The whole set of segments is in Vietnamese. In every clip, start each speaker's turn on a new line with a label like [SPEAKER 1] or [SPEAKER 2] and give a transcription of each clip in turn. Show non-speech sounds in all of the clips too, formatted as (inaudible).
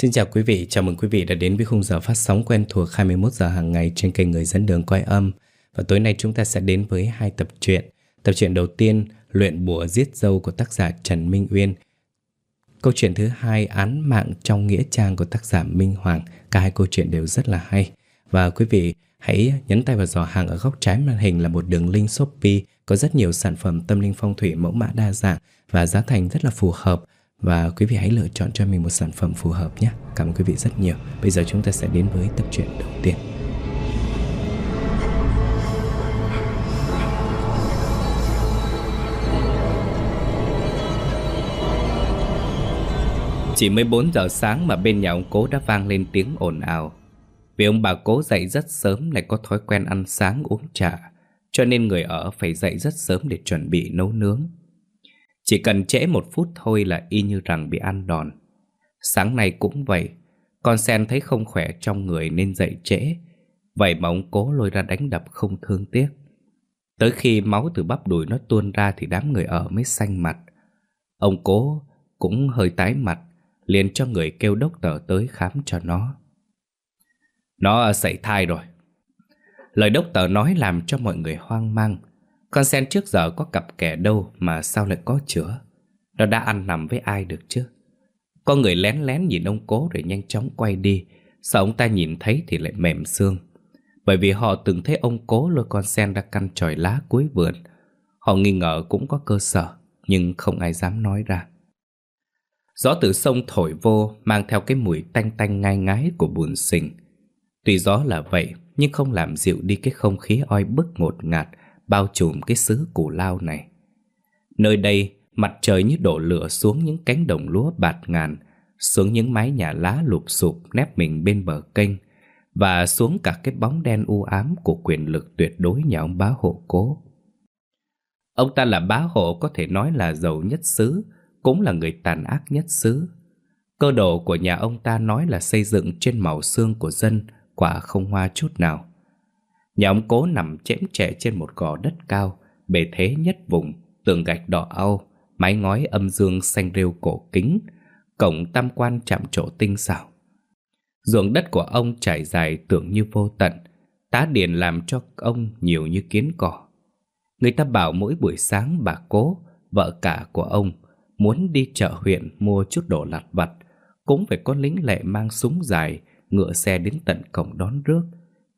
[SPEAKER 1] Xin chào quý vị, chào mừng quý vị đã đến với khung giờ phát sóng quen thuộc 21 giờ hàng ngày trên kênh Người dẫn đường quay âm. Và tối nay chúng ta sẽ đến với hai tập truyện. Tập truyện đầu tiên, Luyện bùa giết dâu của tác giả Trần Minh Uyên. Câu chuyện thứ hai, Án mạng trong nghĩa trang của tác giả Minh Hoàng. Cả hai câu chuyện đều rất là hay. Và quý vị hãy nhấn tay vào giỏ hàng ở góc trái màn hình là một đường link Shopee có rất nhiều sản phẩm tâm linh phong thủy mẫu mã đa dạng và giá thành rất là phù hợp và quý vị hãy lựa chọn cho mình một sản phẩm phù hợp nhé. Cảm ơn quý vị rất nhiều. Bây giờ chúng ta sẽ đến với tập truyện đầu tiên. Chỉ mới 4 giờ sáng mà bên nhà ông cố đã vang lên tiếng ồn ào. Vì ông bà cố dậy rất sớm lại có thói quen ăn sáng uống trà, cho nên người ở phải dậy rất sớm để chuẩn bị nấu nướng. Chỉ cần trễ một phút thôi là y như rằng bị ăn đòn. Sáng nay cũng vậy, con sen thấy không khỏe trong người nên dậy trễ. Vậy mà ông cố lôi ra đánh đập không thương tiếc. Tới khi máu từ bắp đùi nó tuôn ra thì đám người ở mới xanh mặt. Ông cố cũng hơi tái mặt, liền cho người kêu đốc tờ tới khám cho nó. Nó sảy thai rồi. Lời đốc tờ nói làm cho mọi người hoang mang. Con sen trước giờ có cặp kẻ đâu mà sao lại có chữa? Nó đã ăn nằm với ai được chứ? Có người lén lén nhìn ông cố rồi nhanh chóng quay đi. Sợ ông ta nhìn thấy thì lại mềm xương. Bởi vì họ từng thấy ông cố lôi con sen ra căn tròi lá cuối vườn. Họ nghi ngờ cũng có cơ sở, nhưng không ai dám nói ra. Gió từ sông thổi vô mang theo cái mùi tanh tanh ngai ngái của bùn sình. Tuy gió là vậy, nhưng không làm dịu đi cái không khí oi bức ngột ngạt bao trùm cái xứ củ lao này. Nơi đây, mặt trời như đổ lửa xuống những cánh đồng lúa bạt ngàn, xuống những mái nhà lá lụp sụp nép mình bên bờ kênh, và xuống cả cái bóng đen u ám của quyền lực tuyệt đối nhà ông bá hộ cố. Ông ta là bá hộ có thể nói là giàu nhất xứ, cũng là người tàn ác nhất xứ. Cơ đồ của nhà ông ta nói là xây dựng trên màu xương của dân, quả không hoa chút nào. Nhà ông cố nằm chễm trẻ trên một gò đất cao, bề thế nhất vùng, tường gạch đỏ au, mái ngói âm dương xanh rêu cổ kính, cổng tam quan chạm trổ tinh xảo. Ruộng đất của ông trải dài tưởng như vô tận, tá điền làm cho ông nhiều như kiến cỏ. Người ta bảo mỗi buổi sáng bà cố, vợ cả của ông, muốn đi chợ huyện mua chút đồ lặt vặt, cũng phải có lính lệ mang súng dài, ngựa xe đến tận cổng đón rước,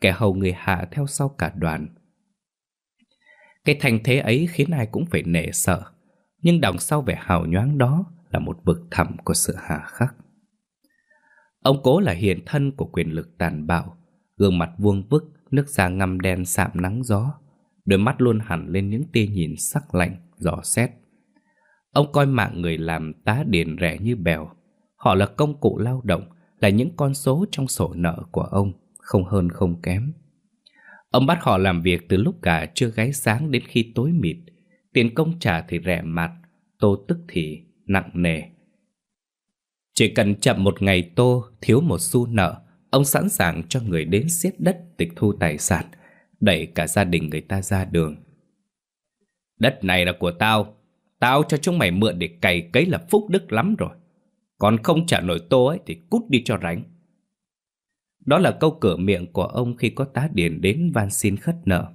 [SPEAKER 1] kẻ hầu người hạ theo sau cả đoàn. Cái thành thế ấy khiến ai cũng phải nể sợ, nhưng đằng sau vẻ hào nhoáng đó là một vực thẳm của sự hà khắc. Ông cố là hiện thân của quyền lực tàn bạo, gương mặt vuông vức, nước da ngăm đen sạm nắng gió, đôi mắt luôn hẳn lên những tia nhìn sắc lạnh, dò xét. Ông coi mạng người làm tá điền rẻ như bèo, họ là công cụ lao động, là những con số trong sổ nợ của ông không hơn không kém. Ông bắt họ làm việc từ lúc cả chưa gáy sáng đến khi tối mịt. Tiền công trả thì rẻ mạt, tô tức thì nặng nề. Chỉ cần chậm một ngày tô, thiếu một xu nợ, ông sẵn sàng cho người đến xiết đất tịch thu tài sản, đẩy cả gia đình người ta ra đường. Đất này là của tao, tao cho chúng mày mượn để cày cấy là phúc đức lắm rồi. Còn không trả nổi tô ấy thì cút đi cho rảnh. Đó là câu cửa miệng của ông khi có tá điền đến van xin khất nợ.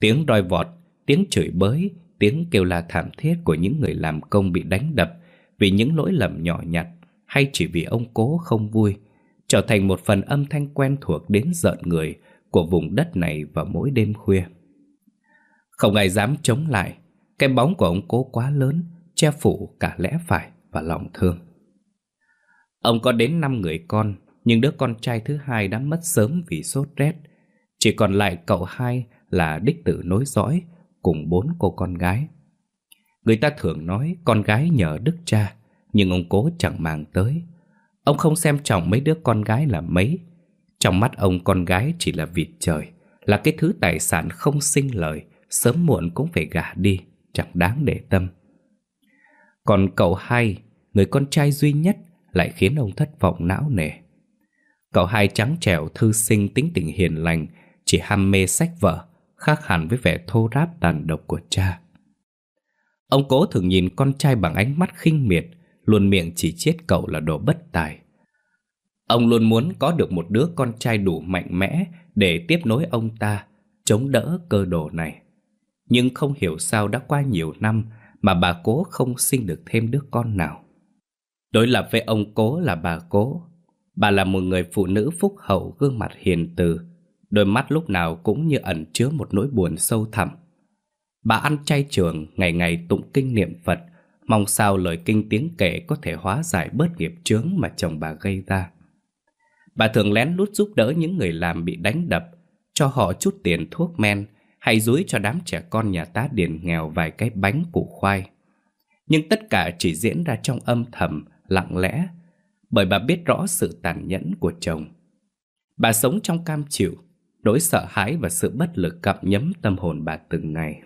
[SPEAKER 1] Tiếng roi vọt, tiếng chửi bới, tiếng kêu la thảm thiết của những người làm công bị đánh đập vì những lỗi lầm nhỏ nhặt hay chỉ vì ông cố không vui, trở thành một phần âm thanh quen thuộc đến giận người của vùng đất này vào mỗi đêm khuya. Không ai dám chống lại, cái bóng của ông cố quá lớn, che phủ cả lẽ phải và lòng thương. Ông có đến năm người con, nhưng đứa con trai thứ hai đã mất sớm vì sốt rét. Chỉ còn lại cậu hai là đích tử nối dõi cùng bốn cô con gái. Người ta thường nói con gái nhờ đức cha, nhưng ông cố chẳng màng tới. Ông không xem trọng mấy đứa con gái là mấy. Trong mắt ông con gái chỉ là vịt trời, là cái thứ tài sản không sinh lời, sớm muộn cũng phải gả đi, chẳng đáng để tâm. Còn cậu hai, người con trai duy nhất lại khiến ông thất vọng não nề. Cậu hai trắng trẻo thư sinh tính tình hiền lành Chỉ ham mê sách vở Khác hẳn với vẻ thô ráp tàn độc của cha Ông cố thường nhìn con trai bằng ánh mắt khinh miệt Luôn miệng chỉ chết cậu là đồ bất tài Ông luôn muốn có được một đứa con trai đủ mạnh mẽ để tiếp nối ông ta, chống đỡ cơ đồ này. Nhưng không hiểu sao đã qua nhiều năm mà bà cố không sinh được thêm đứa con nào. Đối lập với ông cố là bà cố, bà là một người phụ nữ phúc hậu gương mặt hiền từ, đôi mắt lúc nào cũng như ẩn chứa một nỗi buồn sâu thẳm. Bà ăn chay trường, ngày ngày tụng kinh niệm Phật, mong sao lời kinh tiếng kể có thể hóa giải bớt nghiệp chướng mà chồng bà gây ra. Bà thường lén lút giúp đỡ những người làm bị đánh đập, cho họ chút tiền thuốc men hay dúi cho đám trẻ con nhà tá điền nghèo vài cái bánh củ khoai. Nhưng tất cả chỉ diễn ra trong âm thầm, lặng lẽ, bởi bà biết rõ sự tàn nhẫn của chồng. Bà sống trong cam chịu, nỗi sợ hãi và sự bất lực cặm nhấm tâm hồn bà từng ngày.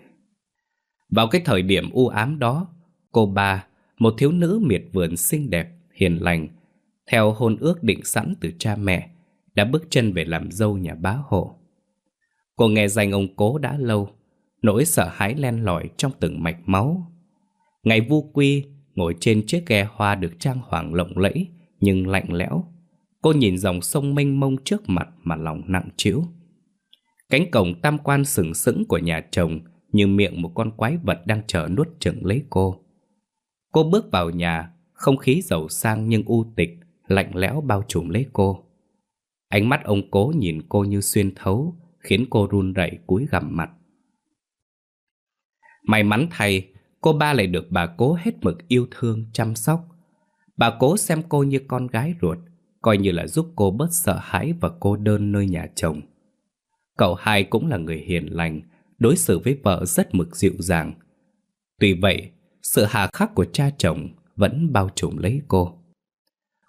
[SPEAKER 1] Vào cái thời điểm u ám đó, cô ba, một thiếu nữ miệt vườn xinh đẹp, hiền lành, theo hôn ước định sẵn từ cha mẹ, đã bước chân về làm dâu nhà bá hộ. Cô nghe danh ông cố đã lâu, nỗi sợ hãi len lỏi trong từng mạch máu. Ngày vu quy, ngồi trên chiếc ghe hoa được trang hoàng lộng lẫy nhưng lạnh lẽo. Cô nhìn dòng sông mênh mông trước mặt mà lòng nặng trĩu. Cánh cổng tam quan sừng sững của nhà chồng như miệng một con quái vật đang chờ nuốt chửng lấy cô. Cô bước vào nhà, không khí giàu sang nhưng u tịch, lạnh lẽo bao trùm lấy cô. Ánh mắt ông cố nhìn cô như xuyên thấu, khiến cô run rẩy cúi gằm mặt. May mắn thay, cô ba lại được bà cố hết mực yêu thương, chăm sóc. Bà cố xem cô như con gái ruột, coi như là giúp cô bớt sợ hãi và cô đơn nơi nhà chồng. Cậu hai cũng là người hiền lành, đối xử với vợ rất mực dịu dàng. Tuy vậy, sự hà khắc của cha chồng vẫn bao trùm lấy cô.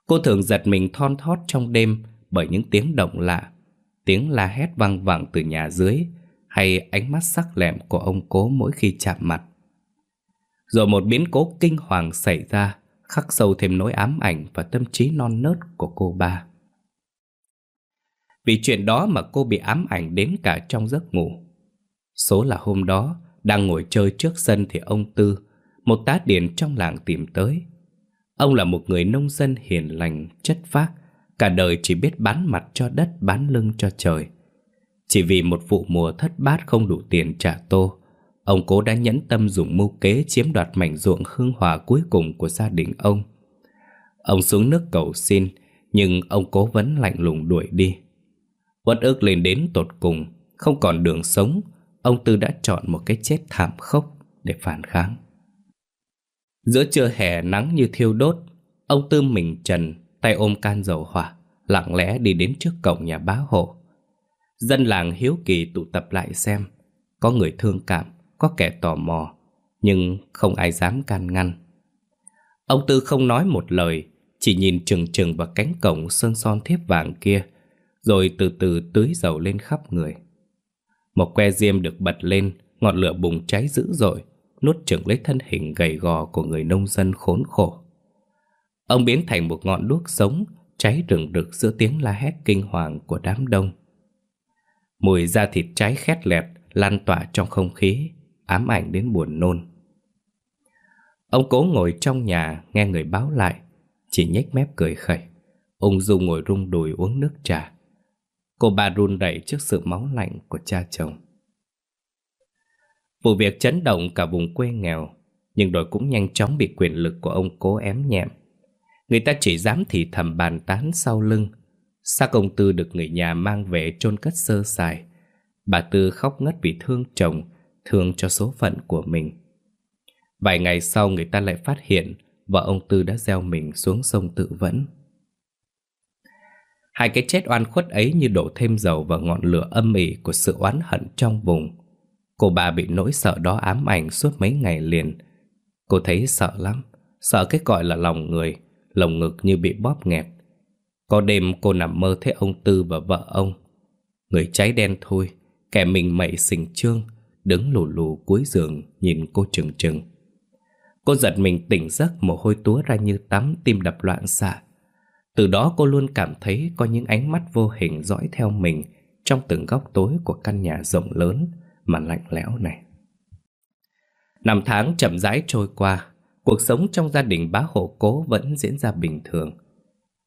[SPEAKER 1] Cô thường giật mình thon thót trong đêm bởi những tiếng động lạ, tiếng la hét vang vẳng từ nhà dưới hay ánh mắt sắc lẹm của ông cố mỗi khi chạm mặt. Rồi một biến cố kinh hoàng xảy ra, khắc sâu thêm nỗi ám ảnh và tâm trí non nớt của cô ba. Vì chuyện đó mà cô bị ám ảnh đến cả trong giấc ngủ. Số là hôm đó, đang ngồi chơi trước sân thì ông Tư, một tá điền trong làng tìm tới. Ông là một người nông dân hiền lành, chất phác, cả đời chỉ biết bán mặt cho đất, bán lưng cho trời. Chỉ vì một vụ mùa thất bát không đủ tiền trả tô, ông cố đã nhẫn tâm dùng mưu kế chiếm đoạt mảnh ruộng hương hòa cuối cùng của gia đình ông. Ông xuống nước cầu xin, nhưng ông cố vẫn lạnh lùng đuổi đi. Uất ức lên đến tột cùng, không còn đường sống, ông Tư đã chọn một cái chết thảm khốc để phản kháng. Giữa trưa hè nắng như thiêu đốt, ông Tư mình trần, tay ôm can dầu hỏa, lặng lẽ đi đến trước cổng nhà bá hộ. Dân làng hiếu kỳ tụ tập lại xem, có người thương cảm, có kẻ tò mò, nhưng không ai dám can ngăn. Ông Tư không nói một lời, chỉ nhìn chừng chừng vào cánh cổng sơn son thiếp vàng kia, rồi từ từ tưới dầu lên khắp người. Một que diêm được bật lên, ngọn lửa bùng cháy dữ dội, nuốt chửng lấy thân hình gầy gò của người nông dân khốn khổ. Ông biến thành một ngọn đuốc sống, cháy rừng rực giữa tiếng la hét kinh hoàng của đám đông. Mùi da thịt cháy khét lẹt lan tỏa trong không khí, ám ảnh đến buồn nôn. Ông cố ngồi trong nhà nghe người báo lại, chỉ nhếch mép cười khẩy. Ông Du ngồi rung đùi uống nước trà. Cô bà run rẩy trước sự máu lạnh của cha chồng. Vụ việc chấn động cả vùng quê nghèo, nhưng rồi cũng nhanh chóng bị quyền lực của ông cố ém nhẹm. Người ta chỉ dám thì thầm bàn tán sau lưng. Xác ông Tư được người nhà mang về chôn cất sơ sài. Bà Tư khóc ngất vì thương chồng, thương cho số phận của mình. Vài ngày sau người ta lại phát hiện vợ ông Tư đã gieo mình xuống sông tự vẫn. Hai cái chết oan khuất ấy như đổ thêm dầu vào ngọn lửa âm ỉ của sự oán hận trong vùng. Cô bà bị nỗi sợ đó ám ảnh suốt mấy ngày liền. Cô thấy sợ lắm, sợ cái gọi là lòng người, lồng ngực như bị bóp nghẹt. Có đêm cô nằm mơ thấy ông Tư và vợ ông. Người cháy đen thôi, kẻ mình mẩy xình trương, đứng lù lù cuối giường nhìn cô trừng trừng. Cô giật mình tỉnh giấc mồ hôi túa ra như tắm tim đập loạn xạ. Từ đó cô luôn cảm thấy có những ánh mắt vô hình dõi theo mình trong từng góc tối của căn nhà rộng lớn mà lạnh lẽo này. Năm tháng chậm rãi trôi qua, cuộc sống trong gia đình bá hộ cố vẫn diễn ra bình thường.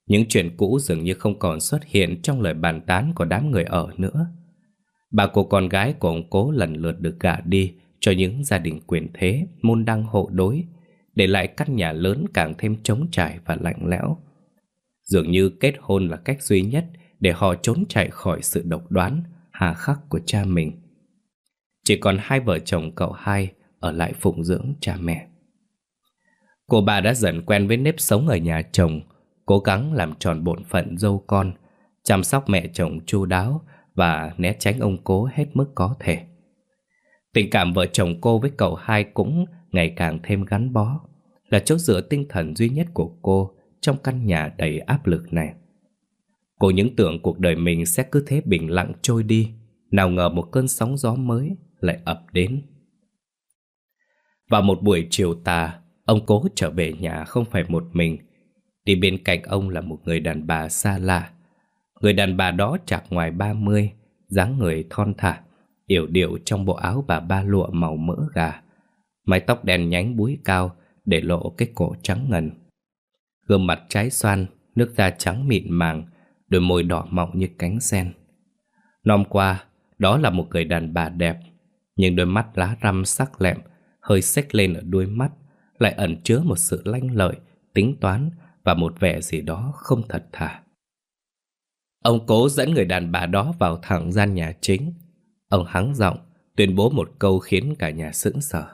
[SPEAKER 1] Những chuyện cũ dường như không còn xuất hiện trong lời bàn tán của đám người ở nữa. Bà cô con gái của ông cố lần lượt được gả đi cho những gia đình quyền thế, môn đăng hộ đối, để lại căn nhà lớn càng thêm trống trải và lạnh lẽo. Dường như kết hôn là cách duy nhất để họ trốn chạy khỏi sự độc đoán, hà khắc của cha mình. Chỉ còn hai vợ chồng cậu hai ở lại phụng dưỡng cha mẹ. Cô bà đã dần quen với nếp sống ở nhà chồng, cố gắng làm tròn bổn phận dâu con, chăm sóc mẹ chồng chu đáo và né tránh ông cố hết mức có thể. Tình cảm vợ chồng cô với cậu hai cũng ngày càng thêm gắn bó, là chỗ dựa tinh thần duy nhất của cô trong căn nhà đầy áp lực này. Cô những tưởng cuộc đời mình sẽ cứ thế bình lặng trôi đi, nào ngờ một cơn sóng gió mới lại ập đến. Vào một buổi chiều tà, ông cố trở về nhà không phải một mình. Đi bên cạnh ông là một người đàn bà xa lạ. Người đàn bà đó chạc ngoài 30, dáng người thon thả, yểu điệu trong bộ áo bà ba lụa màu mỡ gà. Mái tóc đen nhánh búi cao để lộ cái cổ trắng ngần. Gương mặt trái xoan, nước da trắng mịn màng, đôi môi đỏ mọng như cánh sen. Năm qua, đó là một người đàn bà đẹp, nhưng đôi mắt lá răm sắc lẹm, hơi xếch lên ở đuôi mắt, lại ẩn chứa một sự lanh lợi, tính toán và một vẻ gì đó không thật thà. Ông cố dẫn người đàn bà đó vào thẳng gian nhà chính. Ông hắng giọng, tuyên bố một câu khiến cả nhà sững sờ.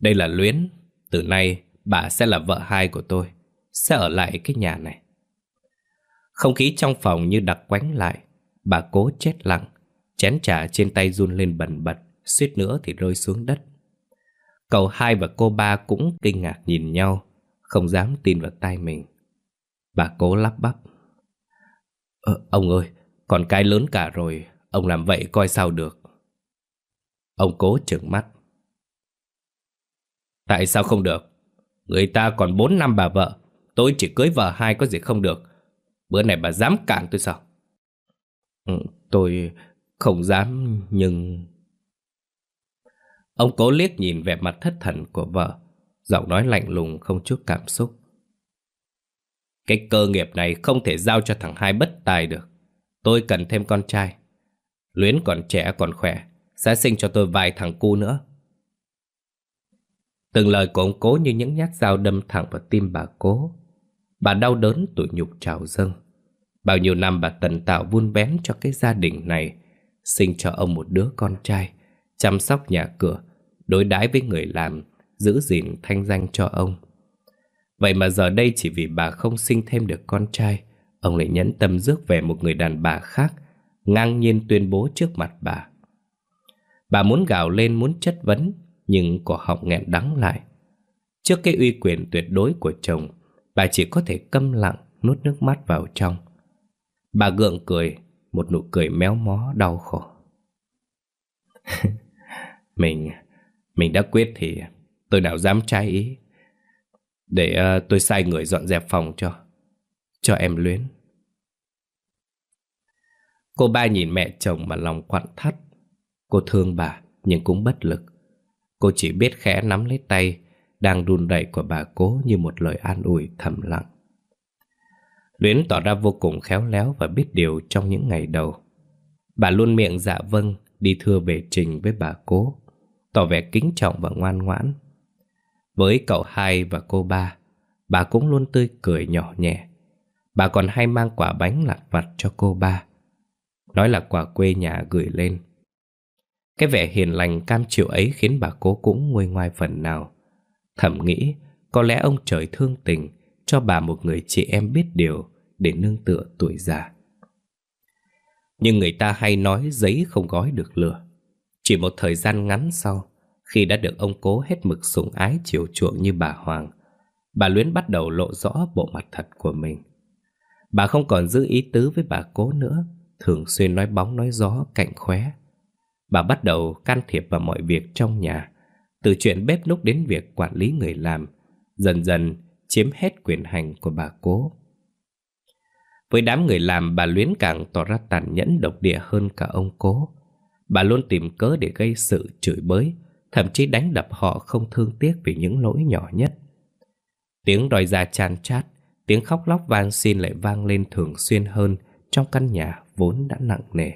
[SPEAKER 1] Đây là Luyến, từ nay bà sẽ là vợ hai của tôi, sẽ ở lại cái nhà này. Không khí trong phòng như đặc quánh lại, bà cố chết lặng, chén trà trên tay run lên bần bật, suýt nữa thì rơi xuống đất. Cậu hai và cô ba cũng kinh ngạc nhìn nhau, không dám tin vào tay mình. Bà cố lắp bắp. Ờ, ông ơi, còn cái lớn cả rồi, ông làm vậy coi sao được. Ông cố trừng mắt. Tại sao không được? Người ta còn bốn năm bà vợ, tôi chỉ cưới vợ hai có gì không được. Bữa này bà dám cản tôi sao? Ừ, tôi không dám nhưng... Ông cố liếc nhìn vẻ mặt thất thần của vợ, giọng nói lạnh lùng không chút cảm xúc. Cái cơ nghiệp này không thể giao cho thằng hai bất tài được. Tôi cần thêm con trai. Luyến còn trẻ còn khỏe, sẽ sinh cho tôi vài thằng cu nữa. Từng lời của ông cố như những nhát dao đâm thẳng vào tim bà cố. Bà đau đớn tủi nhục trào dâng. Bao nhiêu năm bà tần tạo vun bén cho cái gia đình này, sinh cho ông một đứa con trai, chăm sóc nhà cửa, đối đãi với người làm, giữ gìn thanh danh cho ông. Vậy mà giờ đây chỉ vì bà không sinh thêm được con trai, ông lại nhẫn tâm rước về một người đàn bà khác, ngang nhiên tuyên bố trước mặt bà. Bà muốn gào lên muốn chất vấn, nhưng cổ họng nghẹn đắng lại. Trước cái uy quyền tuyệt đối của chồng, bà chỉ có thể câm lặng nuốt nước mắt vào trong. Bà gượng cười, một nụ cười méo mó đau khổ. (laughs) mình, mình đã quyết thì tôi nào dám trái ý. Để uh, tôi sai người dọn dẹp phòng cho, cho em luyến. Cô ba nhìn mẹ chồng mà lòng quặn thắt. Cô thương bà nhưng cũng bất lực. Cô chỉ biết khẽ nắm lấy tay đang đun đẩy của bà cố như một lời an ủi thầm lặng. Luyến tỏ ra vô cùng khéo léo và biết điều trong những ngày đầu. Bà luôn miệng dạ vâng đi thưa về trình với bà cố, tỏ vẻ kính trọng và ngoan ngoãn. Với cậu hai và cô ba, bà cũng luôn tươi cười nhỏ nhẹ. Bà còn hay mang quả bánh lặt vặt cho cô ba. Nói là quà quê nhà gửi lên. Cái vẻ hiền lành cam chịu ấy khiến bà cố cũng nguôi ngoai phần nào. Thầm nghĩ, có lẽ ông trời thương tình cho bà một người chị em biết điều để nương tựa tuổi già. Nhưng người ta hay nói giấy không gói được lửa. Chỉ một thời gian ngắn sau, khi đã được ông cố hết mực sủng ái chiều chuộng như bà Hoàng, bà Luyến bắt đầu lộ rõ bộ mặt thật của mình. Bà không còn giữ ý tứ với bà cố nữa, thường xuyên nói bóng nói gió cạnh khóe. Bà bắt đầu can thiệp vào mọi việc trong nhà, từ chuyện bếp núc đến việc quản lý người làm, dần dần chiếm hết quyền hành của bà cố. Với đám người làm bà Luyến càng tỏ ra tàn nhẫn độc địa hơn cả ông cố. Bà luôn tìm cớ để gây sự chửi bới, thậm chí đánh đập họ không thương tiếc vì những lỗi nhỏ nhất. Tiếng đòi ra chan chát, Tiếng khóc lóc van xin lại vang lên thường xuyên hơn Trong căn nhà vốn đã nặng nề.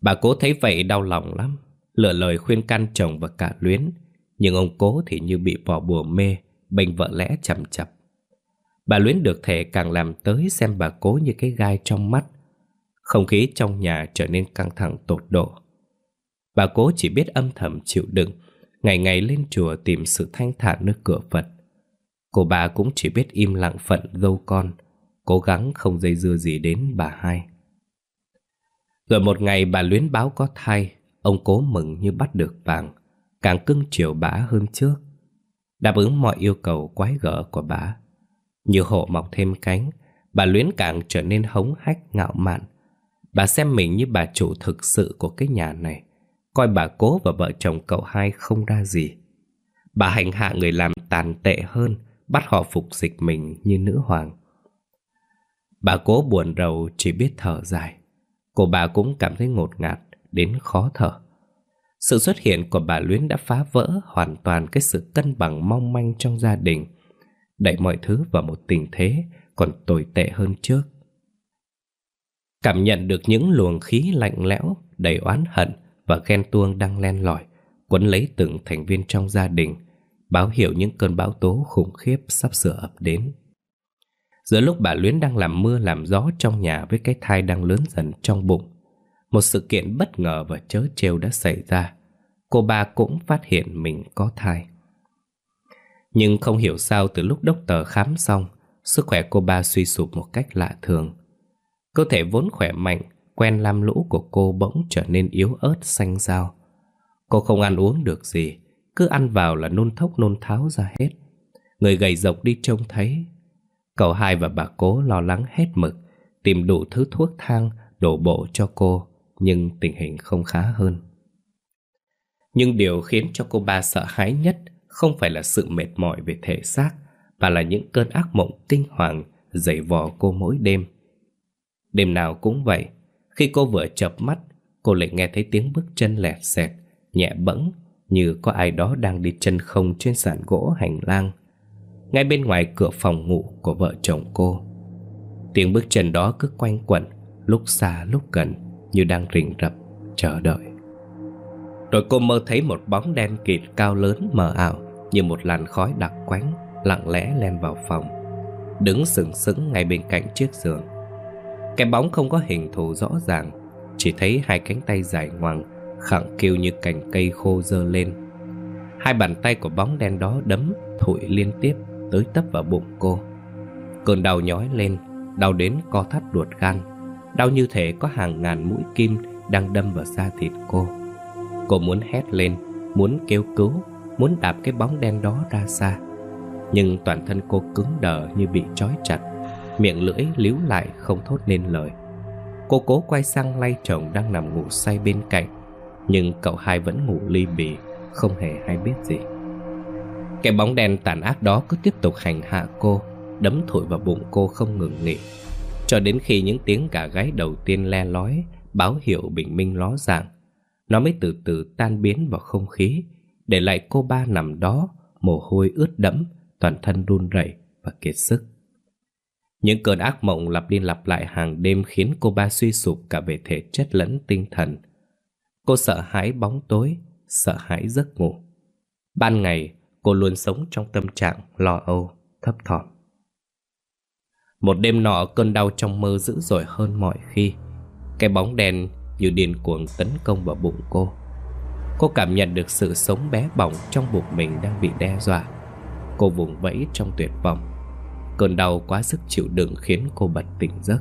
[SPEAKER 1] Bà cố thấy vậy đau lòng lắm Lựa lời khuyên can chồng và cả luyến Nhưng ông cố thì như bị vỏ bùa mê Bệnh vợ lẽ chậm chập Bà luyến được thể càng làm tới xem bà cố như cái gai trong mắt. Không khí trong nhà trở nên căng thẳng tột độ. Bà cố chỉ biết âm thầm chịu đựng, Ngày ngày lên chùa tìm sự thanh thản nơi cửa Phật. Cô bà cũng chỉ biết im lặng phận dâu con, Cố gắng không dây dưa gì đến bà hai. Rồi một ngày bà luyến báo có thai, Ông cố mừng như bắt được vàng, Càng cưng chiều bà hơn trước. Đáp ứng mọi yêu cầu quái gở của bà Như hộ mọc thêm cánh, Bà luyến càng trở nên hống hách ngạo mạn. Bà xem mình như bà chủ thực sự của cái nhà này. Coi bà cố và vợ chồng cậu hai không ra gì. Bà hành hạ người làm tàn tệ hơn Bắt họ phục dịch mình như nữ hoàng. Bà cố buồn rầu chỉ biết thở dài. Cô bà cũng cảm thấy ngột ngạt đến khó thở. Sự xuất hiện của bà Luyến đã phá vỡ hoàn toàn cái sự cân bằng mong manh trong gia đình. Đẩy mọi thứ vào một tình thế còn tồi tệ hơn trước. Cảm nhận được những luồng khí lạnh lẽo, đầy oán hận và ghen tuông đang len lỏi, quấn lấy từng thành viên trong gia đình, báo hiệu những cơn bão tố khủng khiếp sắp sửa ập đến. Giữa lúc bà Luyến đang làm mưa làm gió trong nhà với cái thai đang lớn dần trong bụng, một sự kiện bất ngờ và chớ trêu đã xảy ra. Cô ba cũng phát hiện mình có thai. Nhưng không hiểu sao từ lúc đốc tờ khám xong, sức khỏe cô ba suy sụp một cách lạ thường. Cơ thể vốn khỏe mạnh quen lam lũ của cô bỗng trở nên yếu ớt xanh xao. Cô không ăn uống được gì, cứ ăn vào là nôn thốc nôn tháo ra hết. Người gầy rộc đi trông thấy. Cậu hai và bà cố lo lắng hết mực, tìm đủ thứ thuốc thang đổ bộ cho cô, nhưng tình hình không khá hơn. Nhưng điều khiến cho cô ba sợ hãi nhất không phải là sự mệt mỏi về thể xác, mà là những cơn ác mộng kinh hoàng dày vò cô mỗi đêm. Đêm nào cũng vậy, khi cô vừa chập mắt, cô lại nghe thấy tiếng bước chân lẹt xẹt, nhẹ bẫng như có ai đó đang đi chân không trên sàn gỗ hành lang. Ngay bên ngoài cửa phòng ngủ của vợ chồng cô. Tiếng bước chân đó cứ quanh quẩn, lúc xa lúc gần, như đang rình rập, chờ đợi. Rồi cô mơ thấy một bóng đen kịt cao lớn mờ ảo như một làn khói đặc quánh, lặng lẽ len vào phòng. Đứng sừng sững ngay bên cạnh chiếc giường. Cái bóng không có hình thù rõ ràng, Chỉ thấy hai cánh tay dài ngoằng, Khẳng kêu như cành cây khô dơ lên. Hai bàn tay của bóng đen đó đấm, Thụi liên tiếp Tới tấp vào bụng cô. Cơn đau nhói lên, Đau đến co thắt ruột gan. Đau như thể có hàng ngàn mũi kim Đang đâm vào da thịt cô. Cô muốn hét lên, Muốn kêu cứu, Muốn đạp cái bóng đen đó ra xa. Nhưng toàn thân cô cứng đờ như bị trói chặt. Miệng lưỡi líu lại không thốt nên lời. Cô cố quay sang lay chồng đang nằm ngủ say bên cạnh, Nhưng cậu hai vẫn ngủ ly bì, Không hề hay biết gì. Cái bóng đen tàn ác đó cứ tiếp tục hành hạ cô, Đấm thổi vào bụng cô không ngừng nghỉ. Cho đến khi những tiếng gà gáy đầu tiên le lói, Báo hiệu bình minh ló dạng, Nó mới từ từ tan biến vào không khí, Để lại cô ba nằm đó, Mồ hôi ướt đẫm, Toàn thân run rẩy và kiệt sức những cơn ác mộng lặp đi lặp lại hàng đêm khiến cô ba suy sụp cả về thể chất lẫn tinh thần. Cô sợ hãi bóng tối, sợ hãi giấc ngủ. Ban ngày, cô luôn sống trong tâm trạng lo âu, thấp thỏm. Một đêm nọ cơn đau trong mơ dữ dội hơn mọi khi. Cái bóng đen như điên cuồng tấn công vào bụng cô. Cô cảm nhận được sự sống bé bỏng trong bụng mình đang bị đe dọa. Cô vùng vẫy trong tuyệt vọng. Cơn đau quá sức chịu đựng khiến cô bật tỉnh giấc.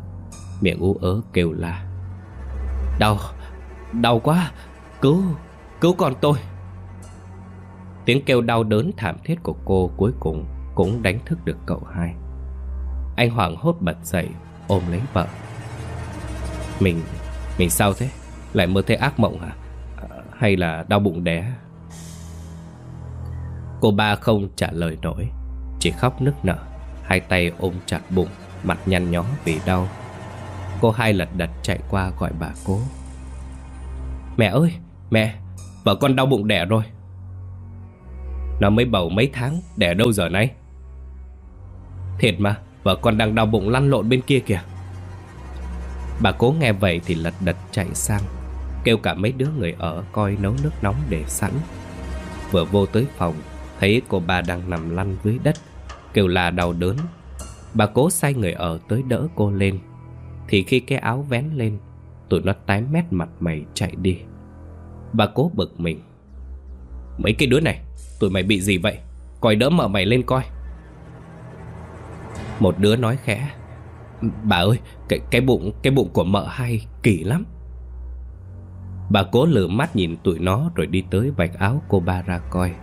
[SPEAKER 1] Miệng ú ớ kêu la. Đau, đau quá. Cứu, cứu con tôi. Tiếng kêu đau đớn thảm thiết của cô cuối cùng Cũng đánh thức được cậu hai. Anh hoảng hốt bật dậy Ôm lấy vợ. Mình, mình sao thế? Lại mơ thấy ác mộng hả? À, hay là đau bụng đẻ? Cô ba không trả lời nổi Chỉ khóc nức nở. Hai tay ôm chặt bụng, Mặt nhăn nhó vì đau. Cô hai lật đật chạy qua gọi bà cố. Mẹ ơi, Mẹ, Vợ con đau bụng đẻ rồi. Nó mới bầu mấy tháng, Đẻ đâu giờ này? Thiệt mà, Vợ con đang đau bụng lăn lộn bên kia kìa. Bà cố nghe vậy thì lật đật chạy sang, Kêu cả mấy đứa người ở coi nấu nước nóng để sẵn. Vừa vô tới phòng, Thấy cô bà đang nằm lăn dưới đất. Kêu là đau đớn. Bà cố sai người ở tới đỡ cô lên. Thì khi cái áo vén lên Tụi nó tái mét mặt mày chạy đi. Bà cố bực mình. Mấy cái đứa này Tụi mày bị gì vậy? Coi đỡ mở mày lên coi. Một đứa nói khẽ. Bà ơi cái, cái bụng cái bụng của mợ hay kỳ lắm. Bà cố lử mắt nhìn tụi nó Rồi đi tới vạch áo cô ba ra coi.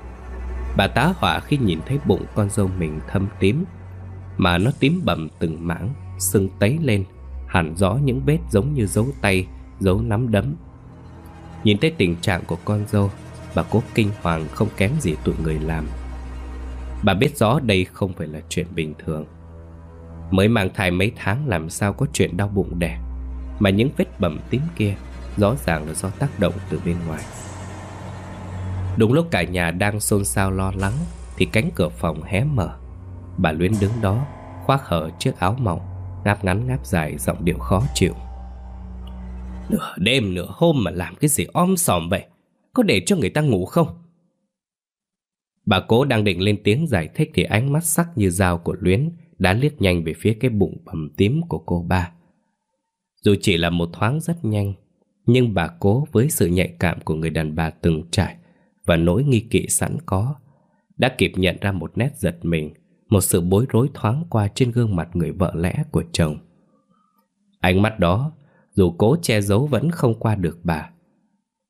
[SPEAKER 1] Bà tá hỏa khi nhìn thấy bụng con dâu mình thâm tím, Mà nó tím bầm từng mảng, Sưng tấy lên, Hẳn rõ những vết giống như dấu tay, Dấu nắm đấm. Nhìn thấy tình trạng của con dâu, Bà cố kinh hoàng không kém gì tụi người làm. Bà biết rõ đây không phải là chuyện bình thường. Mới mang thai mấy tháng làm sao có chuyện đau bụng đẻ, Mà những vết bầm tím kia Rõ ràng là do tác động từ bên ngoài. Đúng lúc cả nhà đang xôn xao lo lắng, Thì cánh cửa phòng hé mở. Bà Luyến đứng đó, Khoác hở chiếc áo mỏng, Ngáp ngắn ngáp dài giọng điệu khó chịu. Nửa đêm nửa hôm mà làm cái gì om sòm vậy? Có để cho người ta ngủ không? Bà cố đang định lên tiếng giải thích Thì ánh mắt sắc như dao của Luyến Đã liếc nhanh về phía cái bụng bầm tím của cô ba. Dù chỉ là một thoáng rất nhanh, Nhưng bà cố với sự nhạy cảm của người đàn bà từng trải và nỗi nghi kỵ sẵn có, Đã kịp nhận ra một nét giật mình, Một sự bối rối thoáng qua trên gương mặt người vợ lẽ của chồng. Ánh mắt đó, Dù cố che giấu vẫn không qua được bà.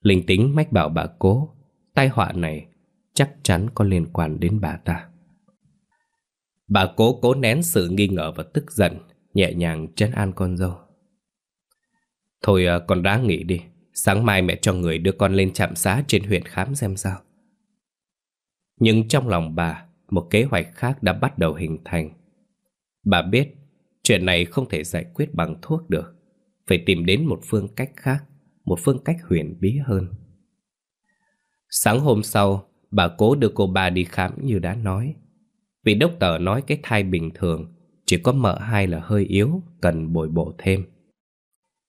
[SPEAKER 1] Linh tính mách bảo bà cố, Tai họa này chắc chắn có liên quan đến bà ta. Bà cố cố nén sự nghi ngờ và tức giận, Nhẹ nhàng trấn an con dâu. Thôi còn con ráng nghỉ đi. Sáng mai mẹ cho người đưa con lên trạm xá trên huyện khám xem sao. Nhưng trong lòng bà, Một kế hoạch khác đã bắt đầu hình thành. Bà biết Chuyện này không thể giải quyết bằng thuốc được. Phải tìm đến một phương cách khác, Một phương cách huyền bí hơn. Sáng hôm sau, Bà cố đưa cô ba đi khám như đã nói. Vì đốc tờ nói cái thai bình thường, Chỉ có mợ hai là hơi yếu, Cần bồi bổ thêm.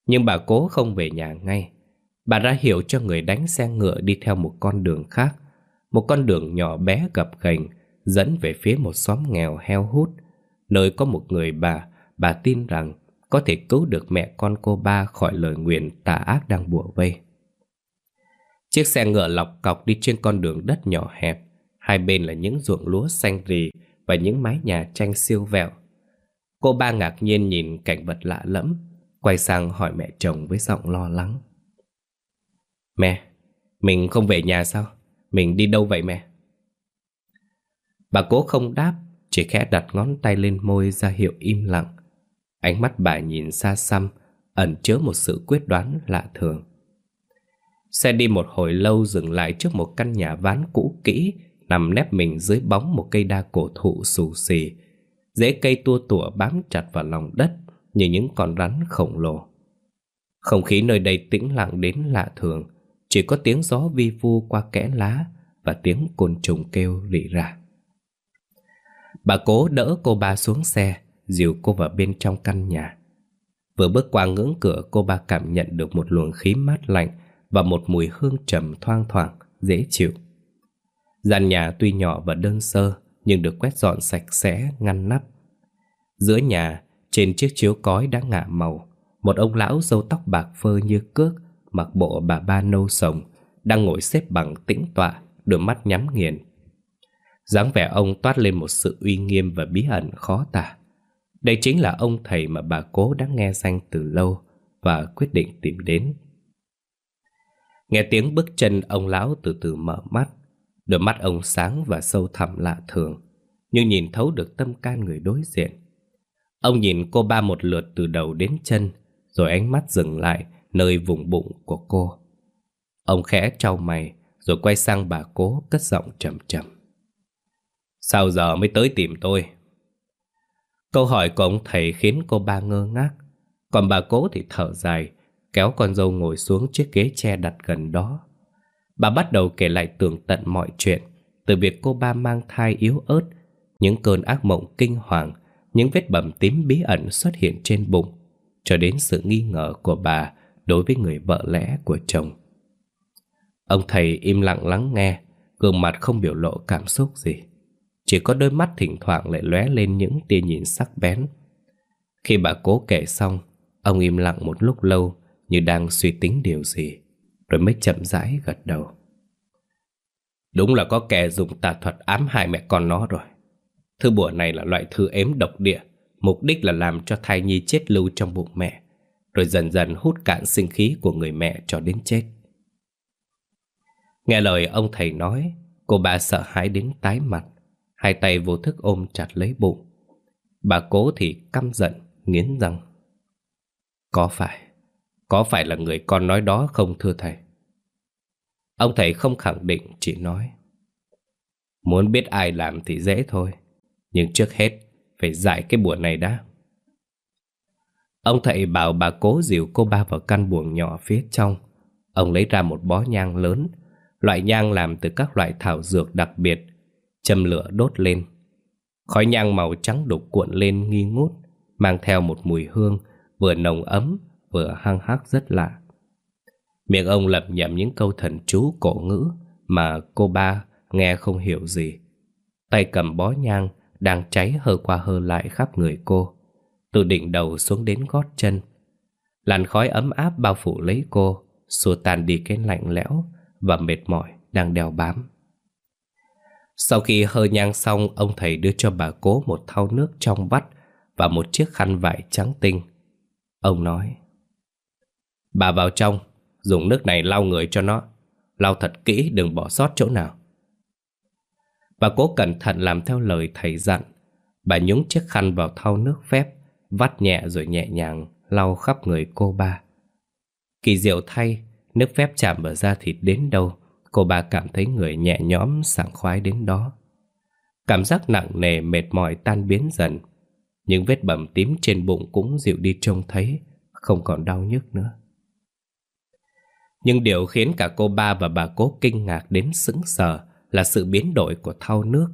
[SPEAKER 1] Nhưng bà cố không về nhà ngay. Bà ra hiệu cho người đánh xe ngựa đi theo một con đường khác. Một con đường nhỏ bé gập ghềnh, Dẫn về phía một xóm nghèo heo hút. Nơi có một người bà Bà tin rằng có thể cứu được mẹ con cô ba khỏi lời nguyện tà ác đang bùa vây. Chiếc xe ngựa lọc cọc đi trên con đường đất nhỏ hẹp. Hai bên là những ruộng lúa xanh rì Và những mái nhà tranh siêu vẹo. Cô ba ngạc nhiên nhìn cảnh vật lạ lẫm, Quay sang hỏi mẹ chồng với giọng lo lắng. Mẹ, mình không về nhà sao? Mình đi đâu vậy mẹ? Bà cố không đáp Chỉ khẽ đặt ngón tay lên môi ra hiệu im lặng. Ánh mắt bà nhìn xa xăm Ẩn chứa một sự quyết đoán lạ thường. Xe đi một hồi lâu dừng lại trước một căn nhà ván cũ kỹ Nằm nép mình dưới bóng một cây đa cổ thụ xù xì. Rễ cây tua tủa bám chặt vào lòng đất Như những con rắn khổng lồ. Không khí nơi đây tĩnh lặng đến lạ thường. Chỉ có tiếng gió vi vu qua kẽ lá Và tiếng côn trùng kêu rỉ ra Bà cố đỡ cô ba xuống xe Dìu cô vào bên trong căn nhà Vừa bước qua ngưỡng cửa cô ba cảm nhận được một luồng khí mát lạnh và một mùi hương trầm thoang thoảng, dễ chịu. Gian nhà tuy nhỏ và đơn sơ nhưng được quét dọn sạch sẽ, ngăn nắp. Giữa nhà, trên chiếc chiếu cói đã ngả màu, một ông lão râu tóc bạc phơ như cước, mặc bộ bà ba nâu sồng, đang ngồi xếp bằng tĩnh tọa, đôi mắt nhắm nghiền. dáng vẻ ông toát lên một sự uy nghiêm và bí ẩn khó tả. Đây chính là ông thầy mà bà cố đã nghe danh từ lâu và quyết định tìm đến. Nghe tiếng bước chân ông lão từ từ mở mắt Đôi mắt ông sáng và sâu thẳm lạ thường Nhưng nhìn thấu được tâm can người đối diện Ông nhìn cô ba một lượt từ đầu đến chân Rồi ánh mắt dừng lại nơi vùng bụng của cô Ông khẽ trao mày Rồi quay sang bà cố cất giọng trầm trầm Sao giờ mới tới tìm tôi? Câu hỏi của ông thầy khiến cô ba ngơ ngác Còn bà cố thì thở dài kéo con dâu ngồi xuống chiếc ghế tre đặt gần đó. Bà bắt đầu kể lại tường tận mọi chuyện, từ việc cô ba mang thai yếu ớt, những cơn ác mộng kinh hoàng, những vết bầm tím bí ẩn xuất hiện trên bụng, cho đến sự nghi ngờ của bà đối với người vợ lẽ của chồng. Ông thầy im lặng lắng nghe, gương mặt không biểu lộ cảm xúc gì. Chỉ có đôi mắt thỉnh thoảng lại lóe lên những tia nhìn sắc bén. Khi bà cố kể xong, ông im lặng một lúc lâu như đang suy tính điều gì, rồi mới chậm rãi gật đầu. Đúng là có kẻ dùng tà thuật ám hại mẹ con nó rồi. Thư bùa này là loại thư ếm độc địa, mục đích là làm cho thai nhi chết lưu trong bụng mẹ, rồi dần dần hút cạn sinh khí của người mẹ cho đến chết. Nghe lời ông thầy nói, cô bà sợ hãi đến tái mặt, hai tay vô thức ôm chặt lấy bụng. Bà cố thì căm giận, nghiến răng. Có phải, có phải là người con nói đó không thưa thầy? Ông thầy không khẳng định, chỉ nói. Muốn biết ai làm thì dễ thôi, nhưng trước hết phải giải cái bùa này đã. Ông thầy bảo bà cố dìu cô ba vào căn buồng nhỏ phía trong. Ông lấy ra một bó nhang lớn, loại nhang làm từ các loại thảo dược đặc biệt, châm lửa đốt lên. Khói nhang màu trắng đục cuộn lên nghi ngút, mang theo một mùi hương vừa nồng ấm vừa hăng hắc rất lạ. Miệng ông lẩm nhẩm những câu thần chú cổ ngữ mà cô ba nghe không hiểu gì. Tay cầm bó nhang đang cháy hơ qua hơ lại khắp người cô, từ đỉnh đầu xuống đến gót chân. Làn khói ấm áp bao phủ lấy cô, xua tan đi cái lạnh lẽo và mệt mỏi đang đeo bám. Sau khi hơ nhang xong, ông thầy đưa cho bà cố một thau nước trong vắt và một chiếc khăn vải trắng tinh. Ông nói, Bà vào trong, dùng nước này lau người cho nó. Lau thật kỹ, đừng bỏ sót chỗ nào. Bà cố cẩn thận làm theo lời thầy dặn. Bà nhúng chiếc khăn vào thau nước phép, vắt nhẹ rồi nhẹ nhàng lau khắp người cô ba. Kỳ diệu thay, nước phép chạm vào da thịt đến đâu, cô ba cảm thấy người nhẹ nhõm sảng khoái đến đó. Cảm giác nặng nề mệt mỏi tan biến dần. Những vết bầm tím trên bụng cũng dịu đi trông thấy, không còn đau nhức nữa. Nhưng điều khiến cả cô ba và bà cố kinh ngạc đến sững sờ là sự biến đổi của thau nước.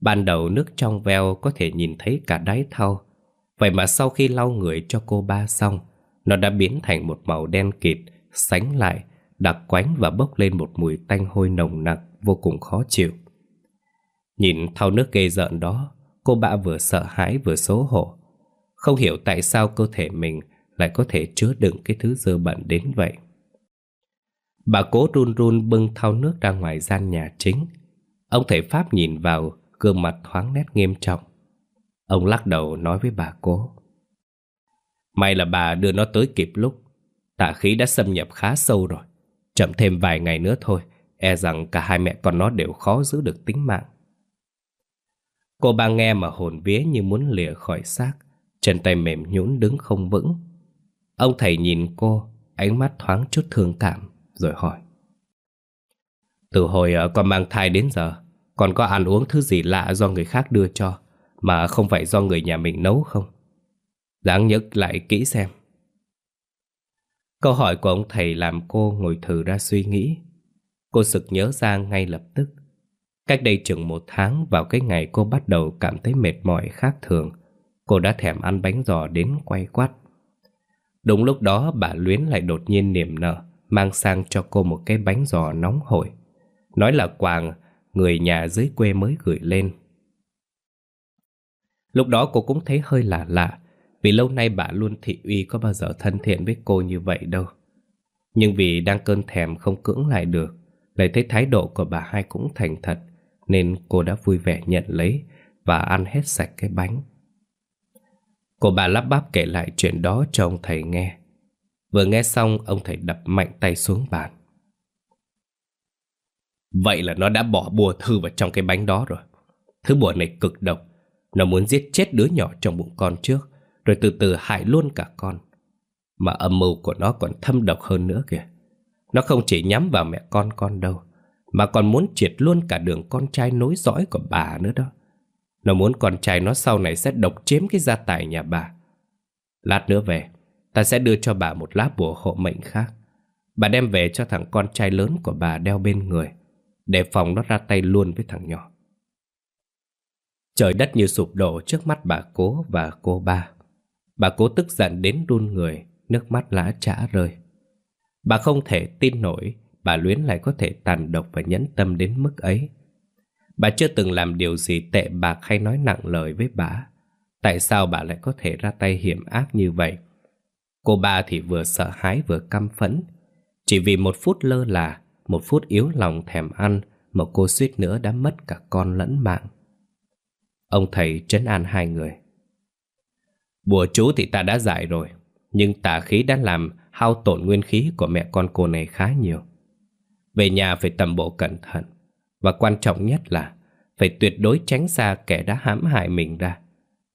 [SPEAKER 1] Ban đầu nước trong veo có thể nhìn thấy cả đáy thau. Vậy mà sau khi lau người cho cô ba xong, nó đã biến thành một màu đen kịt, sánh lại, đặc quánh và bốc lên một mùi tanh hôi nồng nặc vô cùng khó chịu. Nhìn thau nước ghê rợn đó, cô ba vừa sợ hãi vừa xấu hổ. Không hiểu tại sao cơ thể mình lại có thể chứa đựng cái thứ dơ bẩn đến vậy. Bà cố run run bưng thau nước ra ngoài gian nhà chính. Ông thầy Pháp nhìn vào, gương mặt thoáng nét nghiêm trọng. Ông lắc đầu nói với bà cố. May là bà đưa nó tới kịp lúc. Tà khí đã xâm nhập khá sâu rồi. Chậm thêm vài ngày nữa thôi, e rằng cả hai mẹ con nó đều khó giữ được tính mạng. Cô ba nghe mà hồn vía như muốn lìa khỏi xác, chân tay mềm nhũn đứng không vững. Ông thầy nhìn cô, ánh mắt thoáng chút thương cảm rồi hỏi. Từ hồi ờ, con mang thai đến giờ, con có ăn uống thứ gì lạ do người khác đưa cho, mà không phải do người nhà mình nấu không? Đáng nhất lại kỹ xem. Câu hỏi của ông thầy làm cô ngồi thử ra suy nghĩ. Cô sực nhớ ra ngay lập tức. Cách đây chừng một tháng vào cái ngày cô bắt đầu cảm thấy mệt mỏi khác thường, cô đã thèm ăn bánh giò đến quay quắt. Đúng lúc đó bà Luyến lại đột nhiên niềm nở mang sang cho cô một cái bánh giò nóng hổi. Nói là quàng người nhà dưới quê mới gửi lên. Lúc đó cô cũng thấy hơi lạ lạ, vì lâu nay bà luôn thị uy có bao giờ thân thiện với cô như vậy đâu. Nhưng vì đang cơn thèm không cưỡng lại được, lại thấy thái độ của bà hai cũng thành thật, nên cô đã vui vẻ nhận lấy và ăn hết sạch cái bánh. Cô bà lắp bắp kể lại chuyện đó cho ông thầy nghe. Vừa nghe xong ông thầy đập mạnh tay xuống bàn Vậy là nó đã bỏ bùa thư vào trong cái bánh đó rồi Thứ bùa này cực độc nó muốn giết chết đứa nhỏ trong bụng con trước, Rồi từ từ hại luôn cả con. Mà âm mưu của nó còn thâm độc hơn nữa kìa. Nó không chỉ nhắm vào mẹ con con đâu, Mà còn muốn triệt luôn cả đường con trai nối dõi của bà nữa đó. Nó muốn con trai nó sau này sẽ độc chiếm cái gia tài nhà bà. Lát nữa về, Ta sẽ đưa cho bà một lá bùa hộ mệnh khác. Bà đem về cho thằng con trai lớn của bà đeo bên người, Để phòng nó ra tay luôn với thằng nhỏ. Trời đất như sụp đổ trước mắt bà cố và cô ba. Bà cố tức giận đến run người, nước mắt lã chã rơi. Bà không thể tin nổi bà Luyến lại có thể tàn độc và nhẫn tâm đến mức ấy. Bà chưa từng làm điều gì tệ bạc hay nói nặng lời với bà. Tại sao bà lại có thể ra tay hiểm ác như vậy? Cô ba thì vừa sợ hãi vừa căm phẫn. Chỉ vì một phút lơ là, một phút yếu lòng thèm ăn mà cô suýt nữa đã mất cả con lẫn mạng. Ông thầy trấn an hai người. Bùa chú thì ta đã giải rồi, nhưng tà khí đã làm hao tổn nguyên khí của mẹ con cô này khá nhiều. Về nhà phải tầm bộ cẩn thận, và quan trọng nhất là phải tuyệt đối tránh xa kẻ đã hãm hại mình ra.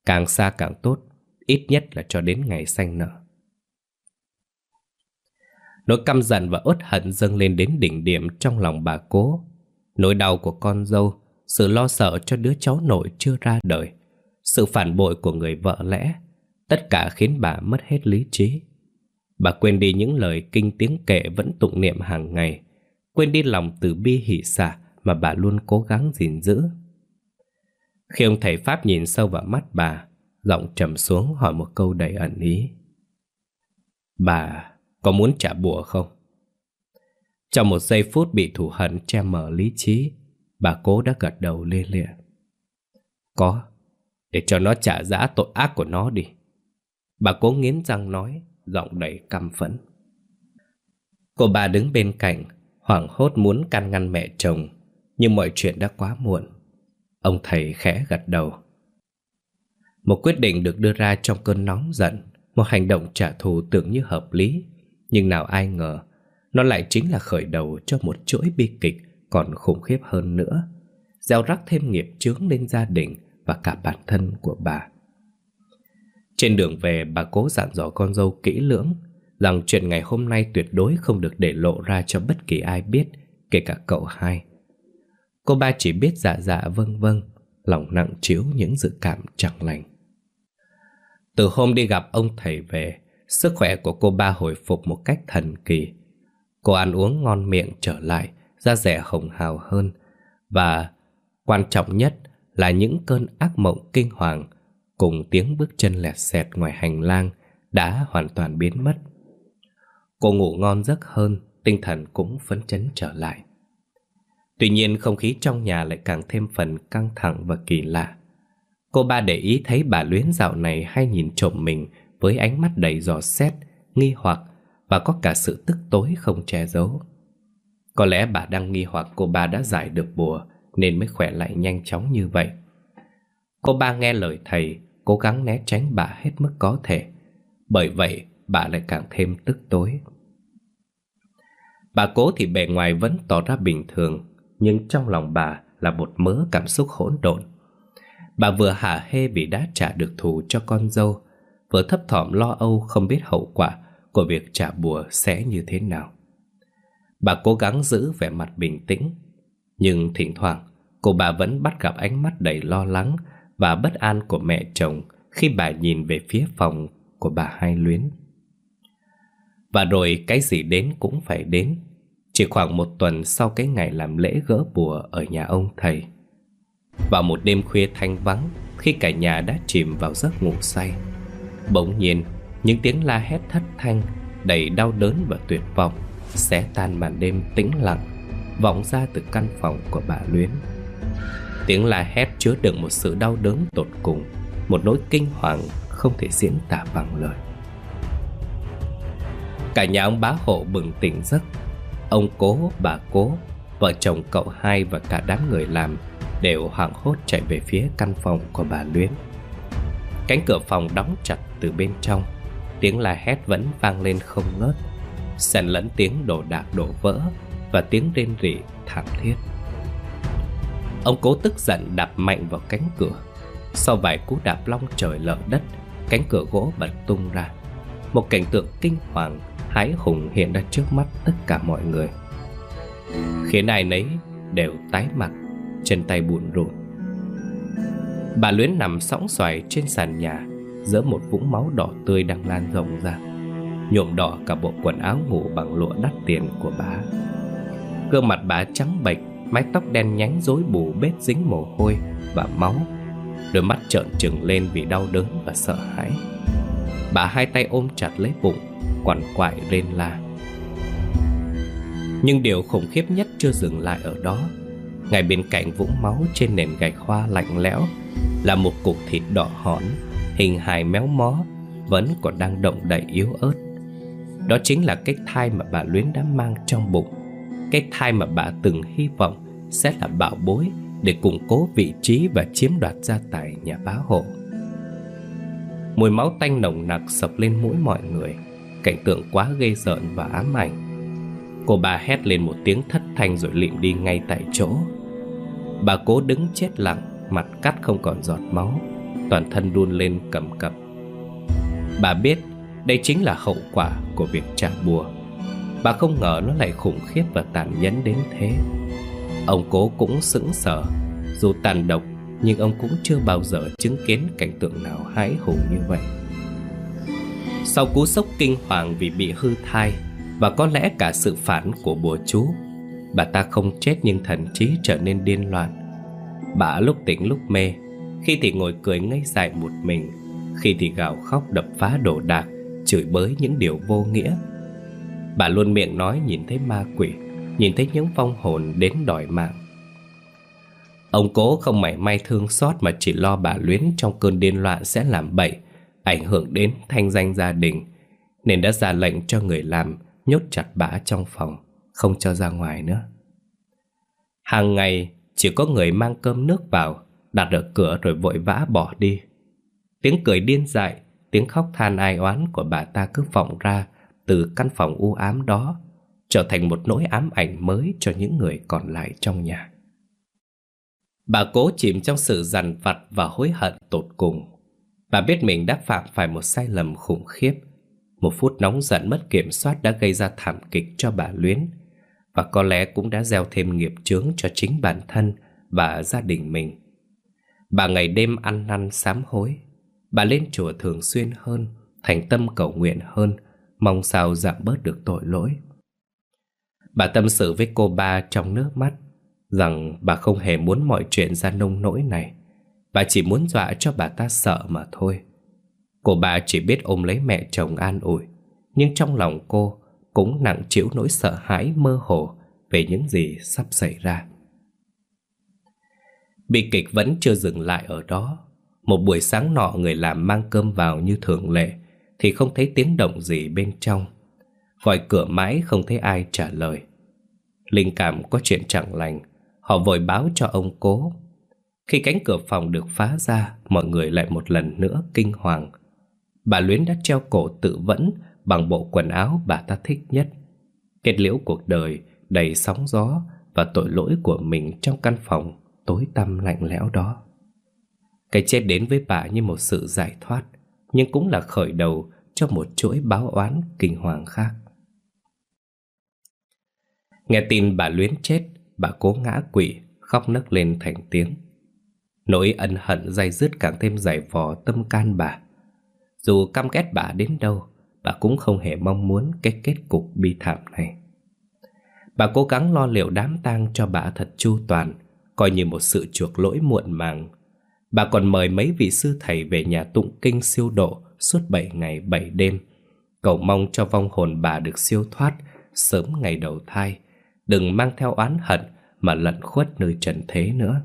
[SPEAKER 1] Càng xa càng tốt, ít nhất là cho đến ngày sanh nở. Nỗi căm giận và uất hận dâng lên đến đỉnh điểm trong lòng bà cố. Nỗi đau của con dâu, sự lo sợ cho đứa cháu nội chưa ra đời, sự phản bội của người vợ lẽ, tất cả khiến bà mất hết lý trí. Bà quên đi những lời kinh tiếng kệ vẫn tụng niệm hàng ngày, quên đi lòng từ bi hỷ xả mà bà luôn cố gắng gìn giữ. Khi ông thầy Pháp nhìn sâu vào mắt bà, giọng trầm xuống hỏi một câu đầy ẩn ý. Bà có muốn trả bùa không? Trong một giây phút bị thủ hận che mờ lý trí, bà cố đã gật đầu lê lịa. Có, để cho nó trả giá tội ác của nó đi. Bà cố nghiến răng nói, giọng đầy căm phẫn. Cô bà đứng bên cạnh, hoảng hốt muốn can ngăn mẹ chồng, nhưng mọi chuyện đã quá muộn. Ông thầy khẽ gật đầu. Một quyết định được đưa ra trong cơn nóng giận, một hành động trả thù tưởng như hợp lý, nhưng nào ai ngờ, nó lại chính là khởi đầu cho một chuỗi bi kịch còn khủng khiếp hơn nữa, gieo rắc thêm nghiệp chướng lên gia đình và cả bản thân của bà. Trên đường về, bà cố dặn dò con dâu kỹ lưỡng rằng chuyện ngày hôm nay tuyệt đối không được để lộ ra cho bất kỳ ai biết, kể cả cậu hai. Cô ba chỉ biết dạ dạ vâng vâng, lòng nặng chiếu những dự cảm chẳng lành. Từ hôm đi gặp ông thầy về, sức khỏe của cô ba hồi phục một cách thần kỳ. Cô ăn uống ngon miệng trở lại, da rẻ hồng hào hơn, và quan trọng nhất là những cơn ác mộng kinh hoàng cùng tiếng bước chân lẹt xẹt ngoài hành lang đã hoàn toàn biến mất. Cô ngủ ngon giấc hơn, tinh thần cũng phấn chấn trở lại. Tuy nhiên không khí trong nhà lại càng thêm phần căng thẳng và kỳ lạ. Cô ba để ý thấy bà Luyến dạo này hay nhìn trộm mình với ánh mắt đầy dò xét, nghi hoặc và có cả sự tức tối không che giấu. Có lẽ bà đang nghi hoặc cô ba đã giải được bùa nên mới khỏe lại nhanh chóng như vậy. Cô ba nghe lời thầy, cố gắng né tránh bà hết mức có thể. Bởi vậy, bà lại càng thêm tức tối. Bà cố thì bề ngoài vẫn tỏ ra bình thường, nhưng trong lòng bà là một mớ cảm xúc hỗn độn. Bà vừa hả hê vì đã trả được thù cho con dâu, vừa thấp thỏm lo âu không biết hậu quả của việc trả bùa sẽ như thế nào. Bà cố gắng giữ vẻ mặt bình tĩnh, nhưng thỉnh thoảng cô bà vẫn bắt gặp ánh mắt đầy lo lắng và bất an của mẹ chồng khi bà nhìn về phía phòng của bà Hai Luyến. Và rồi cái gì đến cũng phải đến. Chỉ khoảng một tuần sau cái ngày làm lễ gỡ bùa ở nhà ông thầy. Vào một đêm khuya thanh vắng, khi cả nhà đã chìm vào giấc ngủ say. Bỗng nhiên, những tiếng la hét thất thanh, đầy đau đớn và tuyệt vọng, xé tan màn đêm tĩnh lặng, vọng ra từ căn phòng của bà Luyến. Tiếng la hét chứa đựng một sự đau đớn tột cùng, một nỗi kinh hoàng không thể diễn tả bằng lời. Cả nhà ông bá hộ bừng tỉnh giấc Ông cố, bà cố, vợ chồng cậu hai và cả đám người làm đều hoảng hốt chạy về phía căn phòng của bà Luyến. Cánh cửa phòng đóng chặt từ bên trong, tiếng la hét vẫn vang lên không ngớt, xen lẫn tiếng đồ đạc đổ vỡ và tiếng rên rỉ thảm thiết. Ông cố tức giận đạp mạnh vào cánh cửa. Sau vài cú đạp long trời lở đất, cánh cửa gỗ bật tung ra. Một cảnh tượng kinh hoàng hái hùng hiện ra trước mắt tất cả mọi người Khiến ai nấy đều tái mặt Chân tay buồn rộn Bà Luyến nằm sóng xoài trên sàn nhà Giữa một vũng máu đỏ tươi đang lan rộng ra Nhuộm đỏ cả bộ quần áo ngủ bằng lụa đắt tiền của bà. Gương mặt bà trắng bệch, Mái tóc đen nhánh rối bù bết dính mồ hôi và máu. Đôi mắt trợn trừng lên vì đau đớn và sợ hãi. Bà hai tay ôm chặt lấy bụng, Quằn quại rên la. Nhưng điều khủng khiếp nhất chưa dừng lại ở đó. Ngay bên cạnh vũng máu trên nền gạch hoa lạnh lẽo Là một cục thịt đỏ hỏn Hình hài méo mó, Vẫn còn đang động đậy yếu ớt. Đó chính là cái thai mà bà Luyến đã mang trong bụng. Cái thai mà bà từng hy vọng Sẽ là bảo bối Để củng cố vị trí và chiếm đoạt gia tài nhà bá hộ. Mùi máu tanh nồng nặc sập lên mũi mọi người. Cảnh tượng quá ghê rợn và ám ảnh. Cô bà hét lên một tiếng thất thanh rồi lịm đi ngay tại chỗ. Bà cố đứng chết lặng, Mặt cắt không còn giọt máu. Toàn thân đun lên cầm cập. Bà biết đây chính là hậu quả của việc trả bùa. Bà không ngờ nó lại khủng khiếp và tàn nhẫn đến thế. Ông cố cũng sững sờ, Dù tàn độc, nhưng ông cũng chưa bao giờ chứng kiến cảnh tượng nào hãi hùng như vậy. Sau cú sốc kinh hoàng vì bị hư thai, Và có lẽ cả sự phản của bùa chú, Bà ta không chết nhưng thần trí trở nên điên loạn. Bà lúc tỉnh lúc mê, Khi thì ngồi cười ngây dại một mình, Khi thì gào khóc đập phá đồ đạc Chửi bới những điều vô nghĩa Bà luôn miệng nói nhìn thấy ma quỷ Nhìn thấy những vong hồn đến đòi mạng Ông cố không mảy may thương xót mà chỉ lo bà Luyến trong cơn điên loạn sẽ làm bậy, ảnh hưởng đến thanh danh gia đình, nên đã ra lệnh cho người làm nhốt chặt bà trong phòng, không cho ra ngoài nữa. Hàng ngày chỉ có người mang cơm nước vào, đặt ở cửa rồi vội vã bỏ đi. Tiếng cười điên dại, tiếng khóc than ai oán của bà ta cứ vọng ra từ căn phòng u ám đó, trở thành một nỗi ám ảnh mới cho những người còn lại trong nhà. Bà cố chìm trong sự dằn vặt và hối hận tột cùng. Bà biết mình đã phạm phải một sai lầm khủng khiếp. Một phút nóng giận mất kiểm soát đã gây ra thảm kịch cho bà Luyến. Và có lẽ cũng đã gieo thêm nghiệp chướng cho chính bản thân và gia đình mình. Bà ngày đêm ăn năn sám hối. Bà lên chùa thường xuyên hơn, thành tâm cầu nguyện hơn, mong sao giảm bớt được tội lỗi. Bà tâm sự với cô ba trong nước mắt rằng bà không hề muốn mọi chuyện ra nông nỗi này. Bà chỉ muốn dọa cho bà ta sợ mà thôi. Cô bà chỉ biết ôm lấy mẹ chồng an ủi, nhưng trong lòng cô cũng nặng chịu nỗi sợ hãi mơ hồ về những gì sắp xảy ra. Bi kịch vẫn chưa dừng lại ở đó. Một buổi sáng nọ người làm mang cơm vào như thường lệ, thì không thấy tiếng động gì bên trong. Gọi cửa mãi không thấy ai trả lời. Linh cảm có chuyện chẳng lành, Họ vội báo cho ông cố Khi cánh cửa phòng được phá ra, Mọi người lại một lần nữa kinh hoàng Bà Luyến đã treo cổ tự vẫn Bằng bộ quần áo bà ta thích nhất Kết liễu cuộc đời, Đầy sóng gió Và tội lỗi của mình trong căn phòng Tối tăm lạnh lẽo đó cái chết đến với bà như một sự giải thoát Nhưng cũng là khởi đầu Cho một chuỗi báo oán kinh hoàng khác Nghe tin bà Luyến chết bà cố ngã quỵ, khóc nấc lên thành tiếng. Nỗi ân hận dày dứt càng thêm dày vò tâm can bà. Dù căm ghét bà đến đâu, bà cũng không hề mong muốn cái kết cục bi thảm này. Bà cố gắng lo liệu đám tang cho bà thật chu toàn, coi như một sự chuộc lỗi muộn màng. Bà còn mời mấy vị sư thầy về nhà tụng kinh siêu độ suốt 7 ngày 7 đêm, cầu mong cho vong hồn bà được siêu thoát sớm ngày đầu thai, Đừng mang theo oán hận Mà lẩn khuất nơi trần thế nữa.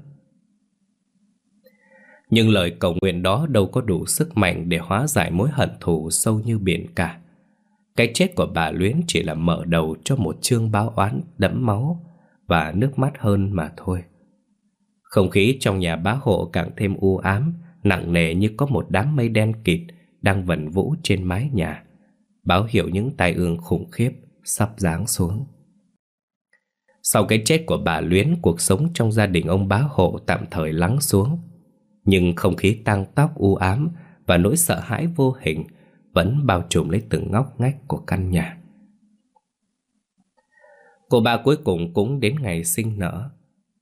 [SPEAKER 1] Nhưng lời cầu nguyện đó đâu có đủ sức mạnh Để hóa giải mối hận thù sâu như biển cả. Cái chết của bà Luyến chỉ là mở đầu cho một chương báo oán đẫm máu Và nước mắt hơn mà thôi. Không khí trong nhà bá hộ càng thêm u ám Nặng nề như có một đám mây đen kịt Đang vần vũ trên mái nhà Báo hiệu những tai ương khủng khiếp Sắp giáng xuống sau cái chết của bà Luyến, cuộc sống trong gia đình ông bá hộ tạm thời lắng xuống. Nhưng không khí tăng tóc u ám và nỗi sợ hãi vô hình vẫn bao trùm lấy từng ngóc ngách của căn nhà. Cô ba cuối cùng cũng đến ngày sinh nở.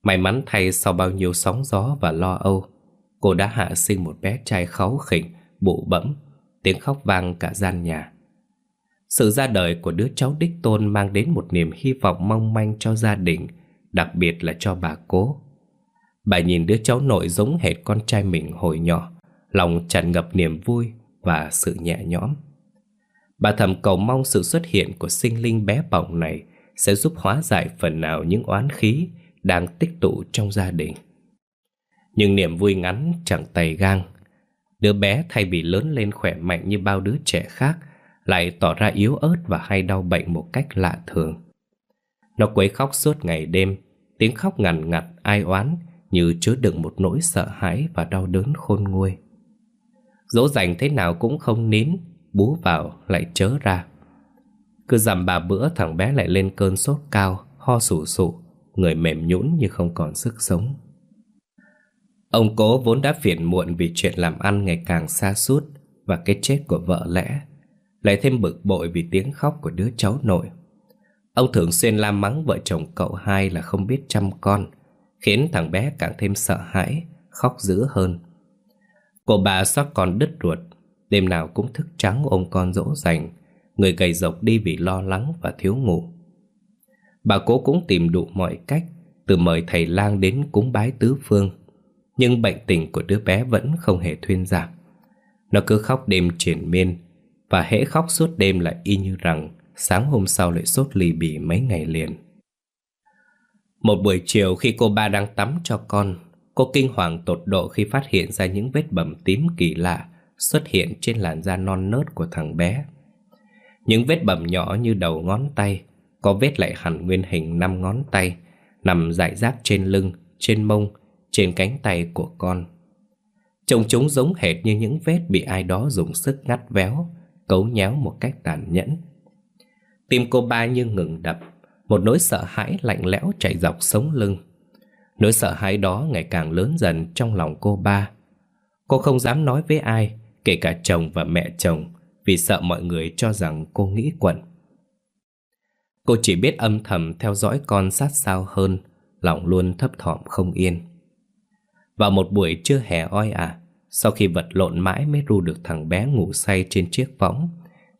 [SPEAKER 1] May mắn thay sau bao nhiêu sóng gió và lo âu, cô đã hạ sinh một bé trai kháu khỉnh, bụ bẫm, tiếng khóc vang cả gian nhà. Sự ra đời của đứa cháu đích tôn mang đến một niềm hy vọng mong manh cho gia đình, đặc biệt là cho bà cố. Bà nhìn đứa cháu nội giống hệt con trai mình hồi nhỏ Lòng tràn ngập niềm vui và sự nhẹ nhõm Bà thầm cầu mong sự xuất hiện của sinh linh bé bỏng này Sẽ giúp hóa giải phần nào những oán khí đang tích tụ trong gia đình. Nhưng niềm vui ngắn chẳng tày gang. Đứa bé thay vì lớn lên khỏe mạnh như bao đứa trẻ khác, Lại tỏ ra yếu ớt và hay đau bệnh một cách lạ thường. Nó quấy khóc suốt ngày đêm, Tiếng khóc ngằn ngặt, ai oán Như chứa đựng một nỗi sợ hãi và đau đớn khôn nguôi. Dỗ dành thế nào cũng không nín, Bú vào lại chớ ra. Cứ dằm bà bữa thằng bé lại lên cơn sốt cao, Ho sủ sụ. Người mềm nhũn như không còn sức sống Ông cố vốn đã phiền muộn vì chuyện làm ăn ngày càng xa suốt và cái chết của vợ lẽ, lại thêm bực bội vì tiếng khóc của đứa cháu nội. Ông thường xuyên la mắng vợ chồng cậu hai là không biết chăm con, khiến thằng bé càng thêm sợ hãi, khóc dữ hơn. Cô bà xót con đứt ruột, đêm nào cũng thức trắng ôm con dỗ dành, người gầy rộc đi vì lo lắng và thiếu ngủ. Bà cố cũng tìm đủ mọi cách, từ mời thầy lang đến cúng bái tứ phương, nhưng bệnh tình của đứa bé vẫn không hề thuyên giảm. Nó cứ khóc đêm triển miên Và hễ khóc suốt đêm lại y như rằng Sáng hôm sau lại sốt lì bì mấy ngày liền. Một buổi chiều khi cô ba đang tắm cho con Cô kinh hoàng tột độ khi phát hiện ra những vết bầm tím kỳ lạ Xuất hiện trên làn da non nớt của thằng bé. Những vết bầm nhỏ như đầu ngón tay có vết lại hẳn nguyên hình năm ngón tay Nằm rải rác trên lưng, trên mông trên cánh tay của con. Trông chúng giống hệt như những vết bị ai đó dùng sức ngắt véo, cấu nhéo một cách tàn nhẫn. Tim cô ba như ngừng đập, một nỗi sợ hãi lạnh lẽo chạy dọc sống lưng. Nỗi sợ hãi đó ngày càng lớn dần trong lòng cô ba. Cô không dám nói với ai, kể cả chồng và mẹ chồng, vì sợ mọi người cho rằng cô nghĩ quẩn. Cô chỉ biết âm thầm theo dõi con sát sao hơn, lòng luôn thấp thỏm không yên. Vào một buổi trưa hè oi ả, sau khi vật lộn mãi mới ru được thằng bé ngủ say trên chiếc võng,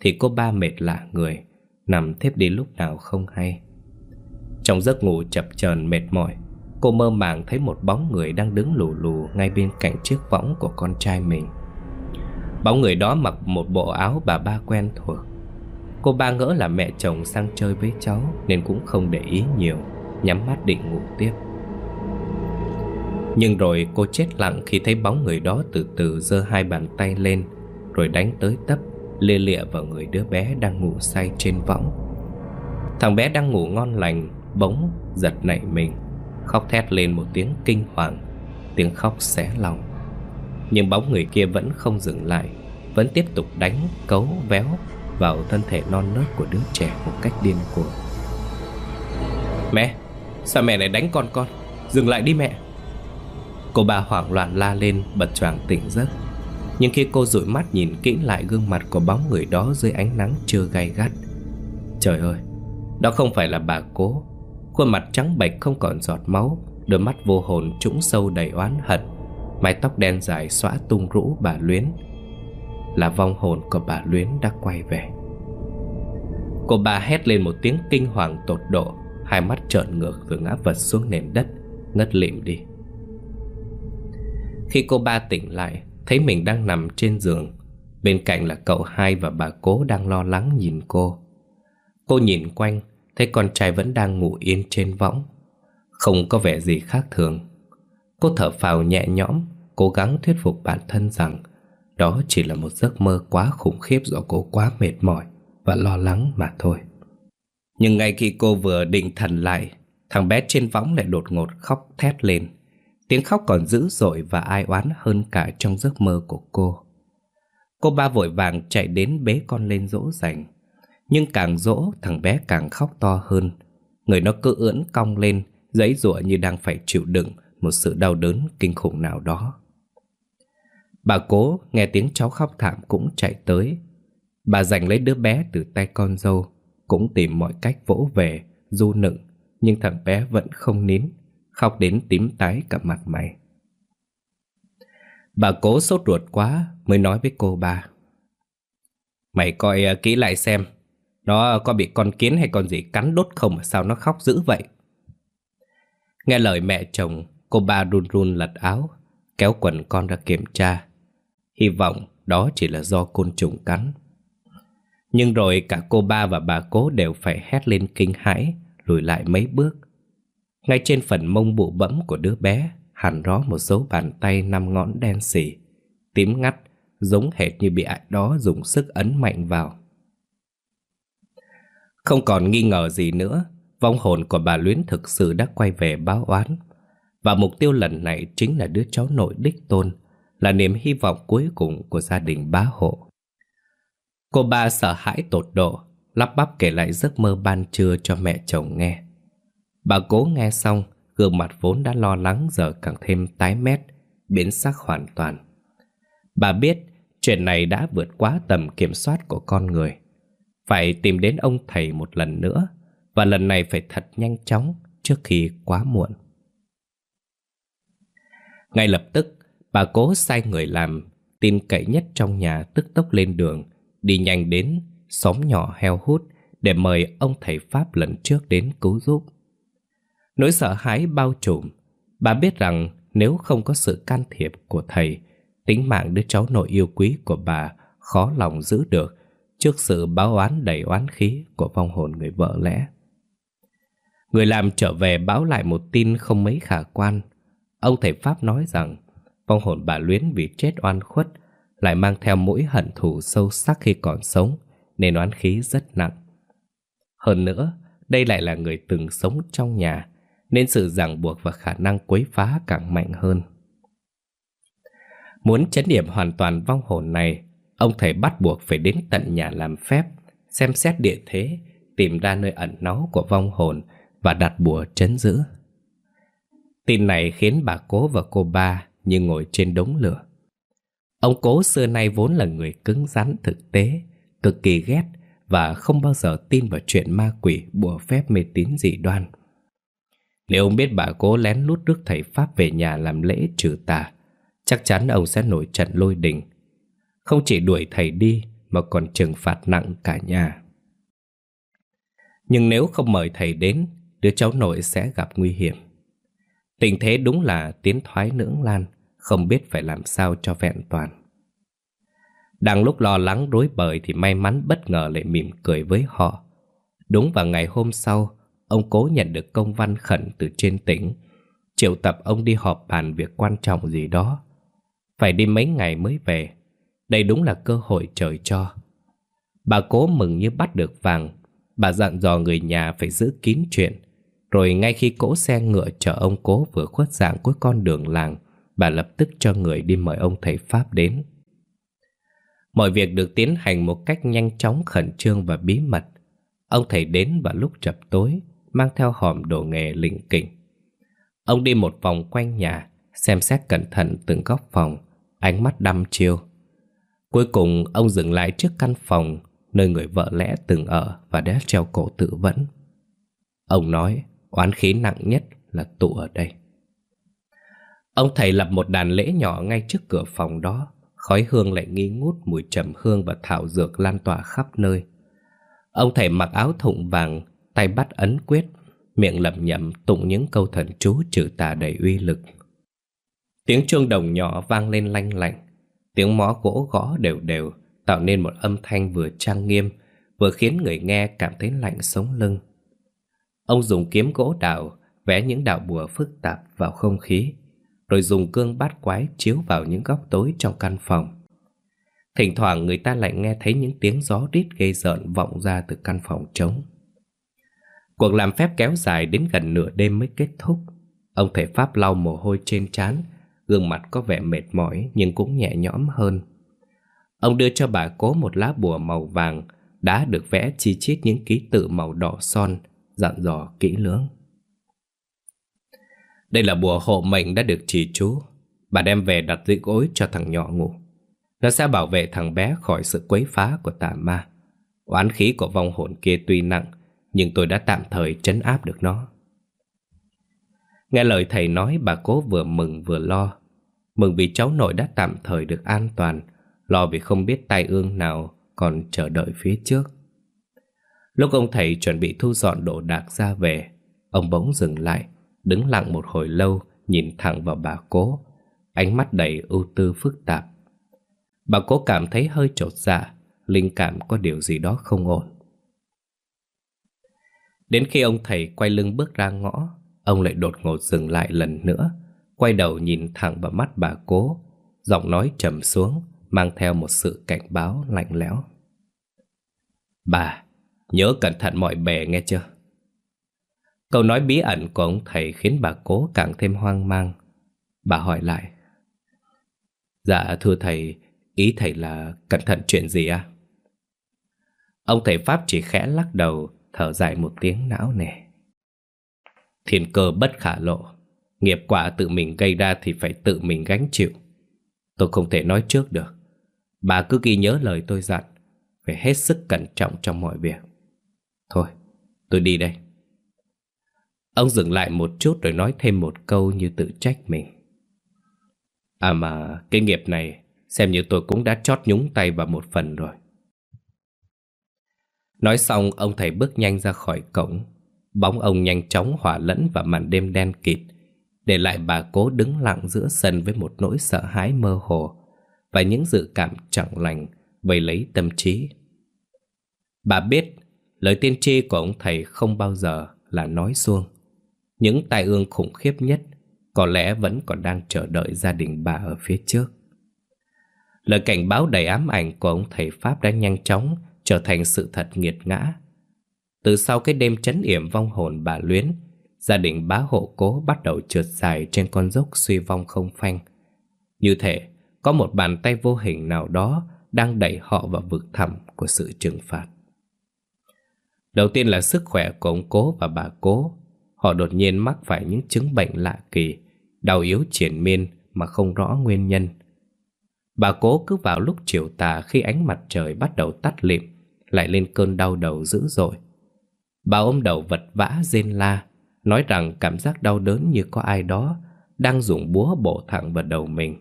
[SPEAKER 1] thì cô ba mệt lạ người, nằm thiếp đi lúc nào không hay. Trong giấc ngủ chập chờn mệt mỏi, cô mơ màng thấy một bóng người đang đứng lù lù ngay bên cạnh chiếc võng của con trai mình. Bóng người đó mặc một bộ áo bà ba quen thuộc. Cô ba ngỡ là mẹ chồng sang chơi với cháu nên cũng không để ý nhiều, nhắm mắt định ngủ tiếp. Nhưng rồi cô chết lặng khi thấy bóng người đó từ từ giơ hai bàn tay lên Rồi đánh tới tấp lê lịa vào người đứa bé đang ngủ say trên võng Thằng bé đang ngủ ngon lành Bỗng giật nảy mình Khóc thét lên một tiếng kinh hoàng Tiếng khóc xé lòng Nhưng bóng người kia vẫn không dừng lại Vẫn tiếp tục đánh, cấu, véo vào thân thể non nớt của đứa trẻ một cách điên cuồng. Mẹ, sao mẹ lại đánh con con? Dừng lại đi mẹ. Cô bà hoảng loạn la lên bật choàng tỉnh giấc. Nhưng khi cô dụi mắt nhìn kỹ lại gương mặt của bóng người đó dưới ánh nắng chưa gay gắt Trời ơi, đó không phải là bà cố. Khuôn mặt trắng bệch không còn giọt máu Đôi mắt vô hồn trũng sâu đầy oán hận. Mái tóc đen dài xõa tung rũ bà Luyến. Là vong hồn của bà Luyến đã quay về. Cô bà hét lên một tiếng kinh hoàng tột độ, Hai mắt trợn ngược rồi ngã vật xuống nền đất, Ngất lịm đi. Khi cô ba tỉnh lại, Thấy mình đang nằm trên giường, Bên cạnh là cậu hai và bà cố đang lo lắng nhìn cô. Cô nhìn quanh, Thấy con trai vẫn đang ngủ yên trên võng, Không có vẻ gì khác thường. Cô thở phào nhẹ nhõm, Cố gắng thuyết phục bản thân rằng đó chỉ là một giấc mơ quá khủng khiếp Do cô quá mệt mỏi Và lo lắng mà thôi Nhưng ngay khi cô vừa định thần lại Thằng bé trên võng lại đột ngột khóc thét lên Tiếng khóc còn dữ dội và ai oán hơn cả trong giấc mơ của cô. Cô ba vội vàng chạy đến bế con lên dỗ dành. Nhưng càng dỗ, thằng bé càng khóc to hơn. Người nó cứ ưỡn cong lên, giấy rụa như đang phải chịu đựng một sự đau đớn kinh khủng nào đó. Bà cố nghe tiếng cháu khóc thảm cũng chạy tới. Bà giành lấy đứa bé từ tay con dâu, cũng tìm mọi cách vỗ về, du nựng, nhưng thằng bé vẫn không nín khóc đến tím tái cả mặt mày. Bà cố sốt ruột quá mới nói với cô ba. Mày coi à, kỹ lại xem, nó có bị con kiến hay con gì cắn đốt không mà sao nó khóc dữ vậy? Nghe lời mẹ chồng, Cô ba run run lật áo Kéo quần con ra kiểm tra Hy vọng đó chỉ là do côn trùng cắn. Nhưng rồi cả cô ba và bà cố đều phải hét lên kinh hãi, Lùi lại mấy bước. Ngay trên phần mông bụ bẫm của đứa bé, Hẳn rõ một số bàn tay năm ngón đen xỉ Tím ngắt, Giống hệt như bị ai đó dùng sức ấn mạnh vào. Không còn nghi ngờ gì nữa, Vong hồn của bà Luyến thực sự đã quay về báo oán. Và mục tiêu lần này chính là đứa cháu nội đích tôn là niềm hy vọng cuối cùng của gia đình bá hộ. Cô ba sợ hãi tột độ Lắp bắp kể lại giấc mơ ban trưa cho mẹ chồng nghe. Bà cố nghe xong Gương mặt vốn đã lo lắng giờ càng thêm tái mét Biến sắc hoàn toàn. Bà biết chuyện này đã vượt quá tầm kiểm soát của con người. Phải tìm đến ông thầy một lần nữa và lần này phải thật nhanh chóng trước khi quá muộn. Ngay lập tức, bà cố sai người làm tin cậy nhất trong nhà tức tốc lên đường, đi nhanh đến xóm nhỏ heo hút để mời ông thầy Pháp lần trước đến cứu giúp. Nỗi sợ hãi bao trùm, bà biết rằng nếu không có sự can thiệp của thầy, tính mạng đứa cháu nội yêu quý của bà khó lòng giữ được trước sự báo oán đầy oán khí của vong hồn người vợ lẽ. Người làm trở về báo lại một tin không mấy khả quan. Ông thầy Pháp nói rằng vong hồn bà Luyến vì chết oan khuất lại mang theo mũi hận thù sâu sắc khi còn sống nên oán khí rất nặng. Hơn nữa, đây lại là người từng sống trong nhà nên sự ràng buộc và khả năng quấy phá càng mạnh hơn. Muốn chấn điểm hoàn toàn vong hồn này, ông thầy bắt buộc phải đến tận nhà làm phép, xem xét địa thế, tìm ra nơi ẩn náu của vong hồn và đặt bùa trấn giữ. Tin này khiến bà cố và cô ba như ngồi trên đống lửa. Ông cố xưa nay vốn là người cứng rắn thực tế, cực kỳ ghét và không bao giờ tin vào chuyện ma quỷ bùa phép mê tín dị đoan. Nếu ông biết bà cố lén lút rước thầy Pháp về nhà làm lễ trừ tà, chắc chắn ông sẽ nổi trận lôi đình. Không chỉ đuổi thầy đi mà còn trừng phạt nặng cả nhà. Nhưng nếu không mời thầy đến đứa cháu nội sẽ gặp nguy hiểm. Tình thế đúng là tiến thoái lưỡng lan, không biết phải làm sao cho vẹn toàn. Đang lúc lo lắng rối bời thì may mắn bất ngờ lại mỉm cười với họ. Đúng vào ngày hôm sau, ông cố nhận được công văn khẩn từ trên tỉnh, triệu tập ông đi họp bàn việc quan trọng gì đó. Phải đi mấy ngày mới về, đây đúng là cơ hội trời cho. Bà cố mừng như bắt được vàng, bà dặn dò người nhà phải giữ kín chuyện, rồi ngay khi cỗ xe ngựa chở ông cố vừa khuất dạng cuối con đường làng, bà lập tức cho người đi mời ông thầy Pháp đến. Mọi việc được tiến hành một cách nhanh chóng khẩn trương và bí mật. Ông thầy đến vào lúc chập tối, mang theo hòm đồ nghề lỉnh kỉnh. Ông đi một vòng quanh nhà, xem xét cẩn thận từng góc phòng, ánh mắt đăm chiêu. Cuối cùng ông dừng lại trước căn phòng nơi người vợ lẽ từng ở và đã treo cổ tự vẫn. Ông nói, Oán khí nặng nhất là tụ ở đây Ông thầy lập một đàn lễ nhỏ ngay trước cửa phòng đó. Khói hương lại nghi ngút mùi trầm hương và thảo dược lan tỏa khắp nơi. Ông thầy mặc áo thụng vàng Tay bắt ấn quyết Miệng lẩm nhẩm tụng những câu thần chú trừ tà đầy uy lực. Tiếng chuông đồng nhỏ vang lên lanh lạnh Tiếng mõ gỗ gõ đều đều Tạo nên một âm thanh vừa trang nghiêm Vừa khiến người nghe cảm thấy lạnh sống lưng. Ông dùng kiếm gỗ đào vẽ những đạo bùa phức tạp vào không khí, rồi dùng cương bát quái chiếu vào những góc tối trong căn phòng. Thỉnh thoảng người ta lại nghe thấy những tiếng gió rít gây rợn vọng ra từ căn phòng trống. Cuộc làm phép kéo dài đến gần nửa đêm mới kết thúc. Ông thầy Pháp lau mồ hôi trên trán, gương mặt có vẻ mệt mỏi nhưng cũng nhẹ nhõm hơn. Ông đưa cho bà cố một lá bùa màu vàng đã được vẽ chi chít những ký tự màu đỏ son dặn dò kỹ lưỡng. Đây là bùa hộ mệnh đã được trì chú. Bà đem về đặt dưới gối cho thằng nhỏ ngủ. Nó sẽ bảo vệ thằng bé khỏi sự quấy phá của tà ma. Oán khí của vong hồn kia tuy nặng, nhưng tôi đã tạm thời trấn áp được nó. Nghe lời thầy nói bà cố vừa mừng vừa lo. Mừng vì cháu nội đã tạm thời được an toàn, lo vì không biết tai ương nào còn chờ đợi phía trước. Lúc ông thầy chuẩn bị thu dọn đồ đạc ra về Ông bỗng dừng lại Đứng lặng một hồi lâu nhìn thẳng vào bà cố, ánh mắt đầy ưu tư phức tạp. Bà cố cảm thấy hơi trột dạ, linh cảm có điều gì đó không ổn. Đến khi ông thầy quay lưng bước ra ngõ, ông lại đột ngột dừng lại lần nữa, quay đầu nhìn thẳng vào mắt bà cố, giọng nói trầm xuống, mang theo một sự cảnh báo lạnh lẽo. Bà, nhớ cẩn thận mọi bề nghe chưa? Câu nói bí ẩn của ông thầy khiến bà cố càng thêm hoang mang. Bà hỏi lại. Dạ thưa thầy, ý thầy là cẩn thận chuyện gì à? Ông thầy Pháp chỉ khẽ lắc đầu, thở dài một tiếng não nề. Thiên cơ bất khả lộ, nghiệp quả tự mình gây ra thì phải tự mình gánh chịu. Tôi không thể nói trước được. Bà cứ ghi nhớ lời tôi dặn, phải hết sức cẩn trọng trong mọi việc. Thôi, tôi đi đây. Ông dừng lại một chút rồi nói thêm một câu như tự trách mình. À mà cái nghiệp này xem như tôi cũng đã chót nhúng tay vào một phần rồi. Nói xong ông thầy bước nhanh ra khỏi cổng. Bóng ông nhanh chóng hòa lẫn vào màn đêm đen kịt, để lại bà cố đứng lặng giữa sân với một nỗi sợ hãi mơ hồ và những dự cảm chẳng lành vây lấy tâm trí. Bà biết lời tiên tri của ông thầy không bao giờ là nói xuông. Những tai ương khủng khiếp nhất có lẽ vẫn còn đang chờ đợi gia đình bà ở phía trước. Lời cảnh báo đầy ám ảnh của ông thầy Pháp đã nhanh chóng trở thành sự thật nghiệt ngã. Từ sau cái đêm chấn yểm vong hồn bà Luyến, gia đình bá hộ cố bắt đầu trượt dài trên con dốc suy vong không phanh. Như thể có một bàn tay vô hình nào đó đang đẩy họ vào vực thẳm của sự trừng phạt. Đầu tiên là sức khỏe của ông cố và bà cố. Họ đột nhiên mắc phải những chứng bệnh lạ kỳ, đau yếu triển miên mà không rõ nguyên nhân. Bà cố cứ vào lúc chiều tà khi ánh mặt trời bắt đầu tắt lịm, lại lên cơn đau đầu dữ dội. Bà ôm đầu vật vã rên la, nói rằng cảm giác đau đớn như có ai đó đang dùng búa bổ thẳng vào đầu mình,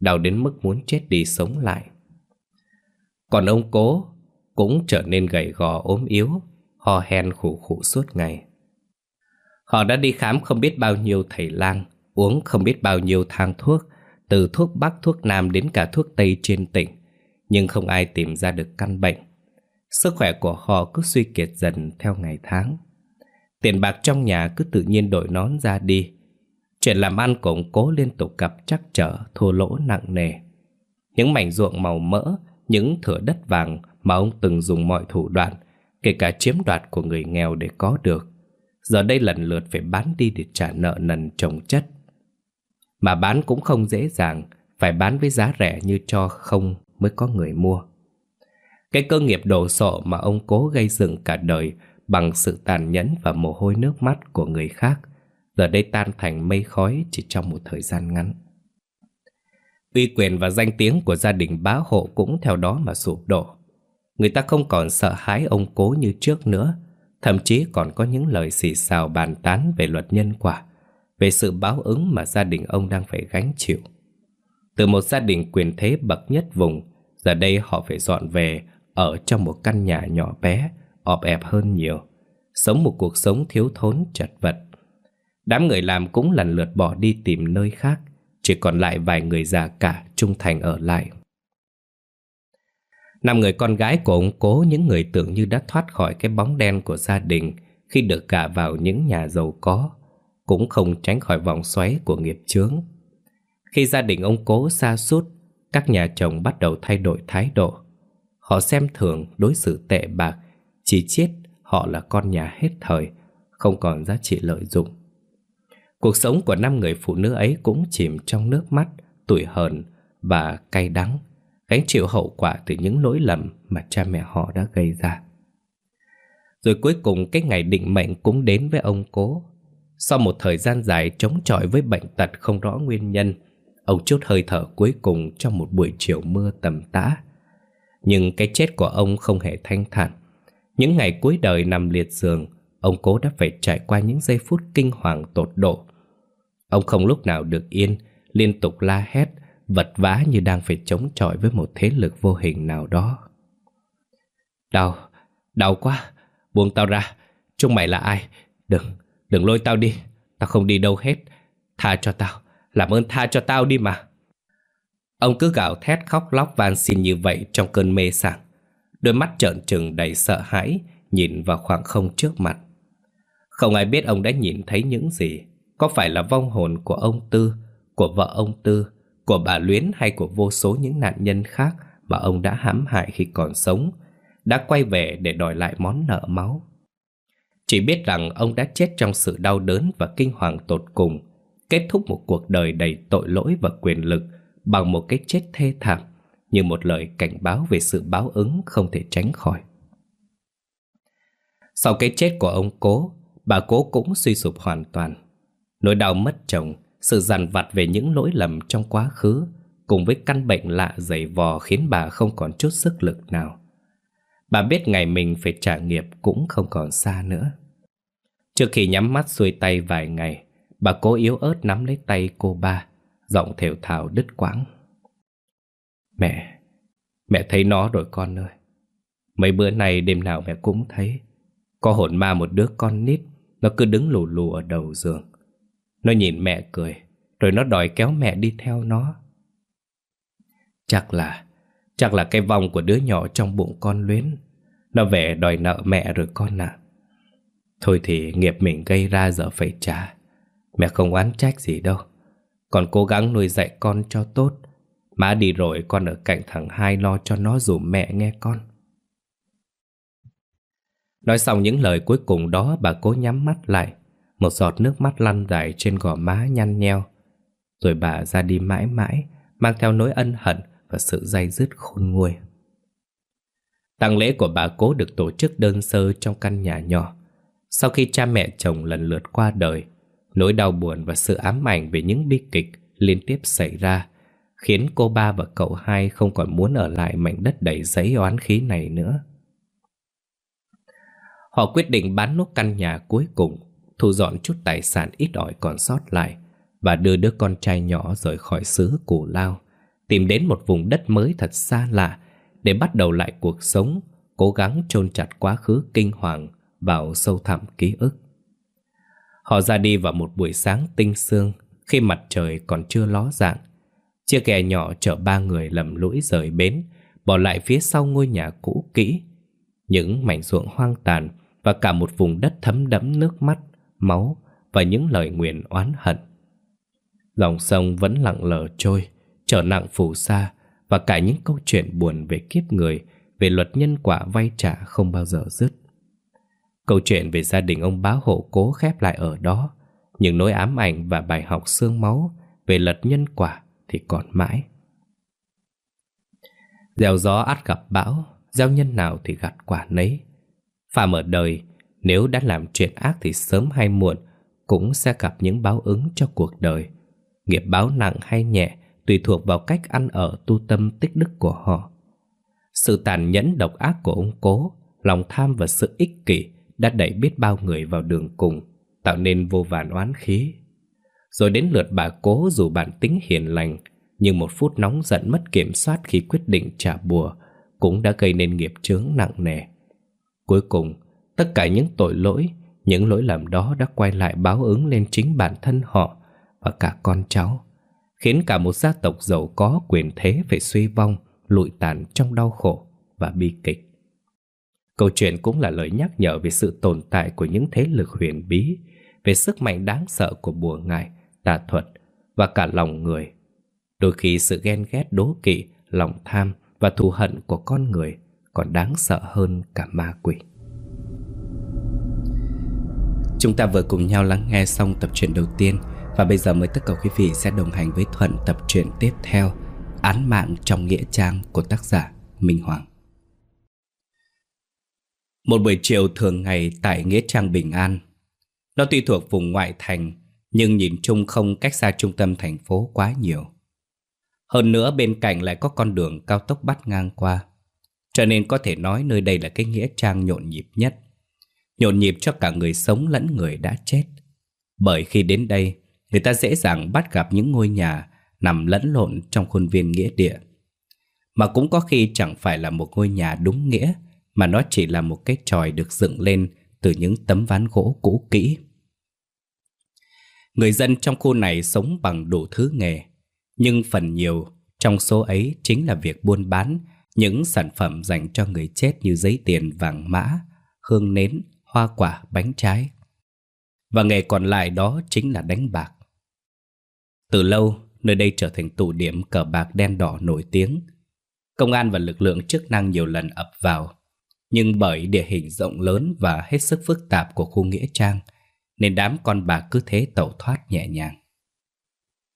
[SPEAKER 1] đau đến mức muốn chết đi sống lại. Còn ông cố cũng trở nên gầy gò ốm yếu, ho hen khủ khủ suốt ngày. Họ đã đi khám không biết bao nhiêu thầy lang, uống không biết bao nhiêu thang thuốc, từ thuốc Bắc, thuốc Nam đến cả thuốc Tây trên tỉnh, nhưng không ai tìm ra được căn bệnh. Sức khỏe của họ cứ suy kiệt dần theo ngày tháng. Tiền bạc trong nhà cứ tự nhiên đổi nón ra đi. Chuyện làm ăn củng cố liên tục gặp trắc trở, thua lỗ nặng nề. Những mảnh ruộng màu mỡ, những thửa đất vàng mà ông từng dùng mọi thủ đoạn, kể cả chiếm đoạt của người nghèo để có được. Giờ đây lần lượt phải bán đi để trả nợ nần trồng chất. Mà bán cũng không dễ dàng, phải bán với giá rẻ như cho không mới có người mua. Cái cơ nghiệp đồ sộ mà ông cố gây dựng cả đời bằng sự tàn nhẫn và mồ hôi nước mắt của người khác, giờ đây tan thành mây khói chỉ trong một thời gian ngắn. Uy quyền và danh tiếng của gia đình bá hộ cũng theo đó mà sụp đổ. Người ta không còn sợ hãi ông cố như trước nữa, thậm chí còn có những lời xì xào bàn tán về luật nhân quả, về sự báo ứng mà gia đình ông đang phải gánh chịu. Từ một gia đình quyền thế bậc nhất vùng, giờ đây họ phải dọn về ở trong một căn nhà nhỏ bé, ọp ẹp hơn nhiều, sống một cuộc sống thiếu thốn chật vật. Đám người làm cũng lần lượt bỏ đi tìm nơi khác, chỉ còn lại vài người già cả trung thành ở lại. Năm người con gái của ông cố những người tưởng như đã thoát khỏi cái bóng đen của gia đình khi được gả vào những nhà giàu có, cũng không tránh khỏi vòng xoáy của nghiệp chướng. Khi gia đình ông cố xa sút các nhà chồng bắt đầu thay đổi thái độ. Họ xem thường đối xử tệ bạc, chỉ chết họ là con nhà hết thời, không còn giá trị lợi dụng. Cuộc sống của năm người phụ nữ ấy cũng chìm trong nước mắt, tủi hờn và cay đắng, gánh chịu hậu quả từ những lỗi lầm mà cha mẹ họ đã gây ra. Rồi cuối cùng cái ngày định mệnh cũng đến với ông cố. Sau một thời gian dài chống chọi với bệnh tật không rõ nguyên nhân, ông chút hơi thở cuối cùng trong một buổi chiều mưa tầm tã. Nhưng cái chết của ông không hề thanh thản. Những ngày cuối đời nằm liệt giường, ông cố đã phải trải qua những giây phút kinh hoàng tột độ. Ông không lúc nào được yên, liên tục la hét, vật vã như đang phải chống chọi với một thế lực vô hình nào đó. Đau, đau quá, buông tao ra, chúng mày là ai? Đừng, đừng lôi tao đi, tao không đi đâu hết. Tha cho tao, làm ơn tha cho tao đi mà. Ông cứ gào thét khóc lóc van xin như vậy trong cơn mê sảng. Đôi mắt trợn trừng đầy sợ hãi nhìn vào khoảng không trước mặt. Không ai biết ông đã nhìn thấy những gì. Có phải là vong hồn của ông Tư, của vợ ông Tư, của bà Luyến hay của vô số những nạn nhân khác mà ông đã hãm hại khi còn sống, đã quay về để đòi lại món nợ máu. Chỉ biết rằng ông đã chết trong sự đau đớn và kinh hoàng tột cùng, kết thúc một cuộc đời đầy tội lỗi và quyền lực bằng một cái chết thê thảm, như một lời cảnh báo về sự báo ứng không thể tránh khỏi. Sau cái chết của ông cố, bà cố cũng suy sụp hoàn toàn. Nỗi đau mất chồng, sự dằn vặt về những lỗi lầm trong quá khứ, cùng với căn bệnh lạ dày vò khiến bà không còn chút sức lực nào. Bà biết ngày mình phải trả nghiệp cũng không còn xa nữa. Trước khi nhắm mắt xuôi tay vài ngày, bà cố yếu ớt nắm lấy tay cô ba, giọng thều thào đứt quãng. Mẹ, mẹ thấy nó rồi con ơi. Mấy bữa nay đêm nào mẹ cũng thấy. Có hồn ma một đứa con nít, nó cứ đứng lù lù ở đầu giường. Nó nhìn mẹ cười, rồi nó đòi kéo mẹ đi theo nó. Chắc là, chắc là cái vòng của đứa nhỏ trong bụng con luyến. Nó về đòi nợ mẹ rồi con ạ. Thôi thì nghiệp mình gây ra giờ phải trả. Mẹ không oán trách gì đâu. Còn cố gắng nuôi dạy con cho tốt. Má đi rồi con ở cạnh thằng hai lo cho nó dùm mẹ nghe con. Nói xong những lời cuối cùng đó bà cố nhắm mắt lại một giọt nước mắt lăn dài trên gò má nhăn nheo. Rồi bà ra đi mãi mãi Mang theo nỗi ân hận và sự dai dứt khôn nguôi. Tang lễ của bà cố được tổ chức đơn sơ trong căn nhà nhỏ. Sau khi cha mẹ chồng lần lượt qua đời Nỗi đau buồn và sự ám ảnh về những bi kịch liên tiếp xảy ra Khiến cô ba và cậu hai không còn muốn ở lại mảnh đất đầy giấy oán khí này nữa. Họ quyết định bán nốt căn nhà cuối cùng, thu dọn chút tài sản ít ỏi còn sót lại và đưa đứa con trai nhỏ rời khỏi xứ Củ Lao, tìm đến một vùng đất mới thật xa lạ để bắt đầu lại cuộc sống, cố gắng chôn chặt quá khứ kinh hoàng vào sâu thẳm ký ức. Họ ra đi vào một buổi sáng tinh sương khi mặt trời còn chưa ló dạng. Chiếc ghe nhỏ chở ba người lầm lũi rời bến, bỏ lại phía sau ngôi nhà cũ kỹ. Những mảnh ruộng hoang tàn và cả một vùng đất thấm đẫm nước mắt, máu và những lời nguyền oán hận. Dòng sông vẫn lặng lờ trôi, trở nặng phù sa và cả những câu chuyện buồn về kiếp người, về luật nhân quả vay trả không bao giờ dứt. Câu chuyện về gia đình ông bá hộ cố khép lại ở đó, những nỗi ám ảnh và bài học xương máu về lật nhân quả thì còn mãi. Gieo gió át gặp bão, gieo nhân nào thì gặt quả nấy. Phàm ở đời, nếu đã làm chuyện ác thì sớm hay muộn cũng sẽ gặp những báo ứng cho cuộc đời. Nghiệp báo nặng hay nhẹ tùy thuộc vào cách ăn ở tu tâm tích đức của họ. Sự tàn nhẫn độc ác của ông cố, lòng tham và sự ích kỷ đã đẩy biết bao người vào đường cùng, tạo nên vô vàn oán khí. Rồi đến lượt bà cố dù bản tính hiền lành, nhưng một phút nóng giận mất kiểm soát khi quyết định trả bùa cũng đã gây nên nghiệp chướng nặng nề. Cuối cùng, tất cả những tội lỗi, những lỗi lầm đó đã quay lại báo ứng lên chính bản thân họ và cả con cháu, khiến cả một gia tộc giàu có quyền thế phải suy vong, lụi tàn trong đau khổ và bi kịch. Câu chuyện cũng là lời nhắc nhở về sự tồn tại của những thế lực huyền bí, về sức mạnh đáng sợ của bùa ngải, tà thuật và cả lòng người. Đôi khi sự ghen ghét đố kỵ, lòng tham và thù hận của con người còn đáng sợ hơn cả ma quỷ. Chúng ta vừa cùng nhau lắng nghe xong tập truyện đầu tiên, và bây giờ mời tất cả quý vị sẽ đồng hành với Thuận tập truyện tiếp theo, Án mạng trong nghĩa trang của tác giả Minh Hoàng. Một buổi chiều thường ngày tại Nghĩa Trang Bình An. Nó tuy thuộc vùng ngoại thành, nhưng nhìn chung không cách xa trung tâm thành phố quá nhiều. Hơn nữa bên cạnh lại có con đường cao tốc bắt ngang qua. Cho nên có thể nói nơi đây là cái nghĩa trang nhộn nhịp nhất. Nhộn nhịp cho cả người sống lẫn người đã chết. Bởi khi đến đây, người ta dễ dàng bắt gặp những ngôi nhà nằm lẫn lộn trong khuôn viên nghĩa địa. Mà cũng có khi chẳng phải là một ngôi nhà đúng nghĩa, mà nó chỉ là một cái tròi được dựng lên từ những tấm ván gỗ cũ kỹ. Người dân trong khu này sống bằng đủ thứ nghề, nhưng phần nhiều trong số ấy chính là việc buôn bán những sản phẩm dành cho người chết như giấy tiền vàng mã, hương nến, hoa quả, bánh trái. Và nghề còn lại đó chính là đánh bạc. Từ lâu, nơi đây trở thành tụ điểm cờ bạc đen đỏ nổi tiếng. Công an và lực lượng chức năng nhiều lần ập vào, nhưng bởi địa hình rộng lớn và hết sức phức tạp của khu Nghĩa Trang, nên đám con bạc cứ thế tẩu thoát nhẹ nhàng.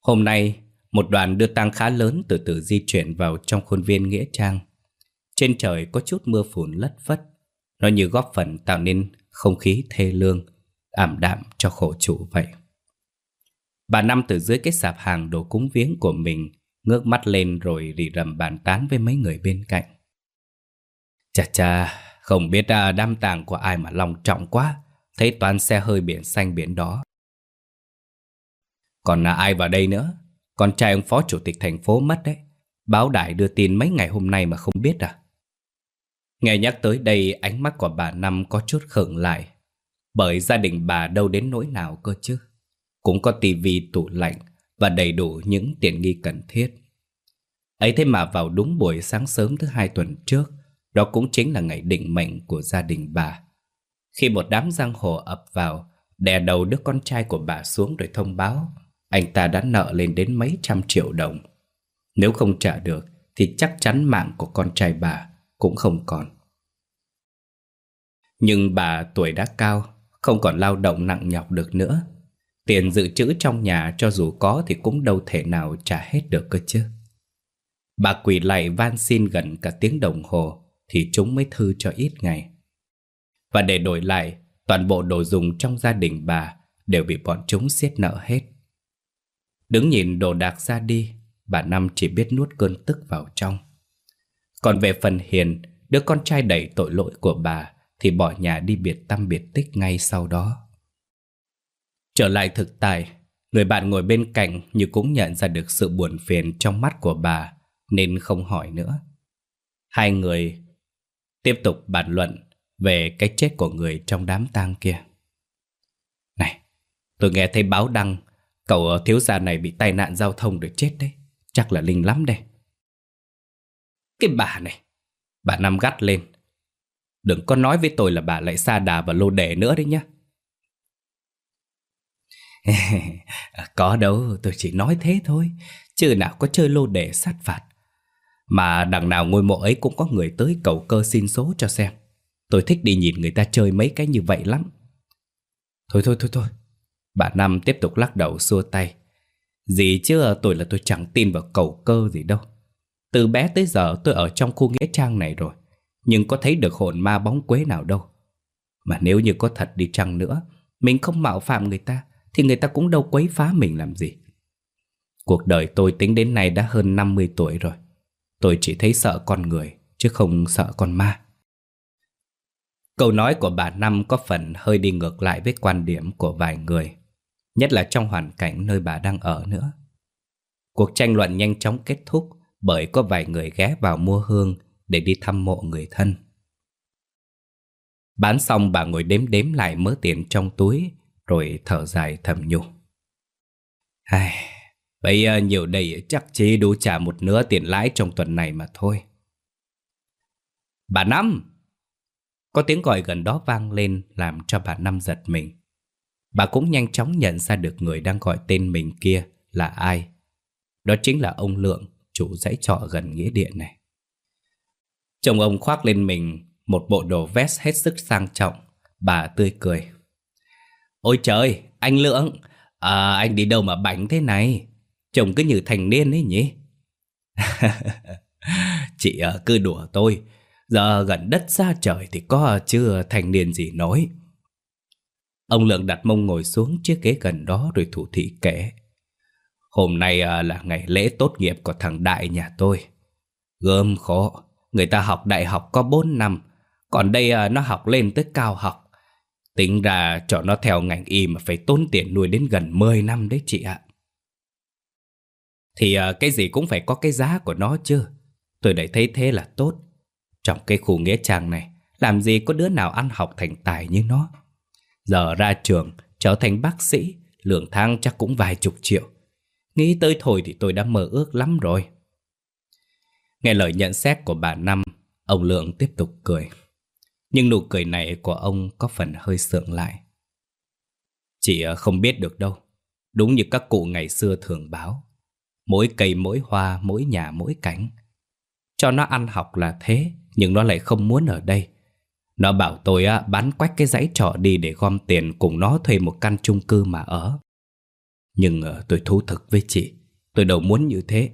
[SPEAKER 1] Hôm nay, một đoàn đưa tang khá lớn từ từ di chuyển vào trong khuôn viên Nghĩa Trang. Trên trời có chút mưa phùn lất phất, nó như góp phần tạo nên không khí thê lương, ảm đạm cho khổ chủ vậy. Bà Năm từ dưới cái sạp hàng đồ cúng viếng của mình ngước mắt lên rồi rì rầm bàn tán với mấy người bên cạnh. Chà chà, không biết à, đám tàng của ai mà lòng trọng quá, thấy toàn xe hơi biển xanh biển đỏ. Còn là ai vào đây nữa? Con trai ông phó chủ tịch thành phố mất đấy. Báo đại đưa tin mấy ngày hôm nay mà không biết à? Nghe nhắc tới đây ánh mắt của bà Năm có chút khựng lại. Bởi gia đình bà đâu đến nỗi nào cơ chứ. Cũng có tivi tủ lạnh và đầy đủ những tiện nghi cần thiết. ấy thế mà vào đúng buổi sáng sớm thứ hai tuần trước, đó cũng chính là ngày định mệnh của gia đình bà. Khi một đám giang hồ ập vào, đè đầu đứa con trai của bà xuống rồi thông báo anh ta đã nợ lên đến mấy trăm triệu đồng. Nếu không trả được thì chắc chắn mạng của con trai bà cũng không còn. Nhưng bà tuổi đã cao, không còn lao động nặng nhọc được nữa. Tiền dự trữ trong nhà cho dù có thì cũng đâu thể nào trả hết được cơ chứ. Bà quỳ lại van xin gần cả tiếng đồng hồ thì chúng mới thư cho ít ngày. Và để đổi lại, toàn bộ đồ dùng trong gia đình bà đều bị bọn chúng siết nợ hết. Đứng nhìn đồ đạc ra đi, bà Năm chỉ biết nuốt cơn tức vào trong. Còn về phần Hiền, đứa con trai đầy tội lỗi của bà thì bỏ nhà đi biệt tâm biệt tích ngay sau đó. Trở lại thực tại, người bạn ngồi bên cạnh như cũng nhận ra được sự buồn phiền trong mắt của bà nên không hỏi nữa. Hai người tiếp tục bàn luận về cái chết của người trong đám tang kia. Này, tôi nghe thấy báo đăng cậu thiếu gia này bị tai nạn giao thông được chết đấy. Chắc là linh lắm đây. Cái bà này, bà Năm gắt lên. Đừng có nói với tôi là bà lại xa đà và lô đề nữa đấy nhá. (laughs) có đâu, tôi chỉ nói thế thôi. Chứ nào có chơi lô đề sát phạt. Mà đằng nào ngôi mộ ấy cũng có người tới cầu cơ xin số cho xem. Tôi thích đi nhìn người ta chơi mấy cái như vậy lắm. Thôi thôi thôi thôi. Bà Năm tiếp tục lắc đầu xua tay. Gì chứ tôi là tôi chẳng tin vào cầu cơ gì đâu. Từ bé tới giờ tôi ở trong khu nghĩa trang này rồi. Nhưng có thấy được hồn ma bóng quế nào đâu. Mà nếu như có thật đi chăng nữa, mình không mạo phạm người ta, thì người ta cũng đâu quấy phá mình làm gì. Cuộc đời tôi tính đến nay đã hơn 50 tuổi rồi. Tôi chỉ thấy sợ con người, chứ không sợ con ma. Câu nói của bà Năm có phần hơi đi ngược lại với quan điểm của vài người, nhất là trong hoàn cảnh nơi bà đang ở nữa. Cuộc tranh luận nhanh chóng kết thúc bởi có vài người ghé vào mua hương để đi thăm mộ người thân. Bán xong bà ngồi đếm đếm lại mớ tiền trong túi rồi thở dài thầm nhủ. Ai, bây giờ nhiều đây chắc chỉ đủ trả một nửa tiền lãi trong tuần này mà thôi. Bà Năm! Có tiếng gọi gần đó vang lên làm cho bà Năm giật mình. Bà cũng nhanh chóng nhận ra được người đang gọi tên mình kia là ai. Đó chính là ông Lượng, chủ dãy trọ gần nghĩa điện này. Chồng ông khoác lên mình một bộ đồ vest hết sức sang trọng. Bà tươi cười. Ôi trời, anh Lượng, à, anh đi đâu mà bảnh thế này? Chồng cứ như thành niên ấy nhỉ? (laughs) Chị à, cứ đùa tôi, Giờ gần đất xa trời thì có chưa thành niên gì nói. Ông Lượng đặt mông ngồi xuống chiếc ghế gần đó rồi thủ thị kể. Hôm nay à, là ngày lễ tốt nghiệp của thằng Đại nhà tôi. gớm khó, người ta học đại học có 4 năm, còn đây à, nó học lên tới cao học. Tính ra cho nó theo ngành y mà phải tốn tiền nuôi đến gần 10 năm đấy chị ạ. Thì à, cái gì cũng phải có cái giá của nó chứ. Tôi đã thấy thế là tốt. Trong cái khu nghĩa trang này, làm gì có đứa nào ăn học thành tài như nó. Giờ ra trường, trở thành bác sĩ, lương tháng chắc cũng vài chục triệu. Nghĩ tới thôi thì tôi đã mơ ước lắm rồi. Nghe lời nhận xét của bà Năm, ông Lượng tiếp tục cười. Nhưng nụ cười này của ông có phần hơi sượng lại. Chị ờ, không biết được đâu. Đúng như các cụ ngày xưa thường báo. Mỗi cây mỗi hoa, mỗi nhà mỗi cảnh. Cho nó ăn học là thế, nhưng nó lại không muốn ở đây. Nó bảo tôi bán quách cái dãy trọ đi để gom tiền cùng nó thuê một căn chung cư mà ở. Nhưng ờ, tôi thú thực với chị, tôi đâu muốn như thế.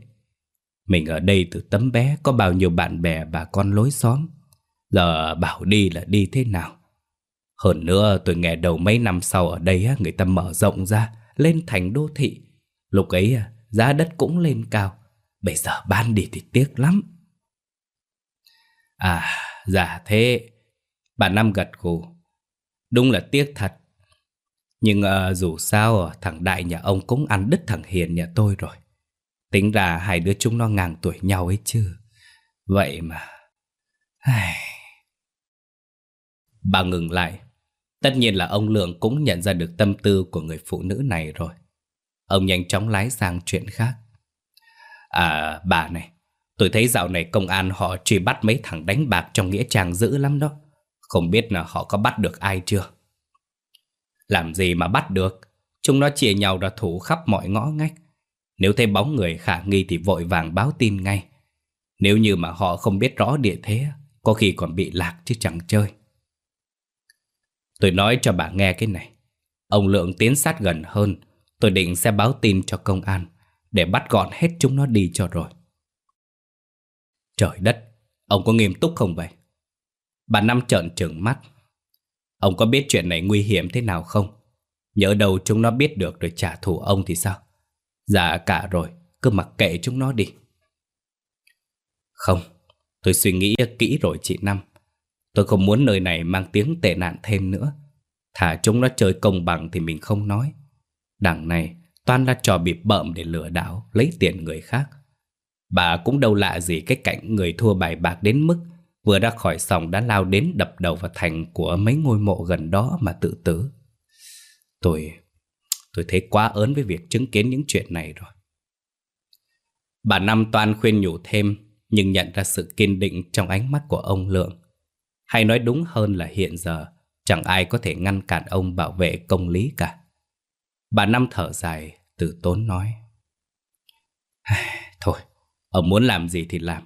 [SPEAKER 1] Mình ở đây từ tấm bé có bao nhiêu bạn bè bà con lối xóm. Giờ bảo đi là đi thế nào? Hơn nữa tôi nghe đầu mấy năm sau ở đây người ta mở rộng ra, lên thành đô thị. Lúc ấy à, giá đất cũng lên cao. Bây giờ bán đi thì tiếc lắm. À, dạ thế. Bà Năm gật gù. Đúng là tiếc thật. Nhưng uh, dù sao thằng Đại nhà ông cũng ăn đứt thằng Hiền nhà tôi rồi. Tính ra hai đứa chúng nó ngang tuổi nhau ấy chứ. Vậy mà... Ai... Bà ngừng lại. Tất nhiên là ông Lượng cũng nhận ra được tâm tư của người phụ nữ này rồi. Ông nhanh chóng lái sang chuyện khác. À, bà này, tôi thấy dạo này công an họ truy bắt mấy thằng đánh bạc trong nghĩa trang dữ lắm đó. Không biết là họ có bắt được ai chưa? Làm gì mà bắt được? Chúng nó chia nhau ra thủ khắp mọi ngõ ngách. Nếu thấy bóng người khả nghi thì vội vàng báo tin ngay. Nếu như mà họ không biết rõ địa thế, có khi còn bị lạc chứ chẳng chơi. Tôi nói cho bà nghe cái này. Ông Lượng tiến sát gần hơn, tôi định sẽ báo tin cho công an, để bắt gọn hết chúng nó đi cho rồi. Trời đất, ông có nghiêm túc không vậy? Bà Năm trợn trừng mắt. Ông có biết chuyện này nguy hiểm thế nào không? Nhớ đâu chúng nó biết được rồi trả thù ông thì sao? Dạ cả rồi, cứ mặc kệ chúng nó đi. Không, tôi suy nghĩ kỹ rồi chị Năm. Tôi không muốn nơi này mang tiếng tệ nạn thêm nữa. Thả chúng nó chơi công bằng thì mình không nói. Đằng này, toàn là trò bịp bợm để lừa đảo, lấy tiền người khác. Bà cũng đâu lạ gì cái cảnh người thua bài bạc đến mức vừa ra khỏi sòng đã lao đến đập đầu vào thành của mấy ngôi mộ gần đó mà tự tử. Tôi, tôi thấy quá ớn với việc chứng kiến những chuyện này rồi. Bà Năm Toan khuyên nhủ thêm, nhưng nhận ra sự kiên định trong ánh mắt của ông Lượng. Hay nói đúng hơn là hiện giờ, chẳng ai có thể ngăn cản ông bảo vệ công lý cả. Bà Năm thở dài, từ tốn nói. (sighs) Thôi, ông muốn làm gì thì làm,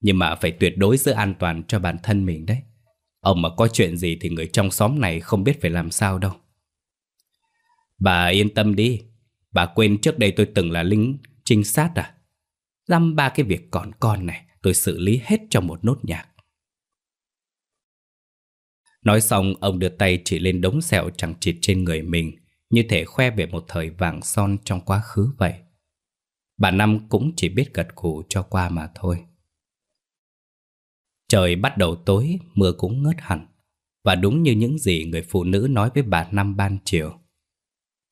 [SPEAKER 1] nhưng mà phải tuyệt đối giữ an toàn cho bản thân mình đấy. Ông mà có chuyện gì thì người trong xóm này không biết phải làm sao đâu. Bà yên tâm đi, bà quên trước đây tôi từng là lính trinh sát à? Dăm ba cái việc còn con này tôi xử lý hết trong một nốt nhạc. Nói xong ông đưa tay chỉ lên đống sẹo chẳng chịt trên người mình Như thể khoe về một thời vàng son trong quá khứ vậy Bà Năm cũng chỉ biết gật gù cho qua mà thôi Trời bắt đầu tối, mưa cũng ngớt hẳn. Và đúng như những gì người phụ nữ nói với bà Năm ban chiều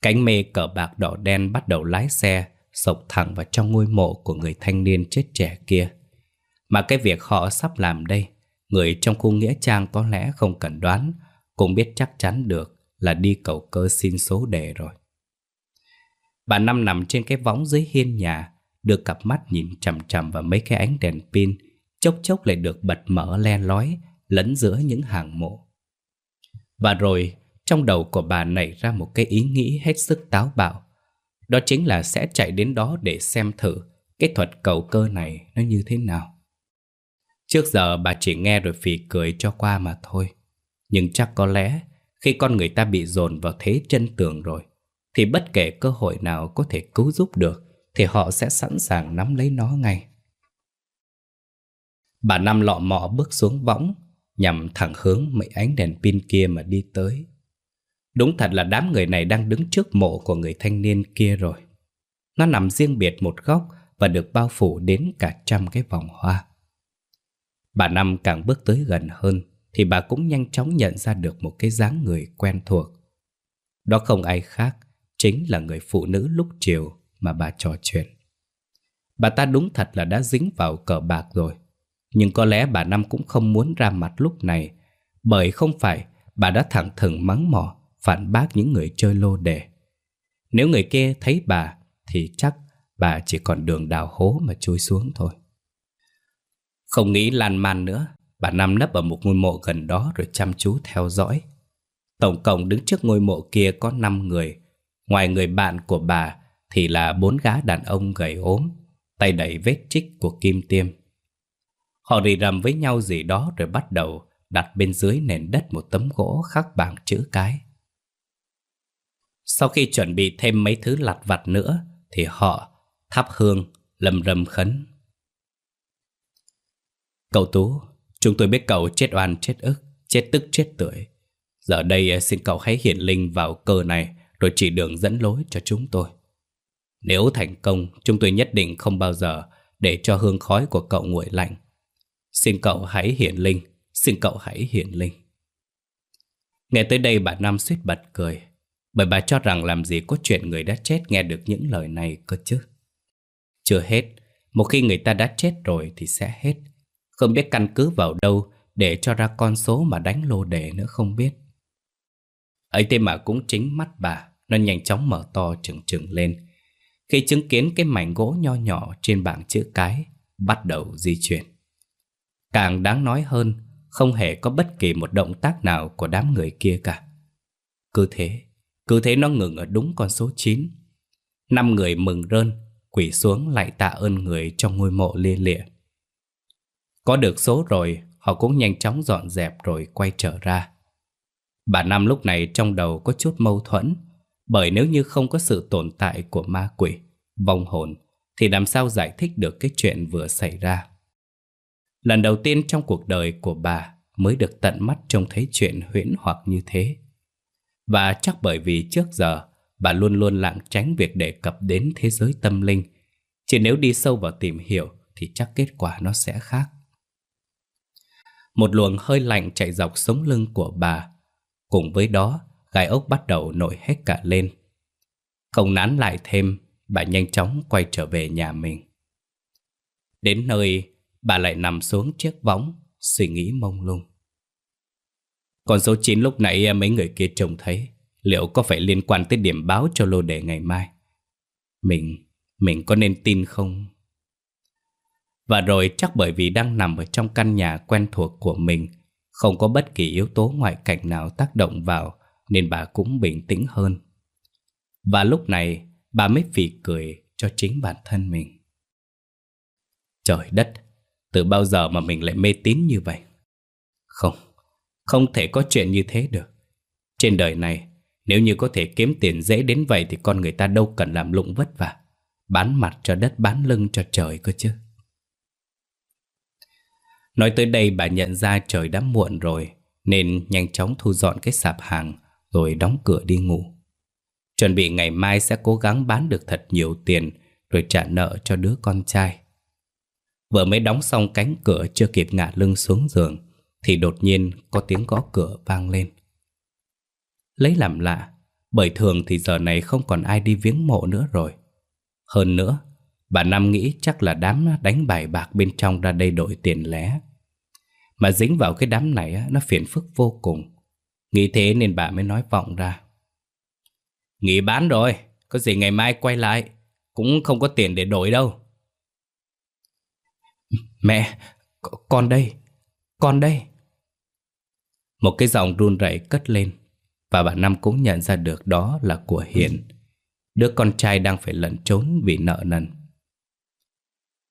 [SPEAKER 1] Cánh mê cờ bạc đỏ đen bắt đầu lái xe Sộc thẳng vào trong ngôi mộ của người thanh niên chết trẻ kia. Mà cái việc họ sắp làm đây Người trong khu nghĩa trang có lẽ không cần đoán Cũng biết chắc chắn được là đi cầu cơ xin số đề rồi. Bà Năm nằm trên cái võng dưới hiên nhà Đưa cặp mắt nhìn chằm chằm vào mấy cái ánh đèn pin Chốc chốc lại được bật mở len lói Lẫn giữa những hàng mộ Và rồi trong đầu của bà nảy ra một cái ý nghĩ hết sức táo bạo Đó chính là sẽ chạy đến đó để xem thử Cái thuật cầu cơ này nó như thế nào Trước giờ bà chỉ nghe rồi phì cười cho qua mà thôi. Nhưng chắc có lẽ khi con người ta bị dồn vào thế chân tường rồi, thì bất kể cơ hội nào có thể cứu giúp được, thì họ sẽ sẵn sàng nắm lấy nó ngay. Bà Năm lọ mọ bước xuống võng, nhằm thẳng hướng mấy ánh đèn pin kia mà đi tới. Đúng thật là đám người này đang đứng trước mộ của người thanh niên kia rồi. Nó nằm riêng biệt một góc và được bao phủ đến cả trăm cái vòng hoa. Bà Năm càng bước tới gần hơn thì bà cũng nhanh chóng nhận ra được một cái dáng người quen thuộc. Đó không ai khác, chính là người phụ nữ lúc chiều mà bà trò chuyện. Bà ta đúng thật là đã dính vào cờ bạc rồi. Nhưng có lẽ bà Năm cũng không muốn ra mặt lúc này, bởi không phải bà đã thẳng thừng mắng mỏ, phản bác những người chơi lô đề. Nếu người kia thấy bà Thì chắc bà chỉ còn đường đào hố mà chui xuống thôi. Không nghĩ lan man nữa Bà năm nấp ở một ngôi mộ gần đó Rồi chăm chú theo dõi. Tổng cộng đứng trước ngôi mộ kia có 5 người. Ngoài người bạn của bà Thì là bốn gã đàn ông gầy ốm Tay đẩy vết trích của kim tiêm. Họ rì rầm với nhau gì đó Rồi bắt đầu đặt bên dưới nền đất một tấm gỗ khắc bảng chữ cái. Sau khi chuẩn bị thêm mấy thứ lặt vặt nữa Thì họ thắp hương, lầm rầm khấn. Cậu Tú, Chúng tôi biết cậu chết oan, chết ức, Chết tức, chết tuổi Giờ đây à, xin cậu hãy hiện linh vào cờ này Rồi chỉ đường dẫn lối cho chúng tôi. Nếu thành công, Chúng tôi nhất định không bao giờ Để cho hương khói của cậu nguội lạnh. Xin cậu hãy hiện linh Xin cậu hãy hiện linh Nghe tới đây bà Nam suýt bật cười bởi bà cho rằng làm gì có chuyện người đã chết nghe được những lời này cơ chứ. Chưa hết, một khi người ta đã chết rồi thì sẽ hết. Không biết căn cứ vào đâu để cho ra con số mà đánh lô đề nữa không biết. ấy thế mà cũng chính mắt bà, nó nhanh chóng mở to trừng trừng lên. Khi chứng kiến cái mảnh gỗ nho nhỏ trên bảng chữ cái bắt đầu di chuyển. Càng đáng nói hơn, không hề có bất kỳ một động tác nào của đám người kia cả. Cứ thế, cứ thế nó ngừng ở đúng con số 9 Năm người mừng rơn Quỷ xuống lại tạ ơn người trong ngôi mộ lia lịa. Có được số rồi Họ cũng nhanh chóng dọn dẹp rồi quay trở ra. Bà Năm lúc này trong đầu có chút mâu thuẫn Bởi nếu như không có sự tồn tại của ma quỷ Vong hồn Thì làm sao giải thích được cái chuyện vừa xảy ra? Lần đầu tiên trong cuộc đời của bà Mới được tận mắt trông thấy chuyện huyễn hoặc như thế và chắc bởi vì trước giờ bà luôn luôn lảng tránh việc đề cập đến thế giới tâm linh. Chỉ nếu đi sâu vào tìm hiểu thì chắc kết quả nó sẽ khác. Một luồng hơi lạnh chạy dọc sống lưng của bà. Cùng với đó, gai ốc bắt đầu nổi hết cả lên. Không nán lại thêm, bà nhanh chóng quay trở về nhà mình. Đến nơi, bà lại nằm xuống chiếc võng, suy nghĩ mông lung. Còn số 9 lúc nãy mấy người kia trông thấy Liệu có phải liên quan tới điểm báo cho lô đề ngày mai Mình, mình có nên tin không? Và rồi chắc bởi vì đang nằm ở trong căn nhà quen thuộc của mình Không có bất kỳ yếu tố ngoại cảnh nào tác động vào Nên bà cũng bình tĩnh hơn Và lúc này bà mới phì cười cho chính bản thân mình Trời đất, từ bao giờ mà mình lại mê tín như vậy? Không, không thể có chuyện như thế được. Trên đời này Nếu như có thể kiếm tiền dễ đến vậy Thì con người ta đâu cần làm lụng vất vả. Bán mặt cho đất bán lưng cho trời cơ chứ. Nói tới đây bà nhận ra trời đã muộn rồi Nên nhanh chóng thu dọn cái sạp hàng Rồi đóng cửa đi ngủ. Chuẩn bị ngày mai sẽ cố gắng bán được thật nhiều tiền Rồi trả nợ cho đứa con trai. Vừa mới đóng xong cánh cửa chưa kịp ngả lưng xuống giường thì đột nhiên có tiếng gõ cửa vang lên. Lấy làm lạ, bởi thường thì giờ này không còn ai đi viếng mộ nữa rồi. Hơn nữa, bà Năm nghĩ chắc là đám đánh bài bạc bên trong ra đây đổi tiền lẻ Mà dính vào cái đám này nó phiền phức vô cùng. Nghĩ thế nên bà mới nói vọng ra. Nghỉ bán rồi, có gì ngày mai quay lại, cũng không có tiền để đổi đâu. Mẹ, con đây, con đây. Một cái giọng run rẩy cất lên Và bà Năm cũng nhận ra được đó là của Hiền. Đứa con trai đang phải lẩn trốn vì nợ nần.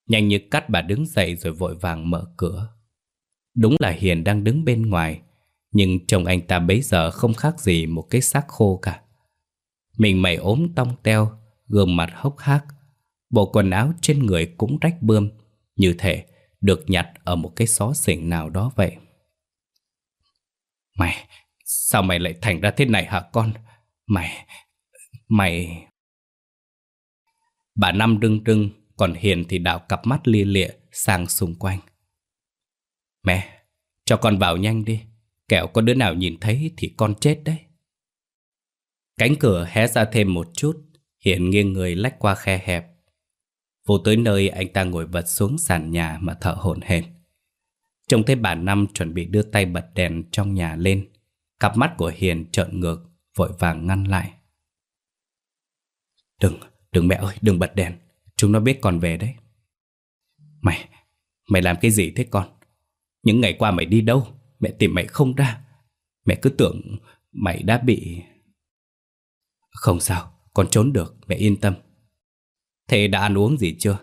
[SPEAKER 1] Nhanh như cắt bà đứng dậy rồi vội vàng mở cửa. Đúng là Hiền đang đứng bên ngoài Nhưng chồng anh ta bấy giờ không khác gì một cái xác khô cả. Mình mày ốm tong teo Gương mặt hốc hác Bộ quần áo trên người cũng rách bươm. Như thể được nhặt ở một cái xó xỉnh nào đó vậy Mày, sao mày lại thành ra thế này hả con? Mày, mày... Bà Năm rưng rưng, còn Hiền thì đảo cặp mắt lia lịa sang xung quanh. Mẹ, cho con vào nhanh đi, kẻo có đứa nào nhìn thấy thì con chết đấy. Cánh cửa hé ra thêm một chút, Hiền nghiêng người lách qua khe hẹp. Vô tới nơi anh ta ngồi vật xuống sàn nhà mà thở hổn hển. Trông thấy bà Năm chuẩn bị đưa tay bật đèn trong nhà lên Cặp mắt của Hiền trợn ngược Vội vàng ngăn lại. Đừng, đừng mẹ ơi, đừng bật đèn Chúng nó biết con về đấy. Mày, mày làm cái gì thế con? Những ngày qua mày đi đâu? Mẹ tìm mày không ra. Mẹ cứ tưởng mày đã bị Không sao Con trốn được, mẹ yên tâm. Thế đã ăn uống gì chưa?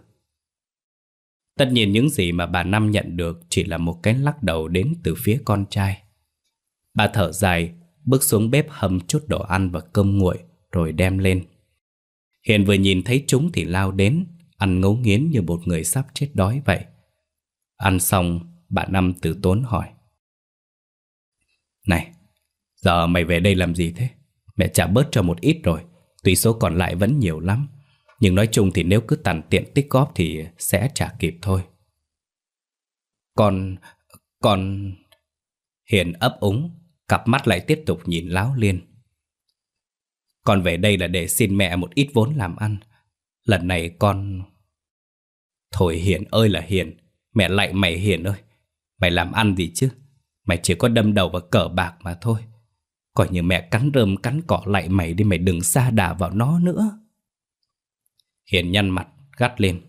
[SPEAKER 1] Tất nhiên những gì mà bà Năm nhận được Chỉ là một cái lắc đầu đến từ phía con trai. Bà thở dài, Bước xuống bếp hầm chút đồ ăn và cơm nguội Rồi đem lên. Hiền vừa nhìn thấy chúng thì lao đến, Ăn ngấu nghiến như một người sắp chết đói vậy. Ăn xong, Bà Năm từ tốn hỏi. Này, Giờ mày về đây làm gì thế? Mẹ trả bớt cho một ít rồi, Tuy số còn lại vẫn nhiều lắm. Nhưng nói chung thì nếu cứ tàn tiện tích góp Thì sẽ trả kịp thôi. Còn còn Hiền ấp úng, Cặp mắt lại tiếp tục nhìn láo liên. Con về đây là để xin mẹ một ít vốn làm ăn. Lần này con... Thôi Hiền ơi là Hiền, Mẹ lại mày Hiền ơi. Mày làm ăn gì chứ? Mày chỉ có đâm đầu vào cờ bạc mà thôi. Coi như mẹ cắn rơm cắn cỏ lại mày đi, mày đừng xa đà vào nó nữa. Hiền nhăn mặt, gắt lên.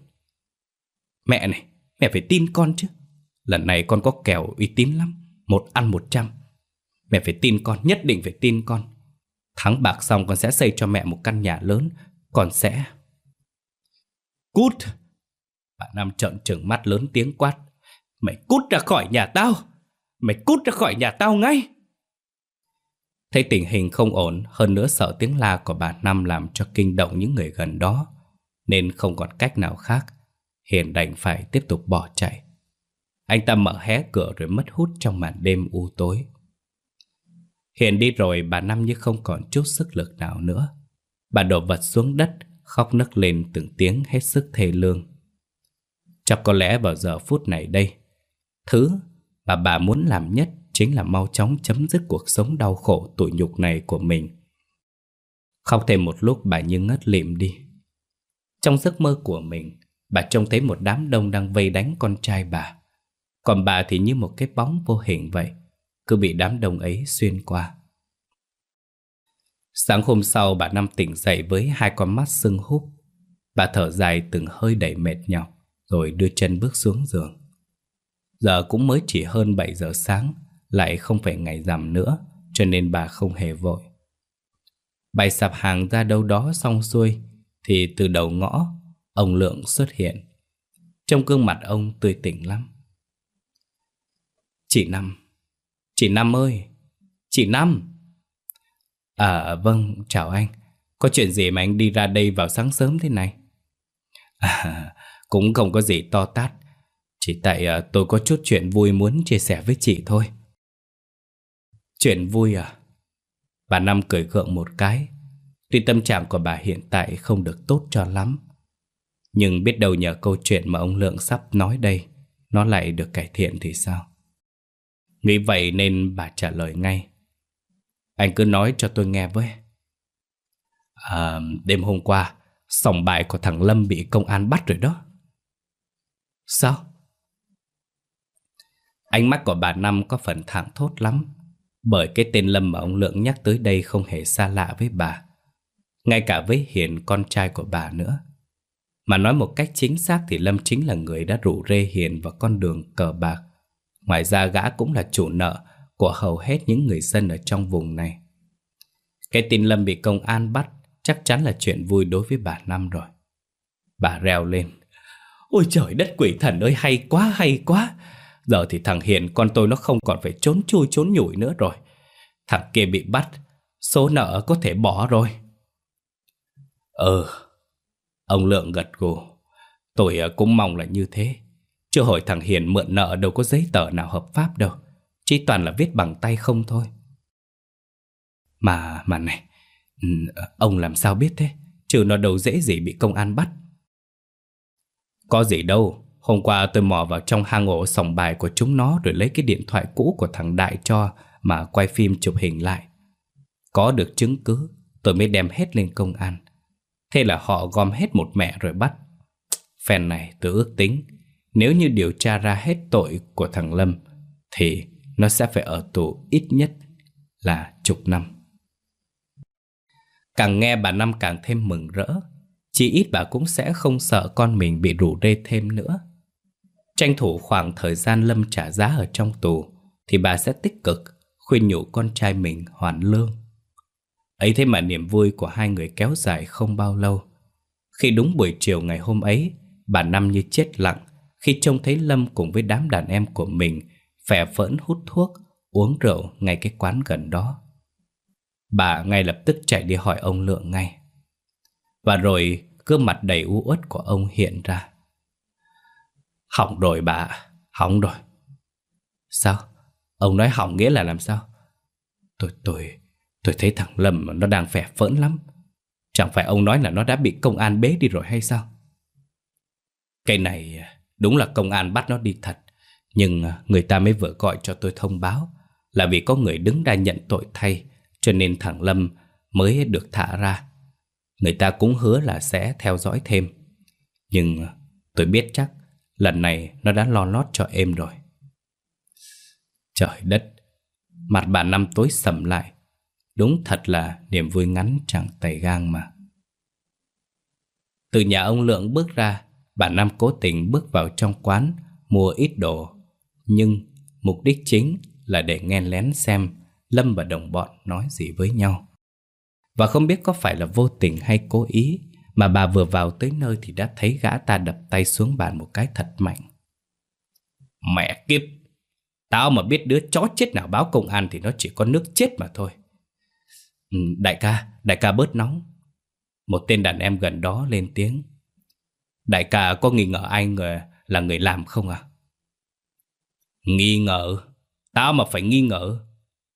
[SPEAKER 1] Mẹ này, Mẹ phải tin con chứ. Lần này con có kèo uy tín lắm, Một ăn một trăm Mẹ phải tin con, Nhất định phải tin con. Thắng bạc xong con sẽ xây cho mẹ một căn nhà lớn, Con sẽ Cút. Bà Nam trợn trừng mắt lớn tiếng quát, Mày cút ra khỏi nhà tao! Mày cút ra khỏi nhà tao ngay! Thấy tình hình không ổn, Hơn nữa sợ tiếng la của bà Năm Làm cho kinh động những người gần đó. Nên không còn cách nào khác. Hiền đành phải tiếp tục bỏ chạy. Anh ta mở hé cửa rồi mất hút trong màn đêm u tối. Hiền đi rồi, bà Năm như không còn chút sức lực nào nữa. Bà đổ vật xuống đất, Khóc nấc lên từng tiếng hết sức thê lương. Chắc có lẽ vào giờ phút này đây, Thứ mà bà muốn làm nhất Chính là mau chóng chấm dứt cuộc sống đau khổ tủi nhục này của mình. Khóc thêm một lúc, bà như ngất lịm đi. Trong giấc mơ của mình, Bà trông thấy một đám đông đang vây đánh con trai bà. Còn bà thì như một cái bóng vô hình vậy, Cứ bị đám đông ấy xuyên qua. Sáng hôm sau, bà Năm tỉnh dậy với hai con mắt sưng húp. Bà thở dài từng hơi đầy mệt nhọc, Rồi đưa chân bước xuống giường. Giờ cũng mới chỉ hơn 7 giờ sáng, Lại không phải ngày rằm nữa, Cho nên bà không hề vội. Bày sạp hàng ra đâu đó xong xuôi thì từ đầu ngõ Ông Lượng xuất hiện. Trong gương mặt ông tươi tỉnh lắm. Chị Năm. Chị Năm ơi! Chị Năm! À vâng chào anh. Có chuyện gì mà anh đi ra đây vào sáng sớm thế này? À (laughs) cũng không có gì to tát. Chỉ tại uh, tôi có chút chuyện vui muốn chia sẻ với chị thôi. Chuyện vui à? Bà Năm cười gượng một cái. Tuy tâm trạng của bà hiện tại không được tốt cho lắm, Nhưng biết đâu nhờ câu chuyện mà ông Lượng sắp nói đây, Nó lại được cải thiện thì sao? Nghĩ vậy nên bà trả lời ngay. Anh cứ nói cho tôi nghe với. À đêm hôm qua, Sòng bài của thằng Lâm bị công an bắt rồi đó. Sao? Ánh mắt của bà Năm có phần thẳng thốt lắm, Bởi cái tên Lâm mà ông Lượng nhắc tới đây không hề xa lạ với bà. Ngay cả với Hiền con trai của bà nữa. Mà nói một cách chính xác thì Lâm chính là người đã rủ rê Hiền vào con đường cờ bạc. Ngoài ra gã cũng là chủ nợ của hầu hết những người dân ở trong vùng này. Cái tin Lâm bị công an bắt chắc chắn là chuyện vui đối với bà Năm rồi. Bà reo lên. Ôi trời đất quỷ thần ơi, hay quá hay quá. Giờ thì thằng Hiền con tôi nó không còn phải trốn chui, trốn nhủi nữa rồi. Thằng kia bị bắt, Số nợ có thể bỏ rồi. Ừ Ông Lượng gật gù. Tôi ờ, cũng mong là như thế. Chưa hỏi thằng Hiền mượn nợ đâu có giấy tờ nào hợp pháp đâu. Chỉ toàn là viết bằng tay không thôi. Mà, mà này ừ, Ông làm sao biết thế? Chứ nó đâu dễ gì bị công an bắt. Có gì đâu. Hôm qua tôi mò vào trong hang ổ sòng bài của chúng nó Rồi lấy cái điện thoại cũ của thằng Đại cho Mà quay phim chụp hình lại. Có được chứng cứ Tôi mới đem hết lên công an. Thế là họ gom hết một mẹ rồi bắt. Phen này tôi ước tính, Nếu như điều tra ra hết tội của thằng Lâm, Thì nó sẽ phải ở tù ít nhất là chục năm. Càng nghe bà Năm càng thêm mừng rỡ, Chỉ ít bà cũng sẽ không sợ con mình bị rủ rê thêm nữa. Tranh thủ khoảng thời gian Lâm trả giá ở trong tù, Thì bà sẽ tích cực khuyên nhủ con trai mình hoàn lương. Ấy thế mà niềm vui của hai người kéo dài không bao lâu. Khi đúng buổi chiều ngày hôm ấy Bà Năm như chết lặng Khi trông thấy Lâm cùng với đám đàn em của mình Phè phỡn hút thuốc Uống rượu ngay cái quán gần đó. Bà ngay lập tức chạy đi hỏi ông Lượng ngay. Và rồi gương mặt đầy u uất của ông hiện ra. Hỏng rồi bà Hỏng rồi. Sao? Ông nói hỏng nghĩa là làm sao? Tôi, tôi, tôi thấy thằng Lâm nó đang phẻ phỡn lắm. Chẳng phải ông nói là nó đã bị công an bế đi rồi hay sao? Cái này, đúng là công an bắt nó đi thật. Nhưng à, người ta mới vừa gọi cho tôi thông báo Là vì có người đứng ra nhận tội thay, Cho nên thằng Lâm mới được thả ra. Người ta cũng hứa là sẽ theo dõi thêm. Nhưng à, tôi biết chắc Lần này nó đã lo lót cho em rồi. Trời đất, Mặt bà Năm tối sầm lại. Đúng thật là niềm vui ngắn chẳng tay gang mà. Từ nhà ông Lượng bước ra, Bà Năm cố tình bước vào trong quán, Mua ít đồ. Nhưng mục đích chính là để nghe lén xem Lâm và đồng bọn nói gì với nhau. Và không biết có phải là vô tình hay cố ý, Mà bà vừa vào tới nơi thì đã thấy gã ta đập tay xuống bàn một cái thật mạnh. Mẹ kiếp! Tao mà biết đứa chó chết nào báo công an thì nó chỉ có nước chết mà thôi. Ừ, đại ca, đại ca bớt nóng. Một tên đàn em gần đó lên tiếng. Đại ca có nghi ngờ ai người là người làm không à? Nghi ngờ? Tao mà phải nghi ngờ.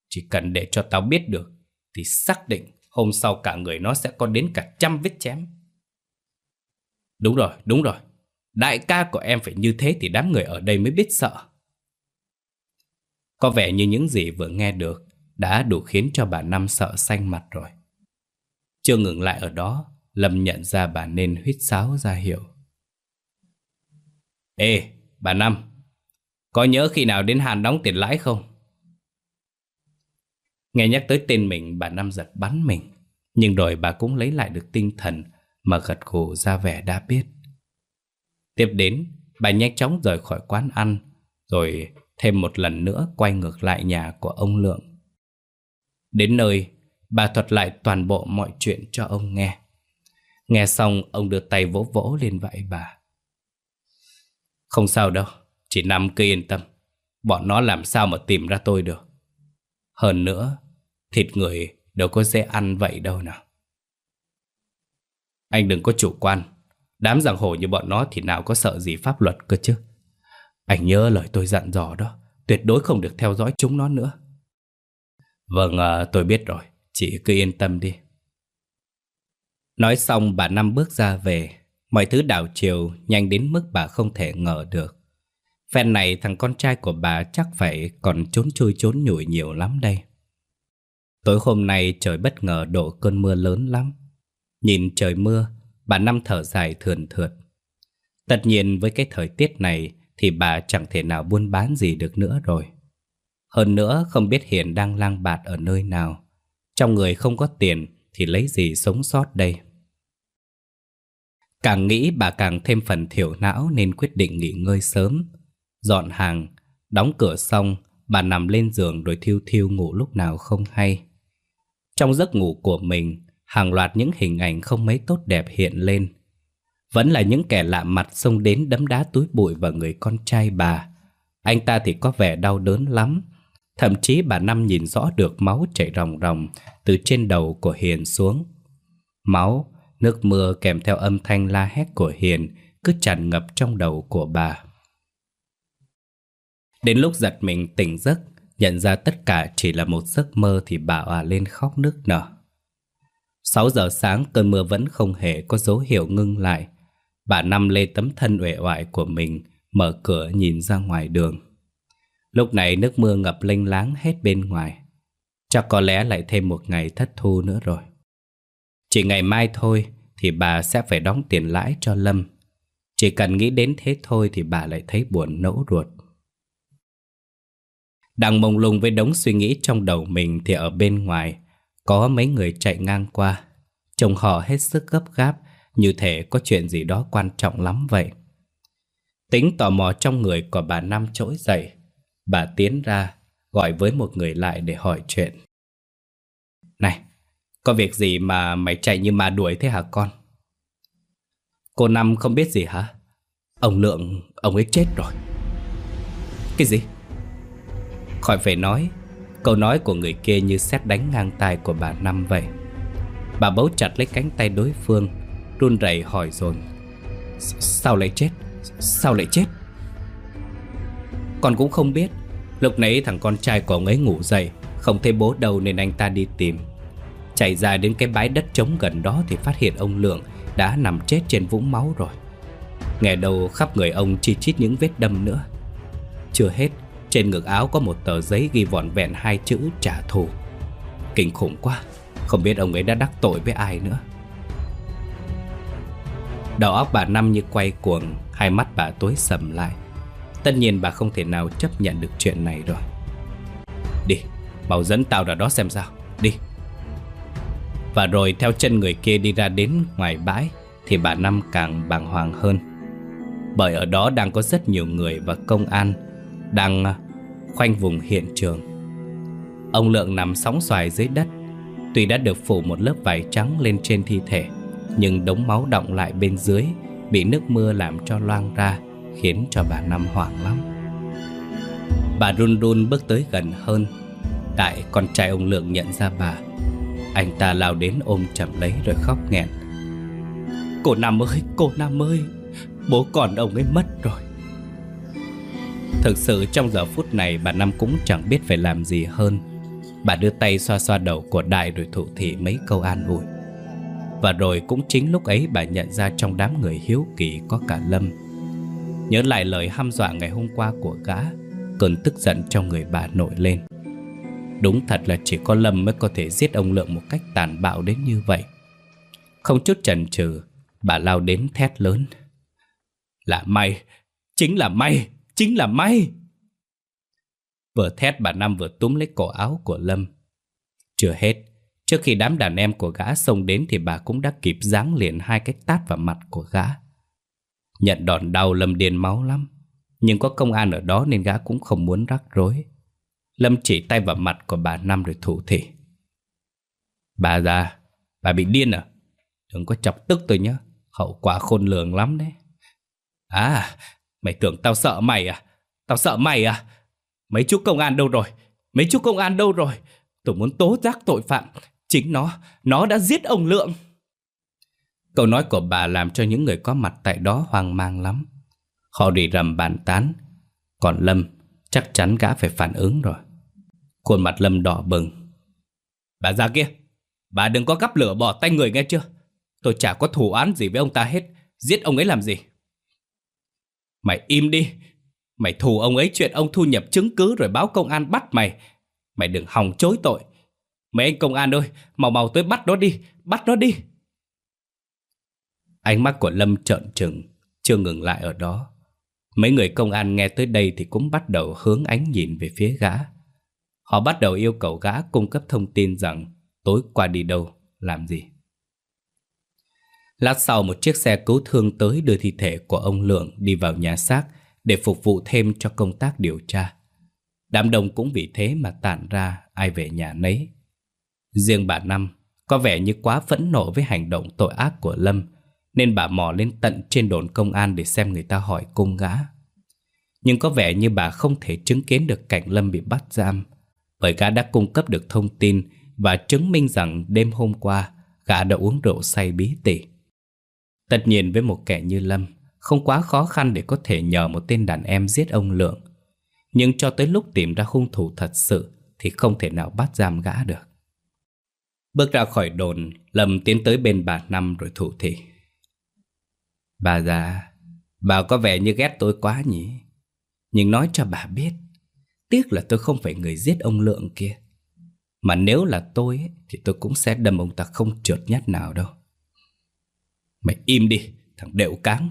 [SPEAKER 1] Chỉ cần để cho tao biết được thì xác định hôm sau cả người nó sẽ có đến cả trăm vết chém. Đúng rồi, đúng rồi. Đại ca của em phải như thế thì đám người ở đây mới biết sợ. Có vẻ như những gì vừa nghe được đã đủ khiến cho bà Năm sợ xanh mặt rồi. Chưa ngừng lại ở đó, Lâm nhận ra bà nên huýt sáo ra hiệu. Ê, bà Năm, có nhớ khi nào đến Hàn đóng tiền lãi không? Nghe nhắc tới tên mình, bà Năm giật bắn mình. Nhưng rồi bà cũng lấy lại được tinh thần mà gật gù ra vẻ đã biết. Tiếp đến, bà nhanh chóng rời khỏi quán ăn, rồi thêm một lần nữa quay ngược lại nhà của ông Lượng. Đến nơi, bà thuật lại toàn bộ mọi chuyện cho ông nghe. Nghe xong, ông đưa tay vỗ vỗ lên vai bà. Không sao đâu, chỉ nằm cứ yên tâm. Bọn nó làm sao mà tìm ra tôi được. Hơn nữa, thịt người đâu có dễ ăn vậy đâu nào. Anh đừng có chủ quan. Đám giang hồ như bọn nó thì nào có sợ gì pháp luật cơ chứ. Anh nhớ lời tôi dặn dò đó Tuyệt đối không được theo dõi chúng nó nữa Vâng à, tôi biết rồi. Chị cứ yên tâm đi. Nói xong, bà Năm bước ra về. Mọi thứ đảo chiều, Nhanh đến mức bà không thể ngờ được. Phen này, thằng con trai của bà Chắc phải còn trốn chui trốn nhủi nhiều lắm đây. Tối hôm nay, trời bất ngờ đổ cơn mưa lớn lắm. Nhìn trời mưa, Bà Năm thở dài thườn thượt. Tất nhiên, với cái thời tiết này, thì bà chẳng thể nào buôn bán gì được nữa rồi. Hơn nữa không biết Hiền đang lang bạt ở nơi nào. Trong người không có tiền thì lấy gì sống sót đây. Càng nghĩ bà càng thêm phần thiểu não nên quyết định nghỉ ngơi sớm. Dọn hàng, đóng cửa xong, bà nằm lên giường rồi thiêu thiêu ngủ lúc nào không hay. Trong giấc ngủ của mình, hàng loạt những hình ảnh không mấy tốt đẹp hiện lên. Vẫn là những kẻ lạ mặt xông đến đấm đá túi bụi vào người con trai bà Anh ta thì có vẻ đau đớn lắm Thậm chí bà Năm nhìn rõ được máu chảy ròng ròng Từ trên đầu của Hiền xuống. Máu, nước mưa kèm theo âm thanh la hét của Hiền Cứ tràn ngập trong đầu của bà. Đến lúc giật mình tỉnh giấc Nhận ra tất cả chỉ là một giấc mơ Thì bà òa lên khóc nức nở. 6 giờ sáng cơn mưa vẫn không hề có dấu hiệu ngưng lại. Bà Năm lê tấm thân uể oải của mình Mở cửa nhìn ra ngoài đường. Lúc này nước mưa ngập lênh láng hết bên ngoài. Chắc có lẽ lại thêm một ngày thất thu nữa rồi. Chỉ ngày mai thôi Thì bà sẽ phải đóng tiền lãi cho Lâm. Chỉ cần nghĩ đến thế thôi Thì bà lại thấy buồn nẫu ruột. Đang mông lung với đống suy nghĩ trong đầu mình Thì ở bên ngoài, Có mấy người chạy ngang qua. Trông họ hết sức gấp gáp, Như thể có chuyện gì đó quan trọng lắm vậy. Tính tò mò trong người của bà Năm trỗi dậy. Bà tiến ra, Gọi với một người lại để hỏi chuyện. Này, Có việc gì mà mày chạy như ma đuổi thế hả con? Cô Năm không biết gì hả? Ông Lượng, Ông ấy chết rồi. Cái gì? Khỏi phải nói, Câu nói của người kia như xét đánh ngang tai của bà Năm vậy. Bà bấu chặt lấy cánh tay đối phương, Run rẩy hỏi dồn, Sao lại chết? Sao lại chết? Con cũng không biết. Lúc nãy thằng con trai của ông ấy ngủ dậy, Không thấy bố đâu nên anh ta đi tìm. Chạy ra đến cái bãi đất trống gần đó Thì phát hiện ông Lượng đã nằm chết trên vũng máu rồi. Nghe đầu khắp người ông chi chít những vết đâm nữa. Chưa hết, Trên ngực áo có một tờ giấy ghi vỏn vẹn hai chữ trả thù. Kinh khủng quá, Không biết ông ấy đã đắc tội với ai nữa. Đầu óc bà Năm như quay cuồng, Hai mắt bà tối sầm lại. Tất nhiên bà không thể nào chấp nhận được chuyện này rồi. Đi, Bảo dẫn tao ra đó xem sao. Đi. Và rồi theo chân người kia đi ra đến ngoài bãi Thì bà Năm càng bàng hoàng hơn. Bởi ở đó đang có rất nhiều người và công an Đang à, khoanh vùng hiện trường. Ông Lượng nằm sóng xoài dưới đất, Tuy đã được phủ một lớp vải trắng lên trên thi thể, Nhưng đống máu động lại bên dưới Bị nước mưa làm cho loang ra. Khiến cho bà Năm hoảng lắm. Bà run run bước tới gần hơn. Đại con trai ông Lượng nhận ra bà Anh ta lao đến ôm chậm lấy rồi khóc nghẹn. Cô Năm ơi, cô Năm ơi Bố còn ông ấy mất rồi. Thực sự trong giờ phút này bà Năm cũng chẳng biết phải làm gì hơn. Bà đưa tay xoa xoa đầu của Đại rồi thụ thị mấy câu an ủi. Và rồi cũng chính lúc ấy bà nhận ra trong đám người hiếu kỳ có cả Lâm. Nhớ lại lời hăm dọa ngày hôm qua của gã, Cơn tức giận trong người bà nổi lên. Đúng thật là chỉ có Lâm mới có thể giết ông Lượng một cách tàn bạo đến như vậy. Không chút chần chừ, Bà lao đến thét lớn. Là may, Chính là may, Chính là may. Vừa thét bà Năm vừa túm lấy cổ áo của Lâm. Chưa hết, Trước khi đám đàn em của gã xông đến Thì bà cũng đã kịp giáng liền hai cái tát vào mặt của gã. Nhận đòn đau Lâm điên máu lắm. Nhưng có công an ở đó nên gã cũng không muốn rắc rối. Lâm chỉ tay vào mặt của bà Năm rồi thủ thỉ. Bà già, Bà bị điên à? Đừng có chọc tức tôi nhé. Hậu quả khôn lường lắm đấy. À Mày tưởng tao sợ mày à? Tao sợ mày à? Mấy chú công an đâu rồi? Mấy chú công an đâu rồi? Tôi muốn tố giác tội phạm. Chính nó Nó đã giết ông Lượng. Câu nói của bà làm cho những người có mặt tại đó hoang mang lắm. Họ đi rầm bàn tán. Còn Lâm chắc chắn gã phải phản ứng rồi. Khuôn mặt Lâm đỏ bừng. Bà ra kia, bà đừng có gắp lửa bỏ tay người nghe chưa? Tôi chả có thủ án gì với ông ta hết. Giết ông ấy làm gì? Mày im đi. Mày thù ông ấy chuyện ông thu nhập chứng cứ rồi báo công an bắt mày. Mày đừng hòng chối tội. Mấy anh công an ơi, mau mau tới bắt nó đi, bắt nó đi. Ánh mắt của Lâm trợn trừng, chưa ngừng lại ở đó. Mấy người công an nghe tới đây thì cũng bắt đầu hướng ánh nhìn về phía gã. Họ bắt đầu yêu cầu gã cung cấp thông tin rằng tối qua đi đâu, làm gì. Lát sau một chiếc xe cứu thương tới đưa thi thể của ông Lượng đi vào nhà xác để phục vụ thêm cho công tác điều tra. Đám đông cũng vì thế mà tản ra ai về nhà nấy. Riêng bà Năm có vẻ như quá phẫn nộ với hành động tội ác của Lâm nên bà mò lên tận trên đồn công an để xem người ta hỏi cung gã. Nhưng có vẻ như bà không thể chứng kiến được cảnh Lâm bị bắt giam, bởi gã đã cung cấp được thông tin và chứng minh rằng đêm hôm qua gã đã uống rượu say bí tỉ. Tất nhiên với một kẻ như Lâm, không quá khó khăn để có thể nhờ một tên đàn em giết ông Lượng. Nhưng cho tới lúc tìm ra hung thủ thật sự thì không thể nào bắt giam gã được. Bước ra khỏi đồn, Lâm tiến tới bên bà Năm rồi thủ thị. Bà già, bà có vẻ như ghét tôi quá nhỉ? Nhưng nói cho bà biết, tiếc là tôi không phải người giết ông Lượng kia. Mà nếu là tôi ấy, thì tôi cũng sẽ đâm ông ta không trượt nhát nào đâu. Mày im đi, thằng đệu cáng,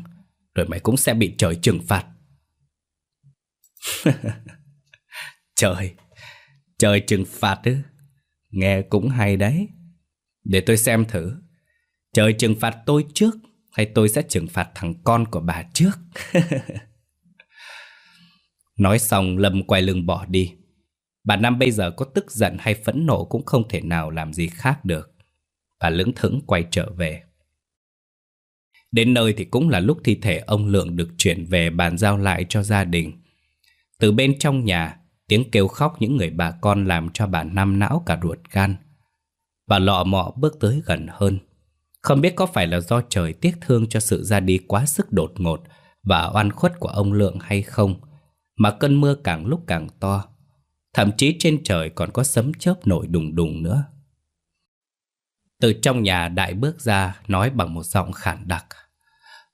[SPEAKER 1] rồi mày cũng sẽ bị trời trừng phạt. (laughs) trời, trời trừng phạt ư? Nghe cũng hay đấy. Để tôi xem thử. Trời trừng phạt tôi trước hay tôi sẽ trừng phạt thằng con của bà trước. (laughs) Nói xong Lâm quay lưng bỏ đi. Bà Năm bây giờ có tức giận hay phẫn nộ cũng không thể nào làm gì khác được. Bà lững thững quay trở về. Đến nơi thì cũng là lúc thi thể ông Lượng được chuyển về bàn giao lại cho gia đình. Từ bên trong nhà, tiếng kêu khóc những người bà con làm cho bà Năm não cả ruột gan. Bà lọ mọ bước tới gần hơn. Không biết có phải là do trời tiếc thương cho sự ra đi quá sức đột ngột và oan khuất của ông Lượng hay không, mà cơn mưa càng lúc càng to. Thậm chí trên trời còn có sấm chớp nổi đùng đùng nữa. Từ trong nhà đại bước ra nói bằng một giọng khản đặc.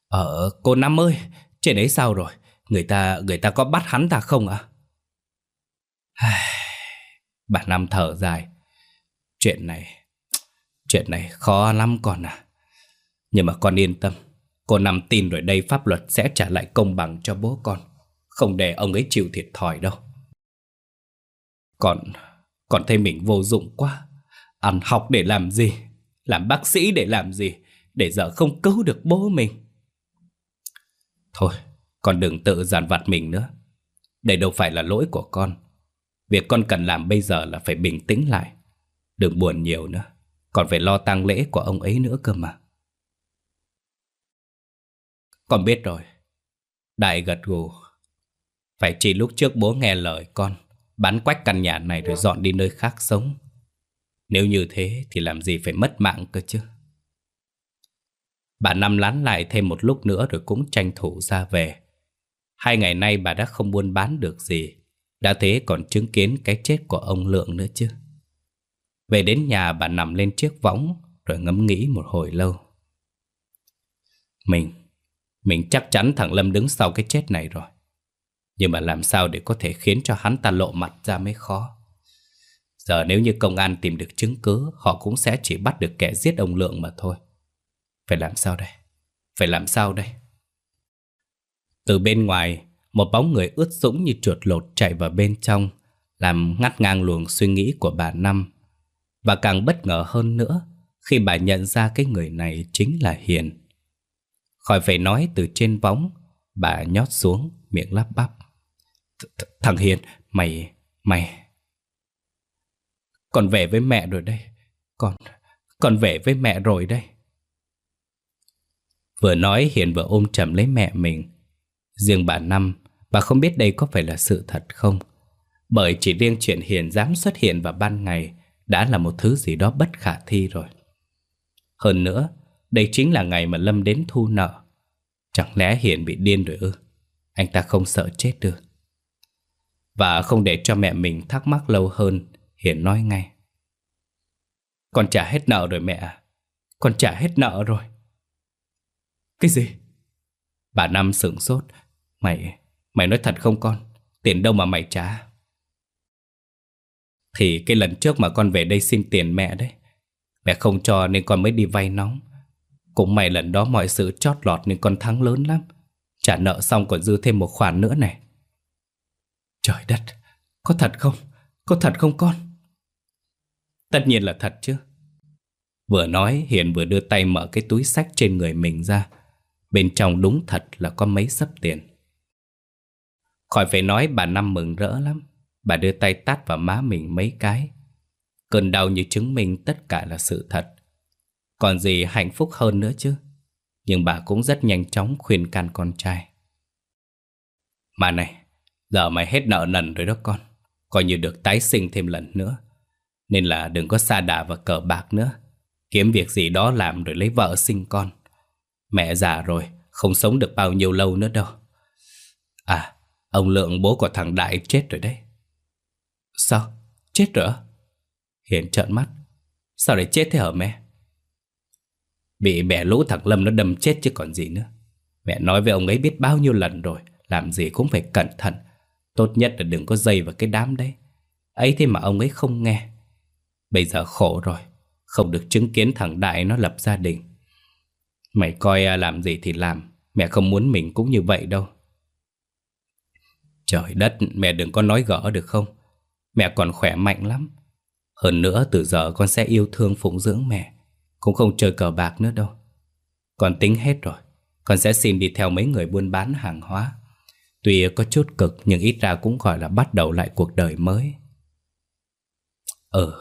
[SPEAKER 1] Ờ, cô Năm ơi, trên ấy sao rồi? Người ta người ta có bắt hắn ta không ạ? À? (sighs) Bà Năm thở dài. Chuyện này, chuyện này khó lắm còn à. Nhưng mà con yên tâm, cô Năm tin rồi đây pháp luật sẽ trả lại công bằng cho bố con. Không để ông ấy chịu thiệt thòi đâu. Còn, còn thấy mình vô dụng quá. Ăn học để làm gì? Làm bác sĩ để làm gì? Để giờ không cứu được bố mình. Thôi, con đừng tự giàn vặt mình nữa. Đây đâu phải là lỗi của con. Việc con cần làm bây giờ là phải bình tĩnh lại. Đừng buồn nhiều nữa. Còn phải lo tang lễ của ông ấy nữa cơ mà. Con biết rồi. Đại gật gù. Phải chỉ lúc trước bố nghe lời con, bán quách căn nhà này rồi dọn đi nơi khác sống. Nếu như thế thì làm gì phải mất mạng cơ chứ. Bà Năm lán lại thêm một lúc nữa rồi cũng tranh thủ ra về. Hai ngày nay bà đã không buôn bán được gì. Đã thế còn chứng kiến cái chết của ông Lượng nữa chứ. Về đến nhà bà nằm lên chiếc võng rồi ngẫm nghĩ một hồi lâu. Mình, mình chắc chắn thằng Lâm đứng sau cái chết này rồi. Nhưng mà làm sao để có thể khiến cho hắn ta lộ mặt ra mới khó. Giờ nếu như công an tìm được chứng cứ, họ cũng sẽ chỉ bắt được kẻ giết ông Lượng mà thôi. Phải làm sao đây? Phải làm sao đây? Từ bên ngoài, một bóng người ướt sũng như chuột lột chạy vào bên trong, làm ngắt ngang luồng suy nghĩ của bà Năm. Và càng bất ngờ hơn nữa khi bà nhận ra cái người này chính là Hiền. Khỏi phải nói từ trên bóng, bà nhót xuống, miệng lắp bắp. Thằng Hiền, mày, mày... Con về với mẹ rồi đây. Con, con về với mẹ rồi đây. Vừa nói Hiền vừa ôm chầm lấy mẹ mình. Riêng bà Năm, bà không biết đây có phải là sự thật không. Bởi chỉ riêng chuyện Hiền dám xuất hiện vào ban ngày đã là một thứ gì đó bất khả thi rồi. Hơn nữa, đây chính là ngày mà Lâm đến thu nợ. Chẳng lẽ Hiền bị điên rồi ư? Anh ta không sợ chết được. Và không để cho mẹ mình thắc mắc lâu hơn, Hiền nói ngay. Con trả hết nợ rồi mẹ à? Con trả hết nợ rồi. Cái gì? Bà Năm sửng sốt. Mày, mày nói thật không con? Tiền đâu mà mày trả? Thì cái lần trước mà con về đây xin tiền mẹ đấy. Mẹ không cho nên con mới đi vay nóng. Cũng may lần đó mọi sự chót lọt nên con thắng lớn lắm. Trả nợ xong còn dư thêm một khoản nữa này. Trời đất, có thật không? Có thật không con? Tất nhiên là thật chứ. Vừa nói Hiền vừa đưa tay mở cái túi sách trên người mình ra. Bên trong đúng thật là có mấy sấp tiền. Khỏi phải nói bà Năm mừng rỡ lắm. Bà đưa tay tát vào má mình mấy cái. Cơn đau như chứng minh tất cả là sự thật. Còn gì hạnh phúc hơn nữa chứ. Nhưng bà cũng rất nhanh chóng khuyên can con trai. Mà này, giờ mày hết nợ nần rồi đó con. Coi như được tái sinh thêm lần nữa. Nên là đừng có xa đà và cờ bạc nữa. Kiếm việc gì đó làm rồi lấy vợ sinh con. Mẹ già rồi, không sống được bao nhiêu lâu nữa đâu. À, ông Lượng bố của thằng Đại chết rồi đấy. Sao? Chết rồi Hiền trợn mắt. Sao lại chết thế hả mẹ? Bị bẻ lũ thằng Lâm nó đâm chết chứ còn gì nữa. Mẹ nói với ông ấy biết bao nhiêu lần rồi, làm gì cũng phải cẩn thận. Tốt nhất là đừng có dây vào cái đám đấy. Ấy thế mà ông ấy không nghe. Bây giờ khổ rồi, không được chứng kiến thằng Đại nó lập gia đình. Mày coi à, làm gì thì làm Mẹ không muốn mình cũng như vậy đâu Trời đất Mẹ đừng có nói gỡ được không Mẹ còn khỏe mạnh lắm Hơn nữa từ giờ con sẽ yêu thương phụng dưỡng mẹ cũng không chơi cờ bạc nữa đâu. Con tính hết rồi, Con sẽ xin đi theo mấy người buôn bán hàng hóa. Tuy có chút cực, Nhưng ít ra cũng gọi là bắt đầu lại cuộc đời mới. Ừ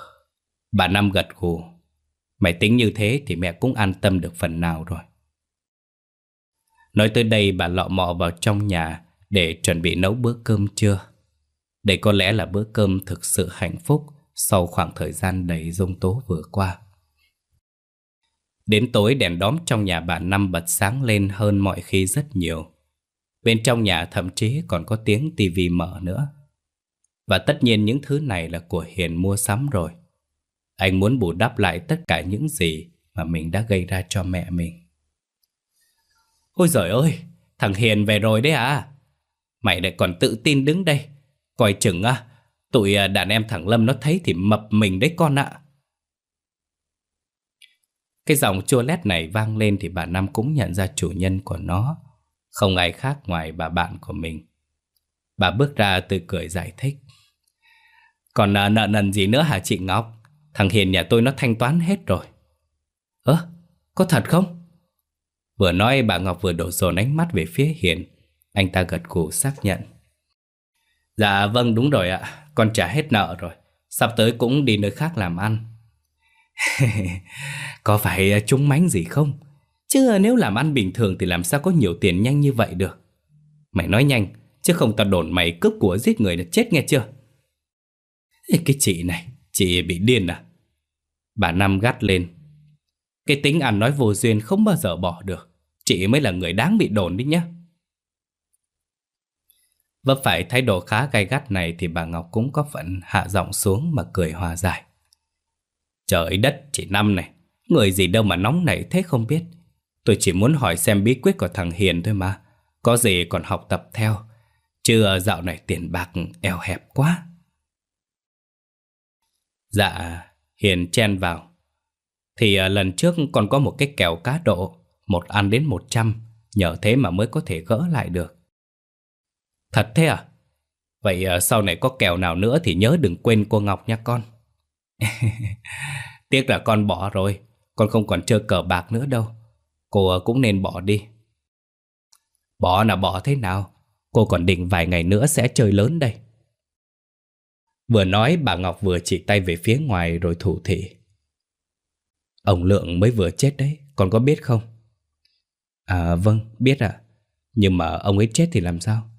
[SPEAKER 1] Bà Năm gật gù. Mày tính như thế thì mẹ cũng an tâm được phần nào rồi. Nói tới đây, bà lọ mọ vào trong nhà Để chuẩn bị nấu bữa cơm trưa. Đây có lẽ là bữa cơm thực sự hạnh phúc Sau khoảng thời gian đầy rông tố vừa qua. Đến tối đèn đóm trong nhà bà Năm bật sáng lên hơn mọi khi rất nhiều. Bên trong nhà thậm chí còn có tiếng tivi mở nữa. Và tất nhiên những thứ này là của Hiền mua sắm rồi. Anh muốn bù đắp lại tất cả những gì mà mình đã gây ra cho mẹ mình. Ôi giời ơi, thằng Hiền về rồi đấy à? Mày lại còn tự tin đứng đây. Coi chừng à, tụi đàn em thằng Lâm nó thấy thì mập mình đấy con ạ. Cái giọng chua lét này vang lên thì bà Năm cũng nhận ra chủ nhân của nó Không ai khác ngoài bà bạn của mình. Bà bước ra từ cười giải thích. Còn nợ nợ nần gì nữa hả chị Ngọc? Thằng Hiền nhà tôi nó thanh toán hết rồi. Ơ, có thật không? Vừa nói bà Ngọc vừa đổ dồn ánh mắt về phía Hiền. Anh ta gật gù xác nhận. Dạ vâng đúng rồi ạ. Con trả hết nợ rồi. Sắp tới cũng đi nơi khác làm ăn. (laughs) Có phải à, trúng mánh gì không? Chứ à, nếu làm ăn bình thường Thì làm sao có nhiều tiền nhanh như vậy được? Mày nói nhanh Chứ không tao đồn mày cướp của giết người là chết nghe chưa? Ê, Cái chị này Chị bị điên à? Bà Năm gắt lên. Cái tính ăn nói vô duyên không bao giờ bỏ được. Chị mới là người đáng bị đồn đi nhá. Vấp phải thái độ khá gay gắt này Thì bà Ngọc cũng có phận hạ giọng xuống Mà cười hòa giải. Trời đất, chị Năm này. Người gì đâu mà nóng nảy thế không biết. Tôi chỉ muốn hỏi xem bí quyết của thằng Hiền thôi mà. Có gì còn học tập theo. Chứ dạo này tiền bạc eo hẹp quá. Dạ Hiền chen vào. Thì à, lần trước còn có một cái kèo cá độ, một ăn đến một trăm. Nhờ thế mà mới có thể gỡ lại được. Thật thế à? Vậy à, sau này có kèo nào nữa thì nhớ đừng quên cô Ngọc nha con. (laughs) Tiếc là con bỏ rồi Con không còn chơi cờ bạc nữa đâu Cô cũng nên bỏ đi Bỏ là bỏ thế nào Cô còn định vài ngày nữa sẽ chơi lớn đây Vừa nói bà Ngọc vừa chỉ tay về phía ngoài rồi thủ thị Ông Lượng mới vừa chết đấy Con có biết không À vâng, biết ạ. À. Nhưng mà ông ấy chết thì làm sao?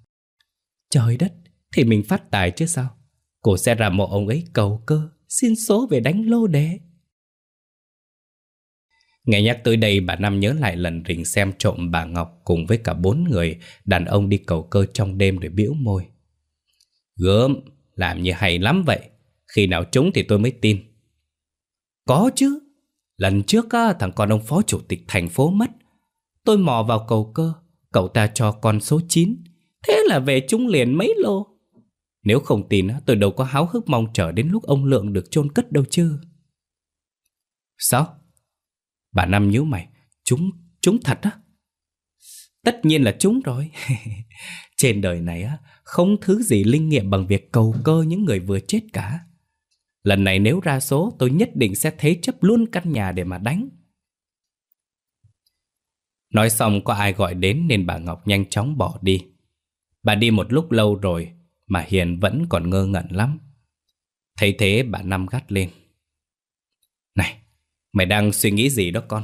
[SPEAKER 1] Trời đất, thì mình phát tài chứ sao? Cô sẽ ra mộ ông ấy cầu cơ, xin số về đánh lô đề. Nghe nhắc tới đây bà Năm nhớ lại lần rình xem trộm bà Ngọc cùng với cả bốn người đàn ông đi cầu cơ trong đêm để biểu môi. Gớm, làm như hay lắm vậy. Khi nào trúng thì tôi mới tin. Có chứ. Lần trước á, thằng con ông phó chủ tịch thành phố mất. Tôi mò vào cầu cơ, cậu ta cho con số 9. Thế là về trúng liền mấy lô. Nếu không tin, tôi đâu có háo hức mong chờ đến lúc ông Lượng được chôn cất đâu chứ. Sao? Bà Năm nhíu mày. Chúng, chúng thật á? Tất nhiên là chúng rồi. (laughs) Trên đời này á, không thứ gì linh nghiệm bằng việc cầu cơ những người vừa chết cả. Lần này nếu ra số, tôi nhất định sẽ thế chấp luôn căn nhà để mà đánh. Nói xong có ai gọi đến nên bà Ngọc nhanh chóng bỏ đi. Bà đi một lúc lâu rồi mà Hiền vẫn còn ngơ ngẩn lắm. Thấy thế bà Năm gắt lên. Này, mày đang suy nghĩ gì đó con?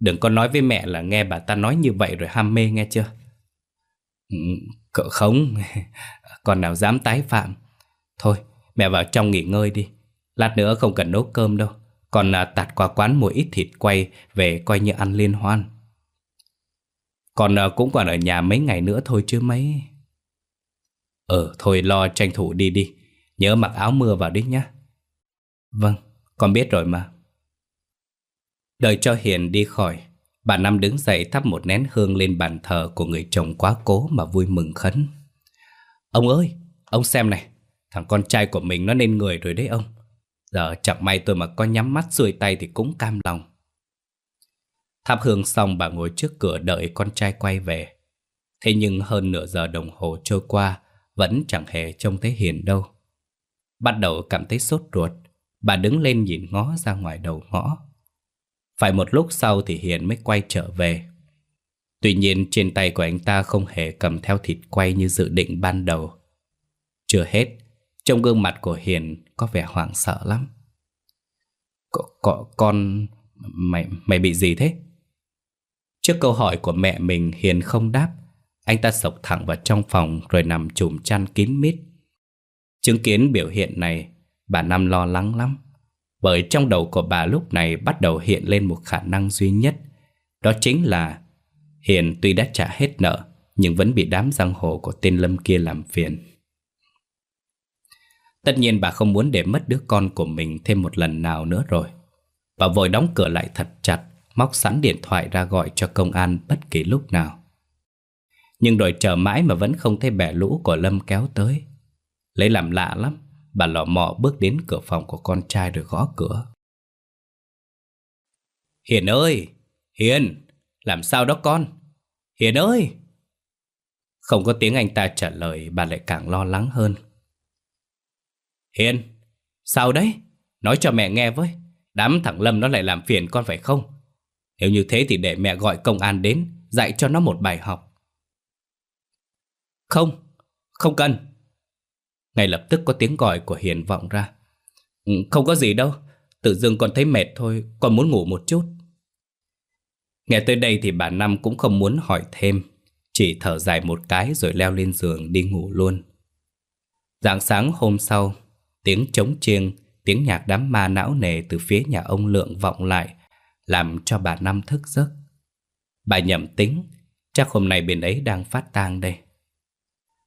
[SPEAKER 1] Đừng có nói với mẹ là nghe bà ta nói như vậy rồi ham mê nghe chưa? Ừ, cỡ không, (laughs) còn nào dám tái phạm. Thôi, mẹ vào trong nghỉ ngơi đi. Lát nữa không cần nấu cơm đâu. Còn à, tạt qua quán mua ít thịt quay về coi như ăn liên hoan. Còn à, cũng còn ở nhà mấy ngày nữa thôi chứ mấy Ừ, thôi lo tranh thủ đi đi Nhớ mặc áo mưa vào đi nhá Vâng con biết rồi mà Đợi cho Hiền đi khỏi Bà Năm đứng dậy thắp một nén hương lên bàn thờ của người chồng quá cố mà vui mừng khấn. Ông ơi, ông xem này, thằng con trai của mình nó nên người rồi đấy ông. Giờ chẳng may tôi mà có nhắm mắt xuôi tay thì cũng cam lòng. Thắp hương xong bà ngồi trước cửa đợi con trai quay về. Thế nhưng hơn nửa giờ đồng hồ trôi qua, vẫn chẳng hề trông thấy Hiền đâu. Bắt đầu cảm thấy sốt ruột, bà đứng lên nhìn ngó ra ngoài đầu ngõ. Phải một lúc sau thì Hiền mới quay trở về. Tuy nhiên trên tay của anh ta không hề cầm theo thịt quay như dự định ban đầu. Chưa hết, trong gương mặt của Hiền có vẻ hoảng sợ lắm. C con... Mày, mày bị gì thế? Trước câu hỏi của mẹ mình Hiền không đáp anh ta sộc thẳng vào trong phòng Rồi nằm chùm chăn kín mít. Chứng kiến biểu hiện này, Bà Năm lo lắng lắm. Bởi trong đầu của bà lúc này Bắt đầu hiện lên một khả năng duy nhất. Đó chính là Hiền tuy đã trả hết nợ, Nhưng vẫn bị đám giang hồ của tên Lâm kia làm phiền. Tất nhiên bà không muốn để mất đứa con của mình thêm một lần nào nữa rồi. Bà vội đóng cửa lại thật chặt, Móc sẵn điện thoại ra gọi cho công an bất kỳ lúc nào. Nhưng đòi chờ mãi mà vẫn không thấy bè lũ của Lâm kéo tới Lấy làm lạ lắm, Bà lò mò bước đến cửa phòng của con trai rồi gõ cửa Hiền ơi! Hiền! Làm sao đó con? Hiền ơi! Không có tiếng anh ta trả lời, Bà lại càng lo lắng hơn Hiền! Sao đấy? Nói cho mẹ nghe với Đám thằng Lâm nó lại làm phiền con phải không? Nếu như thế thì để mẹ gọi công an đến, Dạy cho nó một bài học không, không cần Ngay lập tức có tiếng gọi của Hiền vọng ra ừ, Không có gì đâu Tự dưng con thấy mệt thôi Con muốn ngủ một chút Nghe tới đây thì bà Năm cũng không muốn hỏi thêm Chỉ thở dài một cái rồi leo lên giường đi ngủ luôn Dạng sáng hôm sau Tiếng trống chiêng Tiếng nhạc đám ma não nề từ phía nhà ông Lượng vọng lại làm cho bà Năm thức giấc. Bà nhầm tính, chắc hôm nay bên ấy đang phát tang đây.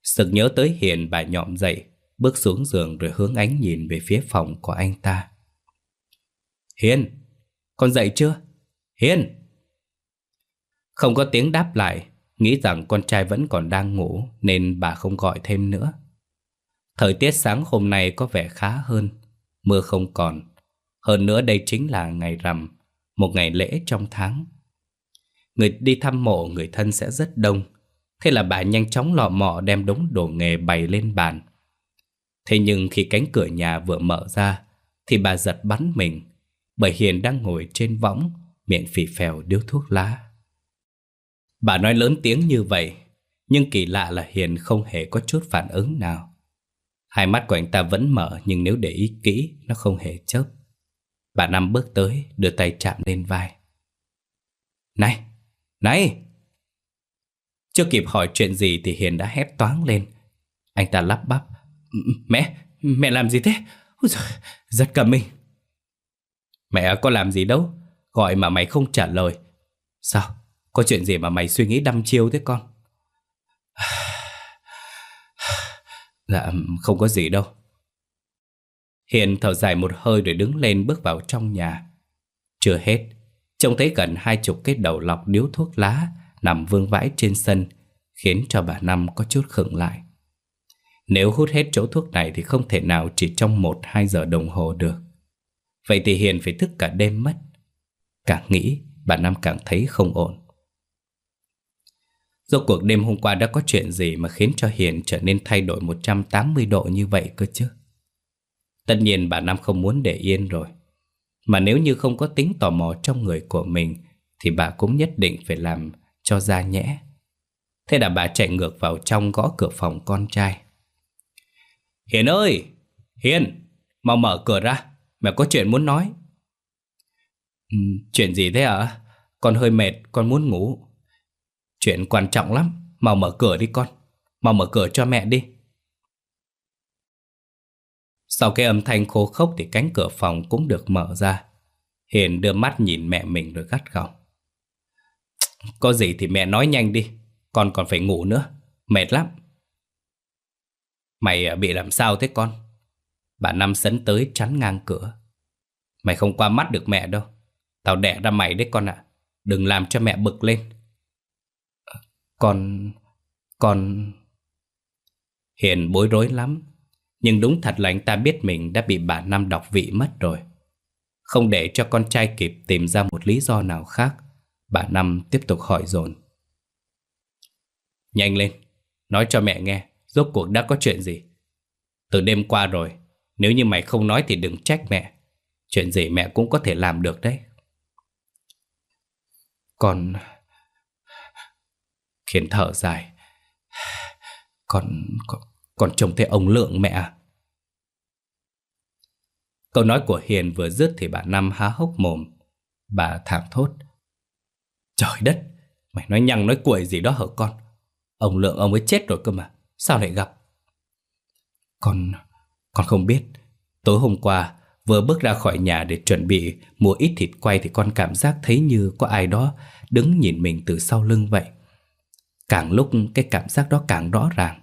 [SPEAKER 1] Sực nhớ tới Hiền bà nhọm dậy, bước xuống giường rồi hướng ánh nhìn về phía phòng của anh ta. Hiền, con dậy chưa? Hiền! Không có tiếng đáp lại, nghĩ rằng con trai vẫn còn đang ngủ nên bà không gọi thêm nữa. Thời tiết sáng hôm nay có vẻ khá hơn, mưa không còn. Hơn nữa đây chính là ngày rằm, một ngày lễ trong tháng. Người đi thăm mộ người thân sẽ rất đông, thế là bà nhanh chóng lọ mọ đem đống đồ nghề bày lên bàn. Thế nhưng khi cánh cửa nhà vừa mở ra, thì bà giật bắn mình, bởi Hiền đang ngồi trên võng, miệng phì phèo điếu thuốc lá. Bà nói lớn tiếng như vậy, nhưng kỳ lạ là Hiền không hề có chút phản ứng nào. Hai mắt của anh ta vẫn mở nhưng nếu để ý kỹ, nó không hề chớp. Bà Năm bước tới Đưa tay chạm lên vai Này, này chưa kịp hỏi chuyện gì Thì Hiền đã hét toáng lên. Anh ta lắp bắp Mẹ, mẹ làm gì thế? Ôi giời, Rất cầm mình. Mẹ có làm gì đâu Gọi mà mày không trả lời. Sao, có chuyện gì mà mày suy nghĩ đăm chiêu thế con? (sighs) Dạ, không có gì đâu. Hiền thở dài một hơi rồi đứng lên bước vào trong nhà. Chưa hết, trông thấy gần hai chục cái đầu lọc điếu thuốc lá nằm vương vãi trên sân, khiến cho bà Năm có chút khựng lại. Nếu hút hết chỗ thuốc này thì không thể nào chỉ trong một hai giờ đồng hồ được. Vậy thì Hiền phải thức cả đêm mất. Càng nghĩ, bà Năm càng thấy không ổn. Rốt cuộc đêm hôm qua đã có chuyện gì mà khiến cho Hiền trở nên thay đổi 180 độ như vậy cơ chứ? Tất nhiên bà Năm không muốn để yên rồi. Mà nếu như không có tính tò mò trong người của mình thì bà cũng nhất định phải làm cho ra nhẽ. Thế là bà chạy ngược vào trong gõ cửa phòng con trai. Hiền ơi! Hiền! Mau mở cửa ra, mẹ có chuyện muốn nói. Ừ, chuyện gì thế ạ? Con hơi mệt, con muốn ngủ. Chuyện quan trọng lắm, mau mở cửa đi con. Mau mở cửa cho mẹ đi. Sau cái âm thanh khô khốc thì cánh cửa phòng cũng được mở ra. Hiền đưa mắt nhìn mẹ mình rồi gắt gỏng. Có gì thì mẹ nói nhanh đi, con còn phải ngủ nữa, mệt lắm. Mày à, bị làm sao thế con? Bà Năm sấn tới chắn ngang cửa. Mày không qua mắt được mẹ đâu. Tao đẻ ra mày đấy con ạ. Đừng làm cho mẹ bực lên. Ờ, con... con... Hiền bối rối lắm nhưng đúng thật là anh ta biết mình đã bị bà Năm đọc vị mất rồi. Không để cho con trai kịp tìm ra một lý do nào khác, bà Năm tiếp tục hỏi dồn. Nhanh lên, nói cho mẹ nghe, rốt cuộc đã có chuyện gì. Từ đêm qua rồi, nếu như mày không nói thì đừng trách mẹ. Chuyện gì mẹ cũng có thể làm được đấy. Con... Khiến thở dài Con, con, con trông thấy ông Lượng mẹ à Câu nói của Hiền vừa dứt thì bà Năm há hốc mồm Bà thảm thốt Trời đất Mày nói nhăng nói cuội gì đó hở con? Ông Lượng ông ấy chết rồi cơ mà Sao lại gặp? Con Con không biết. Tối hôm qua Vừa bước ra khỏi nhà để chuẩn bị Mua ít thịt quay thì con cảm giác thấy như Có ai đó đứng nhìn mình từ sau lưng vậy. Càng lúc cái cảm giác đó càng rõ ràng.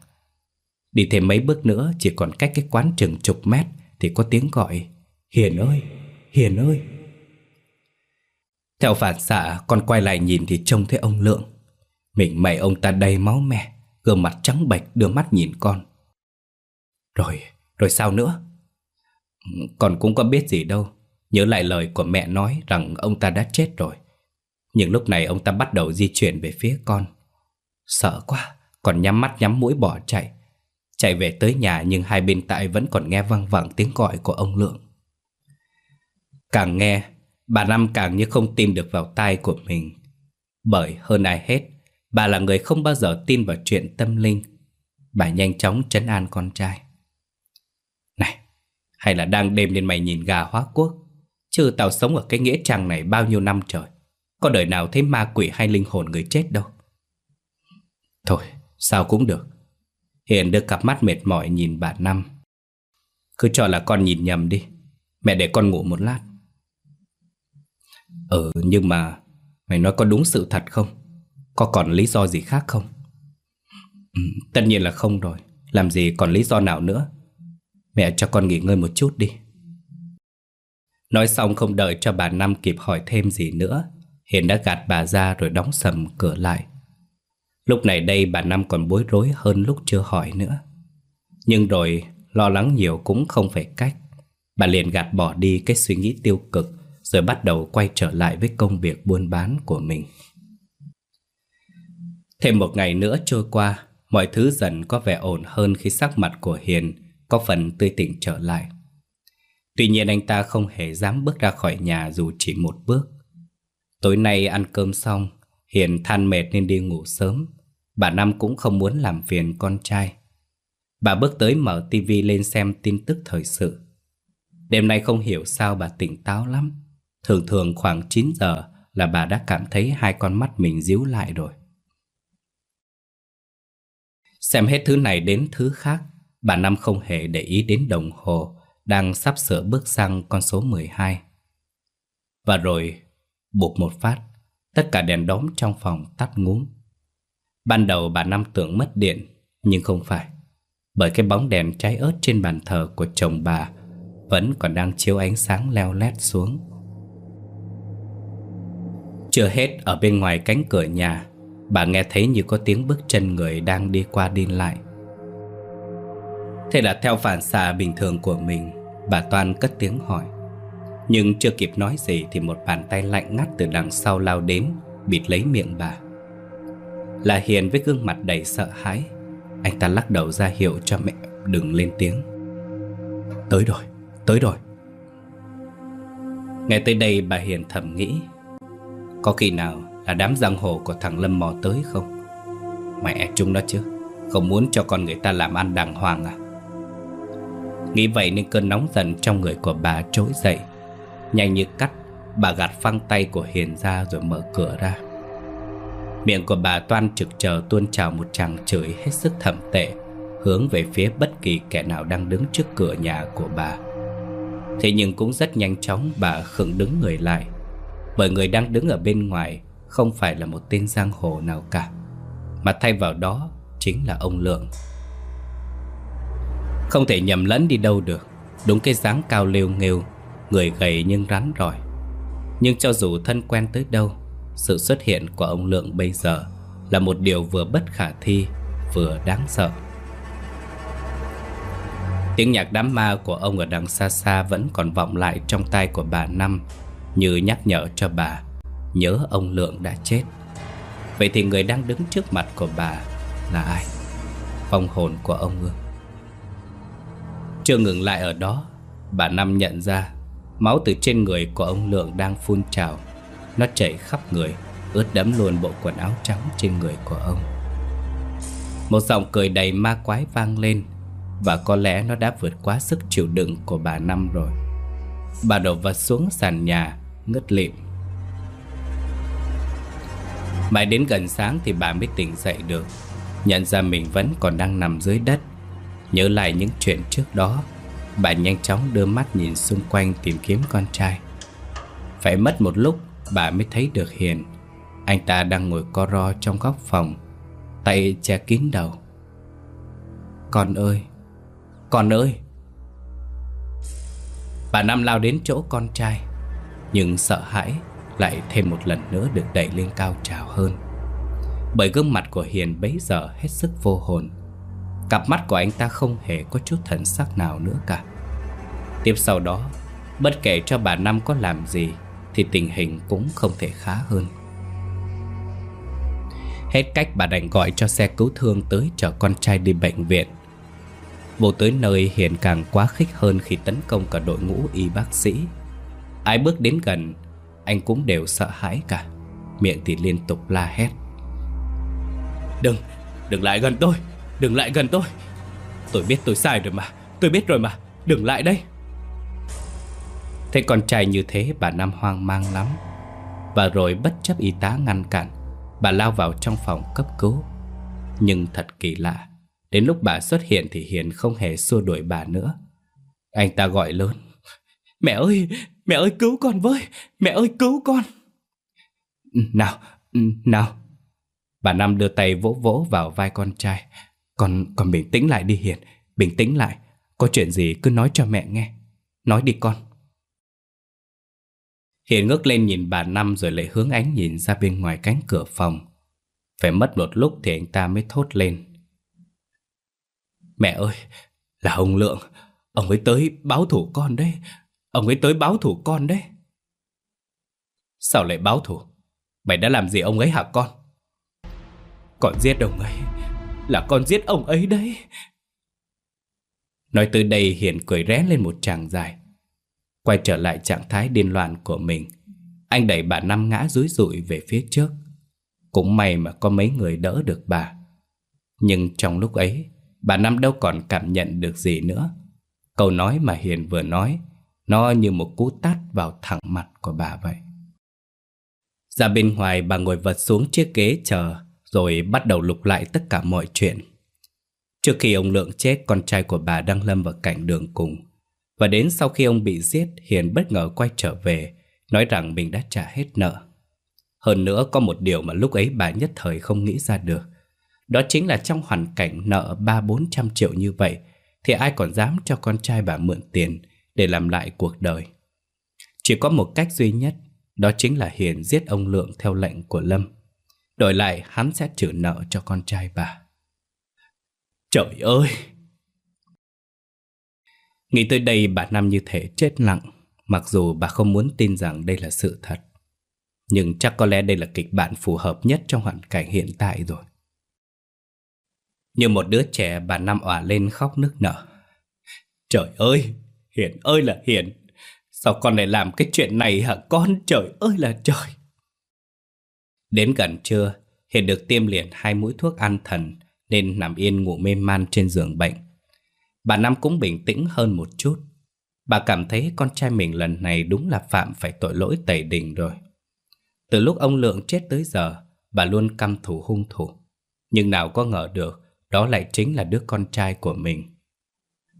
[SPEAKER 1] Đi thêm mấy bước nữa Chỉ còn cách cái quán chừng chục mét Thì có tiếng gọi. Hiền ơi, Hiền ơi! Theo phản xạ Con quay lại nhìn thì trông thấy ông Lượng. Mình mày ông ta đầy máu me Gương mặt trắng bệch đưa mắt nhìn con. Rồi, rồi sao nữa? Con cũng có biết gì đâu. Nhớ lại lời của mẹ nói rằng ông ta đã chết rồi. Nhưng lúc này ông ta bắt đầu di chuyển về phía con. Sợ quá Còn nhắm mắt nhắm mũi bỏ chạy. Chạy về tới nhà nhưng hai bên tại vẫn còn nghe văng vẳng tiếng gọi của ông Lượng. Càng nghe Bà Năm càng như không tin được vào tai của mình. Bởi hơn ai hết, Bà là người không bao giờ tin vào chuyện tâm linh. Bà nhanh chóng trấn an con trai. Này, Hay là đang đêm nên mày nhìn gà hóa quốc? Chứ tao sống ở cái nghĩa trang này bao nhiêu năm trời, Có đời nào thấy ma quỷ hay linh hồn người chết đâu? Thôi, sao cũng được. Hiền đưa cặp mắt mệt mỏi nhìn bà Năm. Cứ cho là con nhìn nhầm đi. Mẹ để con ngủ một lát. Ừ nhưng mà Mày nói có đúng sự thật không? Có còn lý do gì khác không? Ừ, Tất nhiên là không rồi. Làm gì còn lý do nào nữa? Mẹ cho con nghỉ ngơi một chút đi. Nói xong không đợi cho bà Năm kịp hỏi thêm gì nữa Hiền đã gạt bà ra rồi đóng sầm cửa lại. Lúc này đây bà Năm còn bối rối hơn lúc chưa hỏi nữa. Nhưng rồi lo lắng nhiều cũng không phải cách. Bà liền gạt bỏ đi cái suy nghĩ tiêu cực. Rồi bắt đầu quay trở lại với công việc buôn bán của mình. Thêm một ngày nữa trôi qua, Mọi thứ dần có vẻ ổn hơn khi sắc mặt của Hiền Có phần tươi tỉnh trở lại. Tuy nhiên anh ta không hề dám bước ra khỏi nhà dù chỉ một bước. Tối nay ăn cơm xong, Hiền than mệt nên đi ngủ sớm. Bà Năm cũng không muốn làm phiền con trai. Bà bước tới mở tivi lên xem tin tức thời sự. Đêm nay không hiểu sao bà tỉnh táo lắm. Thường thường khoảng 9 giờ là bà đã cảm thấy hai con mắt mình díu lại rồi. Xem hết thứ này đến thứ khác, Bà Năm không hề để ý đến đồng hồ Đang sắp sửa bước sang con số 12 Và rồi, buộc một phát, Tất cả đèn đóm trong phòng tắt ngúm. Ban đầu bà Năm tưởng mất điện, Nhưng không phải, Bởi cái bóng đèn cháy ớt trên bàn thờ của chồng bà Vẫn còn đang chiếu ánh sáng leo lét xuống. Chưa hết ở bên ngoài cánh cửa nhà Bà nghe thấy như có tiếng bước chân người đang đi qua đi lại. Thế là theo phản xạ bình thường của mình Bà Toan cất tiếng hỏi. Nhưng chưa kịp nói gì Thì một bàn tay lạnh ngắt từ đằng sau lao đến Bịt lấy miệng bà. Là Hiền với gương mặt đầy sợ hãi Anh ta lắc đầu ra hiệu cho mẹ đừng lên tiếng. Tới rồi, tới rồi. Nghe tới đây bà Hiền thầm nghĩ có khi nào là đám giang hồ của thằng Lâm mò tới không? Mẹ chúng nó chứ, Không muốn cho con người ta làm ăn đàng hoàng à? Nghĩ vậy nên cơn nóng dần trong người của bà trỗi dậy. Nhanh như cắt, Bà gạt phăng tay của Hiền ra rồi mở cửa ra. Miệng của bà toan trực chờ tuôn trào một tràng chửi hết sức thầm tệ, Hướng về phía bất kỳ kẻ nào đang đứng trước cửa nhà của bà. Thế nhưng cũng rất nhanh chóng bà khựng đứng người lại. Bởi người đang đứng ở bên ngoài Không phải là một tên giang hồ nào cả, Mà thay vào đó chính là ông Lượng. Không thể nhầm lẫn đi đâu được, Đúng cái dáng cao lêu nghêu, Người gầy nhưng rắn rỏi. Nhưng cho dù thân quen tới đâu, sự xuất hiện của ông Lượng bây giờ Là một điều vừa bất khả thi, Vừa đáng sợ. Tiếng nhạc đám ma của ông ở đằng xa xa Vẫn còn vọng lại trong tai của bà Năm như nhắc nhở cho bà, Nhớ ông Lượng đã chết. Vậy thì người đang đứng trước mặt của bà Là ai? Phong hồn của ông ư? Chưa ngừng lại ở đó, Bà Năm nhận ra Máu từ trên người của ông Lượng đang phun trào. Nó chảy khắp người, Ướt đẫm luôn bộ quần áo trắng trên người của ông. Một giọng cười đầy ma quái vang lên, Và có lẽ nó đã vượt quá sức chịu đựng của bà Năm rồi. Bà đổ vật xuống sàn nhà Ngất lịm. Mãi đến gần sáng thì bà mới tỉnh dậy được. Nhận ra mình vẫn còn đang nằm dưới đất. Nhớ lại những chuyện trước đó, Bà nhanh chóng đưa mắt nhìn xung quanh tìm kiếm con trai. Phải mất một lúc, bà mới thấy được Hiền Anh ta đang ngồi co ro trong góc phòng, Tay che kín đầu. Con ơi Con ơi! Bà Năm lao đến chỗ con trai. Nhưng sợ hãi Lại thêm một lần nữa được đẩy lên cao trào hơn. Bởi gương mặt của Hiền bấy giờ hết sức vô hồn. Cặp mắt của anh ta không hề có chút thần sắc nào nữa cả. Tiếp sau đó, Bất kể cho bà Năm có làm gì Thì tình hình cũng không thể khá hơn. Hết cách bà đành gọi cho xe cứu thương tới chở con trai đi bệnh viện. Vô tới nơi Hiền càng quá khích hơn khi tấn công cả đội ngũ y bác sĩ. Ai bước đến gần Anh cũng đều sợ hãi cả. Miệng thì liên tục la hét. Đừng, đừng lại gần tôi Đừng lại gần tôi. Tôi biết tôi sai rồi mà Tôi biết rồi mà Đừng lại đây. Thấy con trai như thế bà Nam hoang mang lắm. Và rồi bất chấp y tá ngăn cản Bà lao vào trong phòng cấp cứu. Nhưng thật kỳ lạ Đến lúc bà xuất hiện thì Hiền không hề xua đuổi bà nữa. Anh ta gọi lớn Mẹ ơi, mẹ ơi cứu con với. Mẹ ơi cứu con. Ừ, nào, ừ, nào. Bà Năm đưa tay vỗ vỗ vào vai con trai. Con, con bình tĩnh lại đi Hiền. Bình tĩnh lại. Có chuyện gì cứ nói cho mẹ nghe. Nói đi con. Hiền ngước lên nhìn bà Năm rồi lại hướng ánh nhìn ra bên ngoài cánh cửa phòng. Phải mất một lúc thì anh ta mới thốt lên. Mẹ ơi, là ông Lượng, ông ấy tới báo thủ con đấy, ông ấy tới báo thủ con đấy. Sao lại báo thủ? Mày đã làm gì ông ấy hả con? Con giết ông ấy, là con giết ông ấy đấy. Nói từ đây Hiền cười ré lên một tràng dài. Quay trở lại trạng thái điên loạn của mình Anh đẩy bà Năm ngã rúi rụi về phía trước Cũng may mà có mấy người đỡ được bà Nhưng trong lúc ấy Bà Năm đâu còn cảm nhận được gì nữa Câu nói mà Hiền vừa nói nó như một cú tát vào thẳng mặt của bà vậy. Ra bên ngoài, bà ngồi vật xuống chiếc ghế chờ, Rồi bắt đầu lục lại tất cả mọi chuyện. Trước khi ông Lượng chết, Con trai của bà đang lâm vào cảnh đường cùng. Và đến sau khi ông bị giết, Hiền bất ngờ quay trở về, Nói rằng mình đã trả hết nợ. Hơn nữa, có một điều mà lúc ấy bà nhất thời không nghĩ ra được. Đó chính là trong hoàn cảnh nợ ba bốn trăm triệu như vậy, Thì ai còn dám cho con trai bà mượn tiền để làm lại cuộc đời. Chỉ có một cách duy nhất Đó chính là Hiền giết ông Lượng theo lệnh của Lâm. Đổi lại hắn sẽ trừ nợ cho con trai bà. Trời ơi! Nghĩ tới đây bà Năm như thể chết lặng Mặc dù bà không muốn tin rằng đây là sự thật. Nhưng chắc có lẽ đây là kịch bản phù hợp nhất trong hoàn cảnh hiện tại rồi. Như một đứa trẻ bà Năm òa lên khóc nức nở. Trời ơi, Hiền ơi là Hiền Sao con lại làm cái chuyện này hả con Trời ơi là trời Đến gần trưa Hiền được tiêm liền hai mũi thuốc an thần Nên nằm yên ngủ mê man trên giường bệnh Bà Năm cũng bình tĩnh hơn một chút. Bà cảm thấy con trai mình lần này đúng là phạm phải tội lỗi tẩy đình rồi. Từ lúc ông Lượng chết tới giờ, bà luôn căm thù hung thủ. Nhưng nào có ngờ được, đó lại chính là đứa con trai của mình.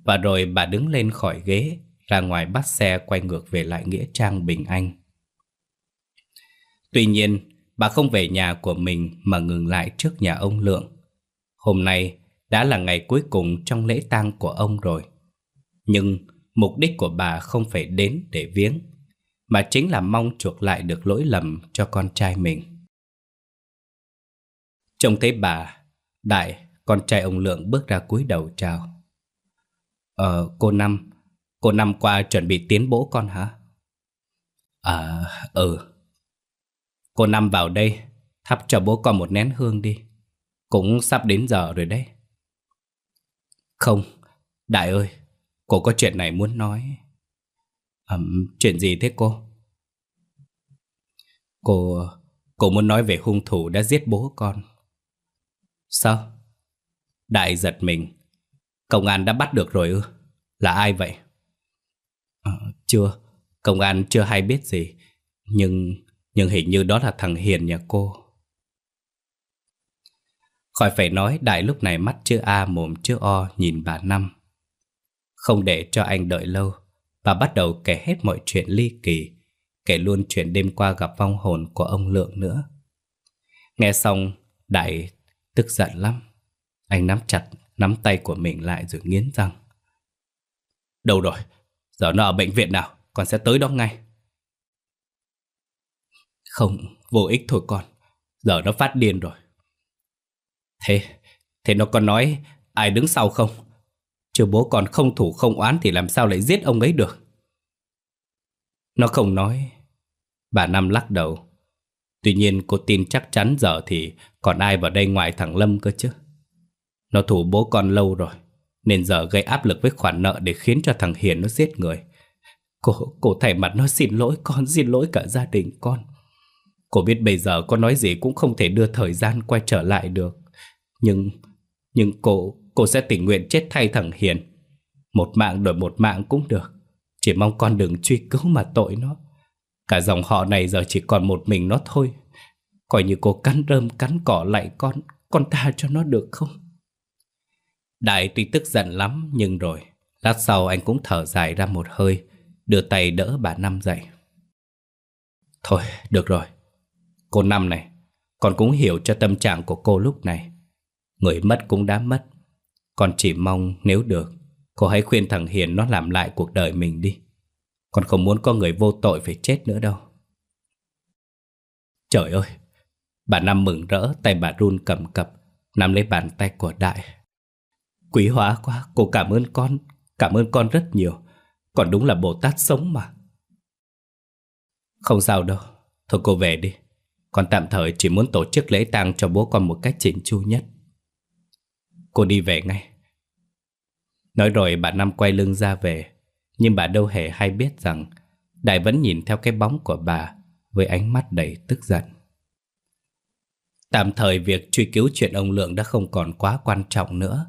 [SPEAKER 1] Và rồi bà đứng lên khỏi ghế, ra ngoài bắt xe quay ngược về lại Nghĩa Trang Bình Anh. Tuy nhiên, bà không về nhà của mình mà ngừng lại trước nhà ông Lượng. Hôm nay, đã là ngày cuối cùng trong lễ tang của ông rồi. Nhưng mục đích của bà không phải đến để viếng, mà chính là mong chuộc lại được lỗi lầm cho con trai mình. Trông thấy bà, Đại, con trai ông Lượng bước ra cúi đầu chào. Ờ, cô Năm, cô Năm qua chuẩn bị tiến bố con hả? À, ừ. Cô Năm vào đây, thắp cho bố con một nén hương đi. Cũng sắp đến giờ rồi đấy. Không, Đại ơi, cô có chuyện này muốn nói. À, chuyện gì thế cô? Cô... cô muốn nói về hung thủ đã giết bố con. Sao? Đại giật mình. Công an đã bắt được rồi ư? Là ai vậy? À, chưa, công an chưa hay biết gì. Nhưng nhưng hình như đó là thằng Hiền nhà cô. Khỏi phải nói, Đại lúc này mắt chưa A mồm chưa O nhìn bà Năm. Không để cho anh đợi lâu, bà bắt đầu kể hết mọi chuyện ly kỳ, kể luôn chuyện đêm qua gặp vong hồn của ông Lượng nữa. Nghe xong, Đại tức giận lắm. Anh nắm chặt nắm tay của mình lại rồi nghiến răng. Đâu rồi? Giờ nó ở bệnh viện nào? Con sẽ tới đó ngay. Không, vô ích thôi con. Giờ nó phát điên rồi. Thế, thế nó còn nói ai đứng sau không? Chứ bố còn không thủ không oán thì làm sao lại giết ông ấy được? Nó không nói. Bà Năm lắc đầu. Tuy nhiên cô tin chắc chắn giờ thì còn ai vào đây ngoài thằng Lâm cơ chứ. Nó thủ bố con lâu rồi, nên giờ gây áp lực với khoản nợ để khiến cho thằng Hiền nó giết người. Cô, cô thay mặt nó xin lỗi con, xin lỗi cả gia đình con. Cô biết bây giờ con nói gì cũng không thể đưa thời gian quay trở lại được. Nhưng, nhưng cô, cô sẽ tình nguyện chết thay thằng Hiền. Một mạng đổi một mạng cũng được. Chỉ mong con đừng truy cứu mà tội nó. Cả dòng họ này giờ chỉ còn một mình nó thôi. Coi như cô cắn rơm cắn cỏ lại con, con tha cho nó được không? Đại tuy tức giận lắm nhưng rồi, lát sau anh cũng thở dài ra một hơi, đưa tay đỡ bà Năm dậy. Thôi, được rồi. Cô Năm này, con cũng hiểu cho tâm trạng của cô lúc này. Người mất cũng đã mất. Con chỉ mong nếu được, cô hãy khuyên thằng Hiền nó làm lại cuộc đời mình đi. Con không muốn có người vô tội phải chết nữa đâu. Trời ơi! Bà Năm mừng rỡ, tay bà run cầm cập, nắm lấy bàn tay của Đại. Quý hóa quá, cô cảm ơn con, cảm ơn con rất nhiều. Còn đúng là Bồ Tát sống mà. Không sao đâu, thôi cô về đi. Con tạm thời chỉ muốn tổ chức lễ tang cho bố con một cách chỉnh chu nhất. Cô đi về ngay. Nói rồi bà Năm quay lưng ra về, nhưng bà đâu hề hay biết rằng Đại vẫn nhìn theo cái bóng của bà với ánh mắt đầy tức giận. Tạm thời việc truy cứu chuyện ông Lượng đã không còn quá quan trọng nữa.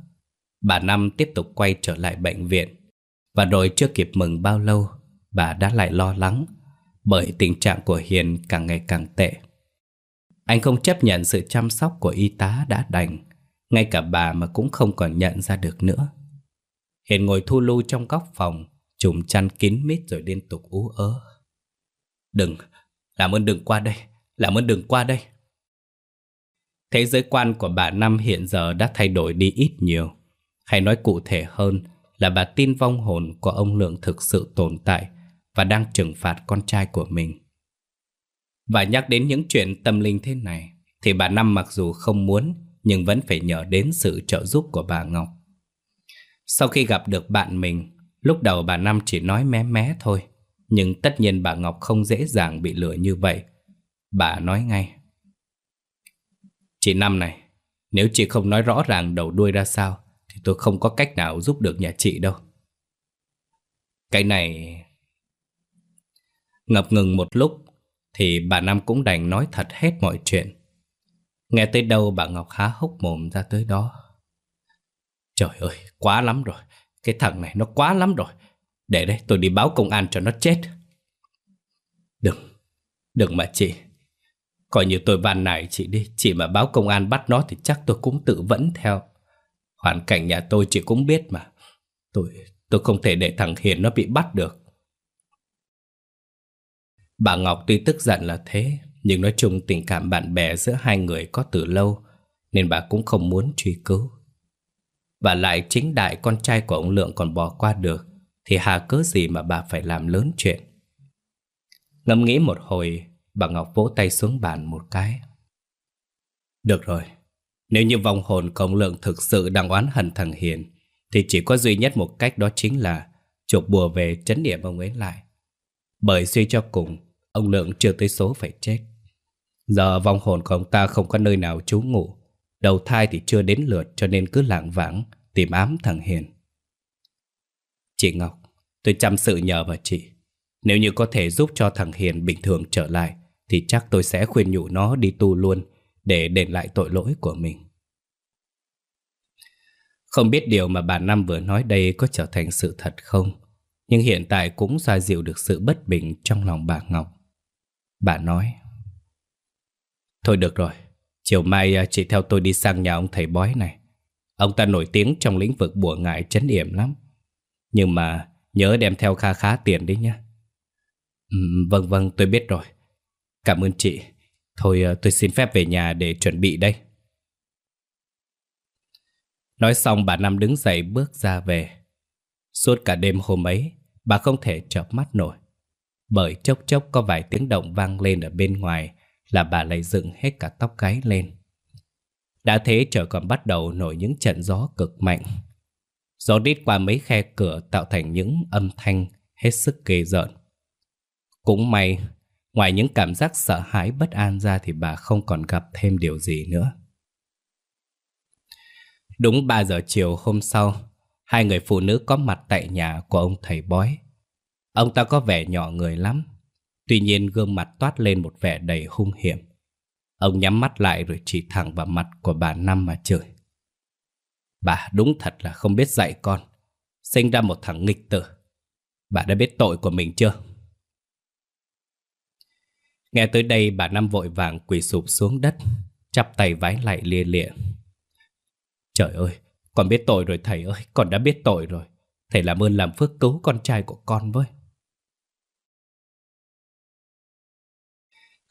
[SPEAKER 1] Bà Năm tiếp tục quay trở lại bệnh viện. Và rồi chưa kịp mừng bao lâu, bà đã lại lo lắng bởi tình trạng của Hiền càng ngày càng tệ. Anh không chấp nhận sự chăm sóc của y tá đã đành, ngay cả bà mà cũng không còn nhận ra được nữa. Hiền ngồi thu lưu trong góc phòng, trùm chăn kín mít rồi liên tục ú ớ. Đừng, làm ơn đừng qua đây, làm ơn đừng qua đây. Thế giới quan của bà Năm hiện giờ đã thay đổi đi ít nhiều. Hay nói cụ thể hơn là bà tin vong hồn của ông Lượng thực sự tồn tại và đang trừng phạt con trai của mình. Và nhắc đến những chuyện tâm linh thế này, thì bà Năm mặc dù không muốn nhưng vẫn phải nhờ đến sự trợ giúp của bà Ngọc. Sau khi gặp được bạn mình, lúc đầu bà Năm chỉ nói mé mé thôi, nhưng tất nhiên bà Ngọc không dễ dàng bị lừa như vậy. Bà nói ngay. Chị Năm này, nếu chị không nói rõ ràng đầu đuôi ra sao, thì tôi không có cách nào giúp được nhà chị đâu. Cái này... Ngập ngừng một lúc, thì bà Năm cũng đành nói thật hết mọi chuyện. Nghe tới đâu bà Ngọc há hốc mồm ra tới đó. Trời ơi, quá lắm rồi. Cái thằng này nó quá lắm rồi. Để đấy tôi đi báo công an cho nó chết. Đừng, đừng mà chị. Coi như tôi van nài chị đi. Chị mà báo công an bắt nó thì chắc tôi cũng tự vẫn theo. Hoàn cảnh nhà tôi chị cũng biết mà. Tôi, tôi không thể để thằng Hiền nó bị bắt được. Bà Ngọc tuy tức giận là thế, nhưng nói chung tình cảm bạn bè giữa hai người có từ lâu, nên bà cũng không muốn truy cứu. Và lại chính đại con trai của ông Lượng còn bỏ qua được, thì hà cớ gì mà bà phải làm lớn chuyện. Ngẫm nghĩ một hồi, bà Ngọc vỗ tay xuống bàn một cái. Được rồi, nếu như vong hồn công Lượng thực sự đang oán hận thằng Hiền, thì chỉ có duy nhất một cách đó chính là chuộc bùa về chấn điểm ông ấy lại. Bởi suy cho cùng, ông Lượng chưa tới số phải chết. Giờ vong hồn của ông ta không có nơi nào trú ngụ, đầu thai thì chưa đến lượt cho nên cứ lảng vảng tìm ám thằng Hiền. Chị Ngọc, tôi chăm sự nhờ vào chị. Nếu như có thể giúp cho thằng Hiền bình thường trở lại, thì chắc tôi sẽ khuyên nhủ nó đi tu luôn để đền lại tội lỗi của mình. Không biết điều mà bà Năm vừa nói đây có trở thành sự thật không Nhưng hiện tại cũng xoa dịu được sự bất bình trong lòng bà Ngọc. Bà nói Thôi được rồi Chiều mai à, chị theo tôi đi sang nhà ông thầy bói này. Ông ta nổi tiếng trong lĩnh vực bùa ngải chấn yểm lắm Nhưng mà nhớ đem theo kha khá tiền đấy nhé ừ, Vâng vâng tôi biết rồi. Cảm ơn chị. Thôi ờ, tôi xin phép về nhà để chuẩn bị đây. Nói xong, bà Năm đứng dậy bước ra về. Suốt cả đêm hôm ấy, Bà không thể chợp mắt nổi. Bởi chốc chốc có vài tiếng động vang lên ở bên ngoài Là bà lại dựng hết cả tóc gáy lên. Đã thế, trời còn bắt đầu nổi những trận gió cực mạnh. Gió đít qua mấy khe cửa tạo thành những âm thanh hết sức ghê rợn. Cũng may Ngoài những cảm giác sợ hãi bất an ra thì bà không còn gặp thêm điều gì nữa Đúng 3 giờ chiều hôm sau, hai người phụ nữ có mặt tại nhà của ông thầy bói. Ông ta có vẻ nhỏ người lắm, tuy nhiên gương mặt toát lên một vẻ đầy hung hiểm. Ông nhắm mắt lại rồi chỉ thẳng vào mặt của bà Năm mà chửi. Bà đúng thật là không biết dạy con, sinh ra một thằng nghịch tử. Bà đã biết tội của mình chưa? Nghe tới đây bà Năm vội vàng quỳ sụp xuống đất, chắp tay vái lại lia lịa. Trời ơi, con biết tội rồi thầy ơi, con đã biết tội rồi. Thầy làm ơn làm phước cứu con trai của con với.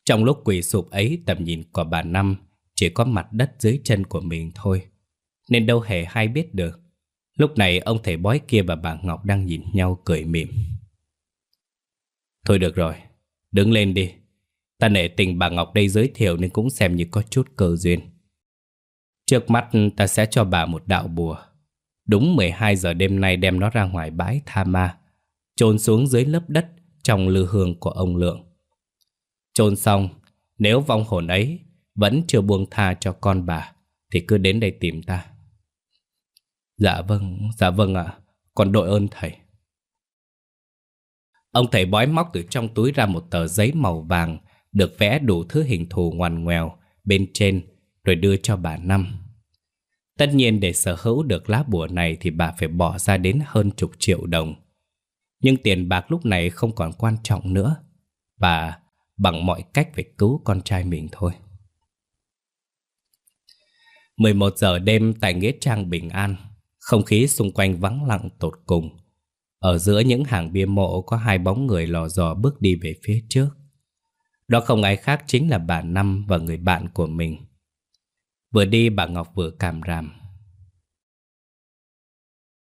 [SPEAKER 1] Trong lúc quỳ sụp ấy tầm nhìn của bà Năm chỉ có mặt đất dưới chân của mình thôi. Nên đâu hề hay biết được. Lúc này ông thầy bói kia và bà Ngọc đang nhìn nhau cười mỉm. Thôi được rồi, đứng lên đi. Ta nể tình bà Ngọc đây giới thiệu nên cũng xem như có chút cơ duyên. Trước mắt ta sẽ cho bà một đạo bùa. Đúng 12 giờ đêm nay đem nó ra ngoài bãi Tha Ma, trôn xuống dưới lớp đất trong lư hương của ông Lượng. Trôn xong, nếu vong hồn ấy vẫn chưa buông tha cho con bà, thì cứ đến đây tìm ta. Dạ vâng, dạ vâng ạ, con đội ơn thầy. Ông thầy bói móc từ trong túi ra một tờ giấy màu vàng được vẽ đủ thứ hình thù ngoằn ngoèo bên trên rồi đưa cho bà Năm. Tất nhiên để sở hữu được lá bùa này thì bà phải bỏ ra đến hơn chục triệu đồng. Nhưng tiền bạc lúc này không còn quan trọng nữa. Bà bằng mọi cách phải cứu con trai mình thôi. 11 giờ đêm tại Nghĩa Trang Bình An, không khí xung quanh vắng lặng tột cùng. Ở giữa những hàng bia mộ có hai bóng người lò dò bước đi về phía trước. Đó không ai khác chính là bà Năm và người bạn của mình. Vừa đi, bà Ngọc vừa cảm ràm.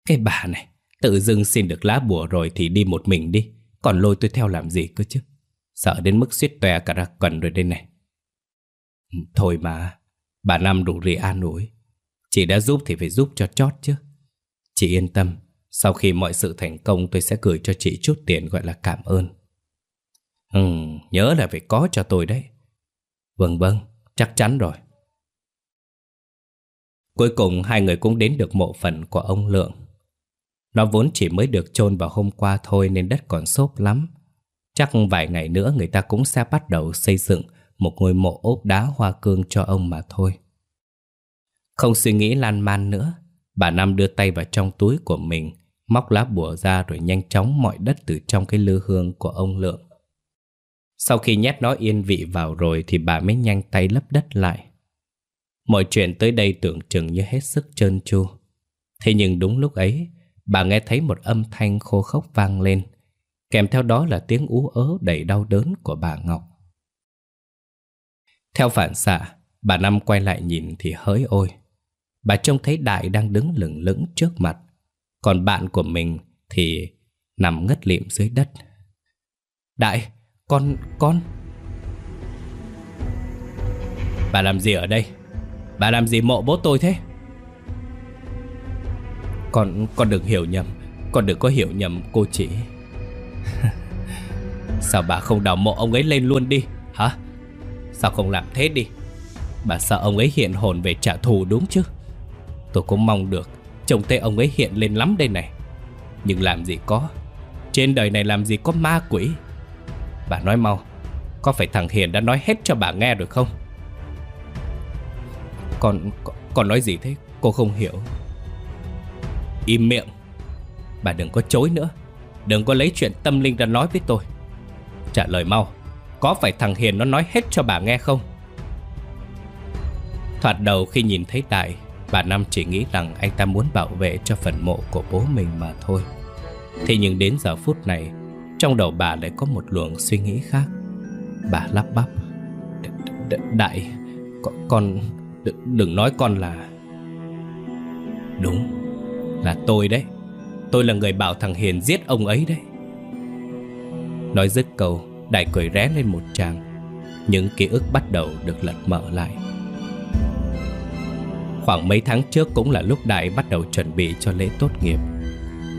[SPEAKER 1] Cái bà này, Tự dưng xin được lá bùa rồi thì đi một mình đi. Còn lôi tôi theo làm gì cơ chứ? Sợ đến mức suýt tòe cả ra quần rồi đây này. Ừ, thôi mà, Bà Năm đủ rì an ủi. Chị đã giúp thì phải giúp cho chót chứ. Chị yên tâm, Sau khi mọi sự thành công tôi sẽ gửi cho chị chút tiền gọi là cảm ơn. Ừ, nhớ là phải có cho tôi đấy Vâng vâng, chắc chắn rồi Cuối cùng hai người cũng đến được mộ phần của ông Lượng. Nó vốn chỉ mới được chôn vào hôm qua thôi nên đất còn xốp lắm. Chắc vài ngày nữa người ta cũng sẽ bắt đầu xây dựng một ngôi mộ ốp đá hoa cương cho ông mà thôi. Không suy nghĩ lan man nữa, bà Năm đưa tay vào trong túi của mình, móc lá bùa ra rồi nhanh chóng mọi đất từ trong cái lư hương của ông Lượng. Sau khi nhét nó yên vị vào rồi thì bà mới nhanh tay lấp đất lại. Mọi chuyện tới đây tưởng chừng như hết sức trơn tru. Thế nhưng đúng lúc ấy, bà nghe thấy một âm thanh khô khốc vang lên, kèm theo đó là tiếng ú ớ đầy đau đớn của bà Ngọc. Theo phản xạ, bà Năm quay lại nhìn thì hỡi ôi. Bà trông thấy Đại đang đứng lửng lững trước mặt, còn bạn của mình thì nằm ngất lịm dưới đất. Đại, con, con... Bà làm gì ở đây? Bà làm gì mộ bố tôi thế? Con con đừng hiểu nhầm. Con đừng có hiểu nhầm cô chị. (laughs) Sao bà không đào mộ ông ấy lên luôn đi Hả? Sao không làm thế đi? Bà sợ ông ấy hiện hồn về trả thù đúng chứ? Tôi cũng mong được Trông thấy ông ấy hiện lên lắm đây này. Nhưng làm gì có? Trên đời này làm gì có ma quỷ Bà nói mau Có phải thằng Hiền đã nói hết cho bà nghe rồi không?
[SPEAKER 2] Con, con nói gì thế? Cô không hiểu.
[SPEAKER 1] Im miệng. Bà đừng có chối nữa. Đừng có lấy chuyện tâm linh ra nói với tôi. Trả lời mau Có phải thằng Hiền nó nói hết cho bà nghe không? Thoạt đầu khi nhìn thấy Đại Bà Năm chỉ nghĩ rằng anh ta muốn bảo vệ cho phần mộ của bố mình mà thôi. Thế nhưng đến giờ phút này trong đầu bà lại có một luồng suy nghĩ khác. Bà lắp bắp Đại Con Đừng nói con là Đúng, Là tôi đấy. Tôi là người bảo thằng Hiền giết ông ấy đấy. Nói dứt câu Đại cười ré lên một tràng. Những ký ức bắt đầu được lật mở lại. Khoảng mấy tháng trước cũng là lúc Đại bắt đầu chuẩn bị cho lễ tốt nghiệp.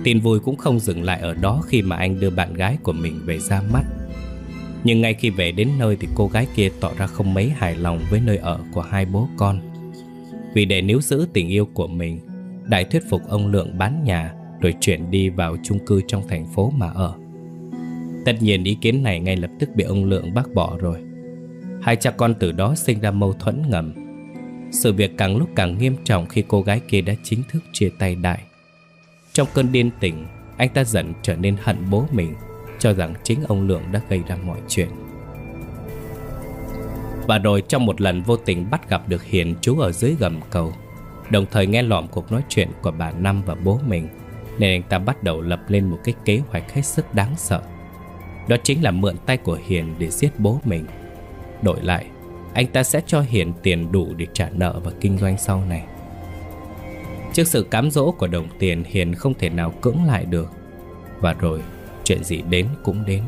[SPEAKER 1] Tin vui cũng không dừng lại ở đó khi mà anh đưa bạn gái của mình về ra mắt. Nhưng ngay khi về đến nơi thì cô gái kia tỏ ra không mấy hài lòng với nơi ở của hai bố con. Vì để níu giữ tình yêu của mình, Đại thuyết phục ông Lượng bán nhà Rồi chuyển đi vào chung cư trong thành phố mà ở. Tất nhiên ý kiến này ngay lập tức bị ông Lượng bác bỏ rồi. Hai cha con từ đó sinh ra mâu thuẫn ngầm. Sự việc càng lúc càng nghiêm trọng khi cô gái kia đã chính thức chia tay Đại. Trong cơn điên tỉnh, Anh ta dần trở nên hận bố mình, Cho rằng chính ông Lượng đã gây ra mọi chuyện. Và rồi trong một lần vô tình bắt gặp được Hiền chú ở dưới gầm cầu, Đồng thời nghe lỏm cuộc nói chuyện của bà Năm và bố mình, Nên anh ta bắt đầu lập lên một cái kế hoạch hết sức đáng sợ. Đó chính là mượn tay của Hiền để giết bố mình. Đổi lại, Anh ta sẽ cho Hiền tiền đủ để trả nợ và kinh doanh sau này. Trước sự cám dỗ của đồng tiền Hiền không thể nào cưỡng lại được Và rồi chuyện gì đến cũng đến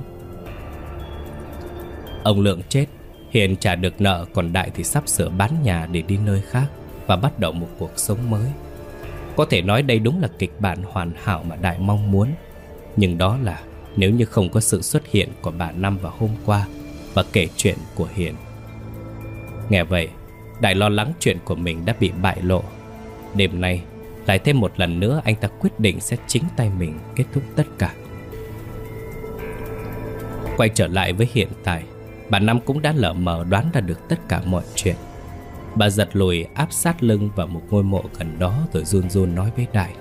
[SPEAKER 1] Ông Lượng chết Hiền trả được nợ Còn Đại thì sắp sửa bán nhà để đi nơi khác và bắt đầu một cuộc sống mới. Có thể nói đây đúng là kịch bản hoàn hảo mà Đại mong muốn. Nhưng đó là nếu như không có sự xuất hiện của bà Năm vào hôm qua và kể chuyện của Hiền. Nghe vậy, Đại lo lắng chuyện của mình đã bị bại lộ. Đêm nay, lại thêm một lần nữa anh ta quyết định sẽ chính tay mình kết thúc tất cả. Quay trở lại với hiện tại, bà Năm cũng đã lỡ mờ đoán ra được tất cả mọi chuyện. Bà giật lùi áp sát lưng vào một ngôi mộ gần đó Rồi run run nói với Đại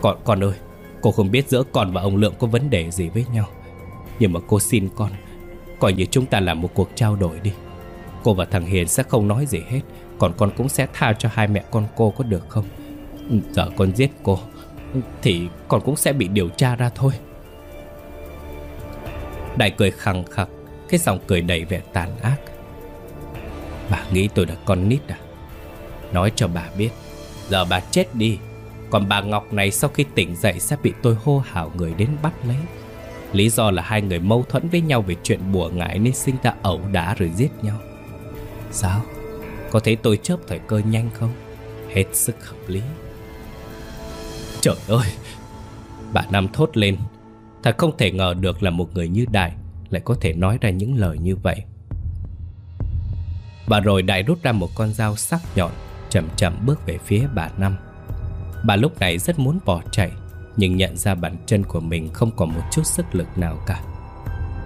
[SPEAKER 1] Con, con ơi Cô không biết giữa con và ông Lượng có vấn đề gì với nhau Nhưng mà cô xin con Coi như chúng ta làm một cuộc trao đổi đi Cô và thằng Hiền sẽ không nói gì hết Còn con cũng sẽ tha cho hai mẹ con cô có được không Giờ con giết cô, Thì con cũng sẽ bị điều tra ra thôi. Đại cười khằng khặc, Cái giọng cười đầy vẻ tàn ác. Bà nghĩ tôi là con nít à? Nói cho bà biết, Giờ bà chết đi, Còn bà Ngọc này sau khi tỉnh dậy Sẽ bị tôi hô hào người đến bắt lấy. Lý do là hai người mâu thuẫn với nhau Về chuyện bùa ngại nên sinh ra ẩu đả rồi giết nhau. Sao? Có thấy tôi chớp thời cơ nhanh không? Hết sức hợp lý. Trời ơi, Bà Năm thốt lên. Thật không thể ngờ được là một người như Đại Lại có thể nói ra những lời như vậy. Và rồi Đại rút ra một con dao sắc nhọn, Chậm chậm bước về phía bà Năm. Bà lúc này rất muốn bỏ chạy, Nhưng nhận ra bàn chân của mình không còn một chút sức lực nào cả.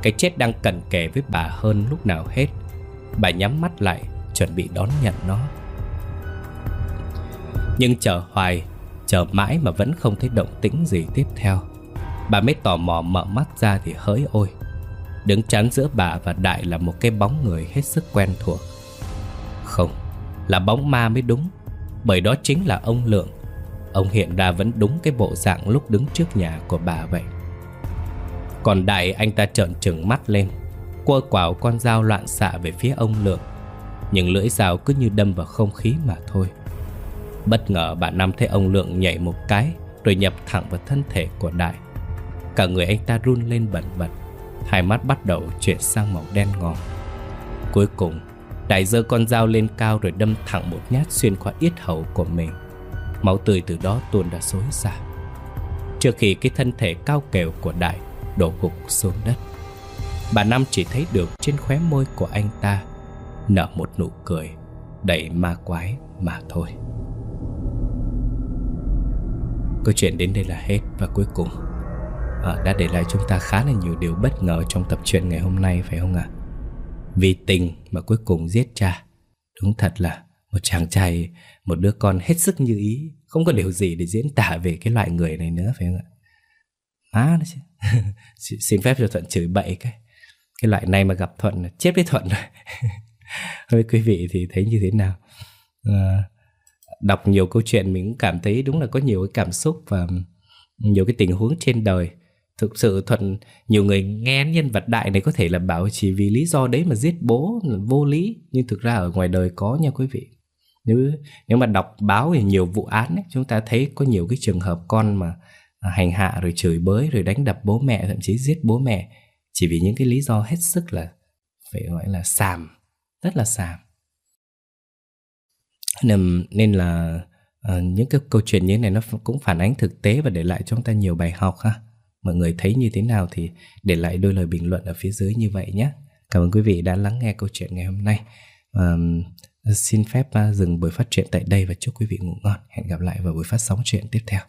[SPEAKER 1] Cái chết đang cận kề với bà hơn lúc nào hết. Bà nhắm mắt lại, Chuẩn bị đón nhận nó. Nhưng chờ hoài Chờ mãi mà vẫn không thấy động tĩnh gì tiếp theo. Bà mới tò mò mở mắt ra thì hỡi ôi Đứng chắn giữa bà và Đại là một cái bóng người hết sức quen thuộc. Không, là bóng ma mới đúng Bởi đó chính là ông Lượng. Ông hiện ra vẫn đúng cái bộ dạng lúc đứng trước nhà của bà vậy. Còn Đại anh ta trợn trừng mắt lên Quơ quào con dao loạn xạ về phía ông Lượng. Nhưng lưỡi dao cứ như đâm vào không khí mà thôi. Bất ngờ bà Năm thấy ông Lượng nhảy một cái, Rồi nhập thẳng vào thân thể của Đại. Cả người anh ta run lên bẩn bật, Hai mắt bắt đầu chuyển sang màu đen ngòm. Cuối cùng, Đại giơ con dao lên cao rồi đâm thẳng một nhát xuyên qua yết hầu của mình. Máu tươi từ đó tuôn ra xối xả. Trước khi cái thân thể cao kèo của Đại đổ gục xuống đất, Bà Năm chỉ thấy được trên khóe môi của anh ta Nở một nụ cười đầy ma quái mà thôi. Câu chuyện đến đây là hết và cuối cùng à, Đã để lại chúng ta khá là nhiều điều bất ngờ trong tập truyện ngày hôm nay phải không ạ? À? Vì tình mà cuối cùng giết cha Đúng thật là một chàng trai một đứa con hết sức như ý không có điều gì để diễn tả về cái loại người này nữa phải không ạ má nó chứ (laughs) xin phép cho thuận chửi bậy cái cái loại này mà gặp thuận chết với thuận rồi (laughs) với quý vị thì thấy như thế nào à, đọc nhiều câu chuyện mình cũng cảm thấy đúng là có nhiều cái cảm xúc và nhiều cái tình huống trên đời. Thực sự thuận nhiều người nghe nhân vật đại này có thể là bảo chỉ vì lý do đấy mà giết bố là vô lý nhưng thực ra ở ngoài đời có nha quý vị. Nếu nếu mà đọc báo thì nhiều vụ án ấy, chúng ta thấy có nhiều cái trường hợp con mà à, hành hạ rồi chửi bới rồi đánh đập bố mẹ thậm chí giết bố mẹ chỉ vì những cái lý do hết sức là phải gọi là xàm rất là xàm nên, nên là uh, những cái câu chuyện như thế này nó cũng phản ánh thực tế và để lại cho chúng ta nhiều bài học ha. Mọi người thấy như thế nào thì để lại đôi lời bình luận ở phía dưới như vậy nhé. Cảm ơn quý vị đã lắng nghe câu chuyện ngày hôm nay. Um, xin phép uh, dừng buổi phát truyện tại đây và chúc quý vị ngủ ngon. Hẹn gặp lại vào buổi phát sóng chuyện tiếp theo.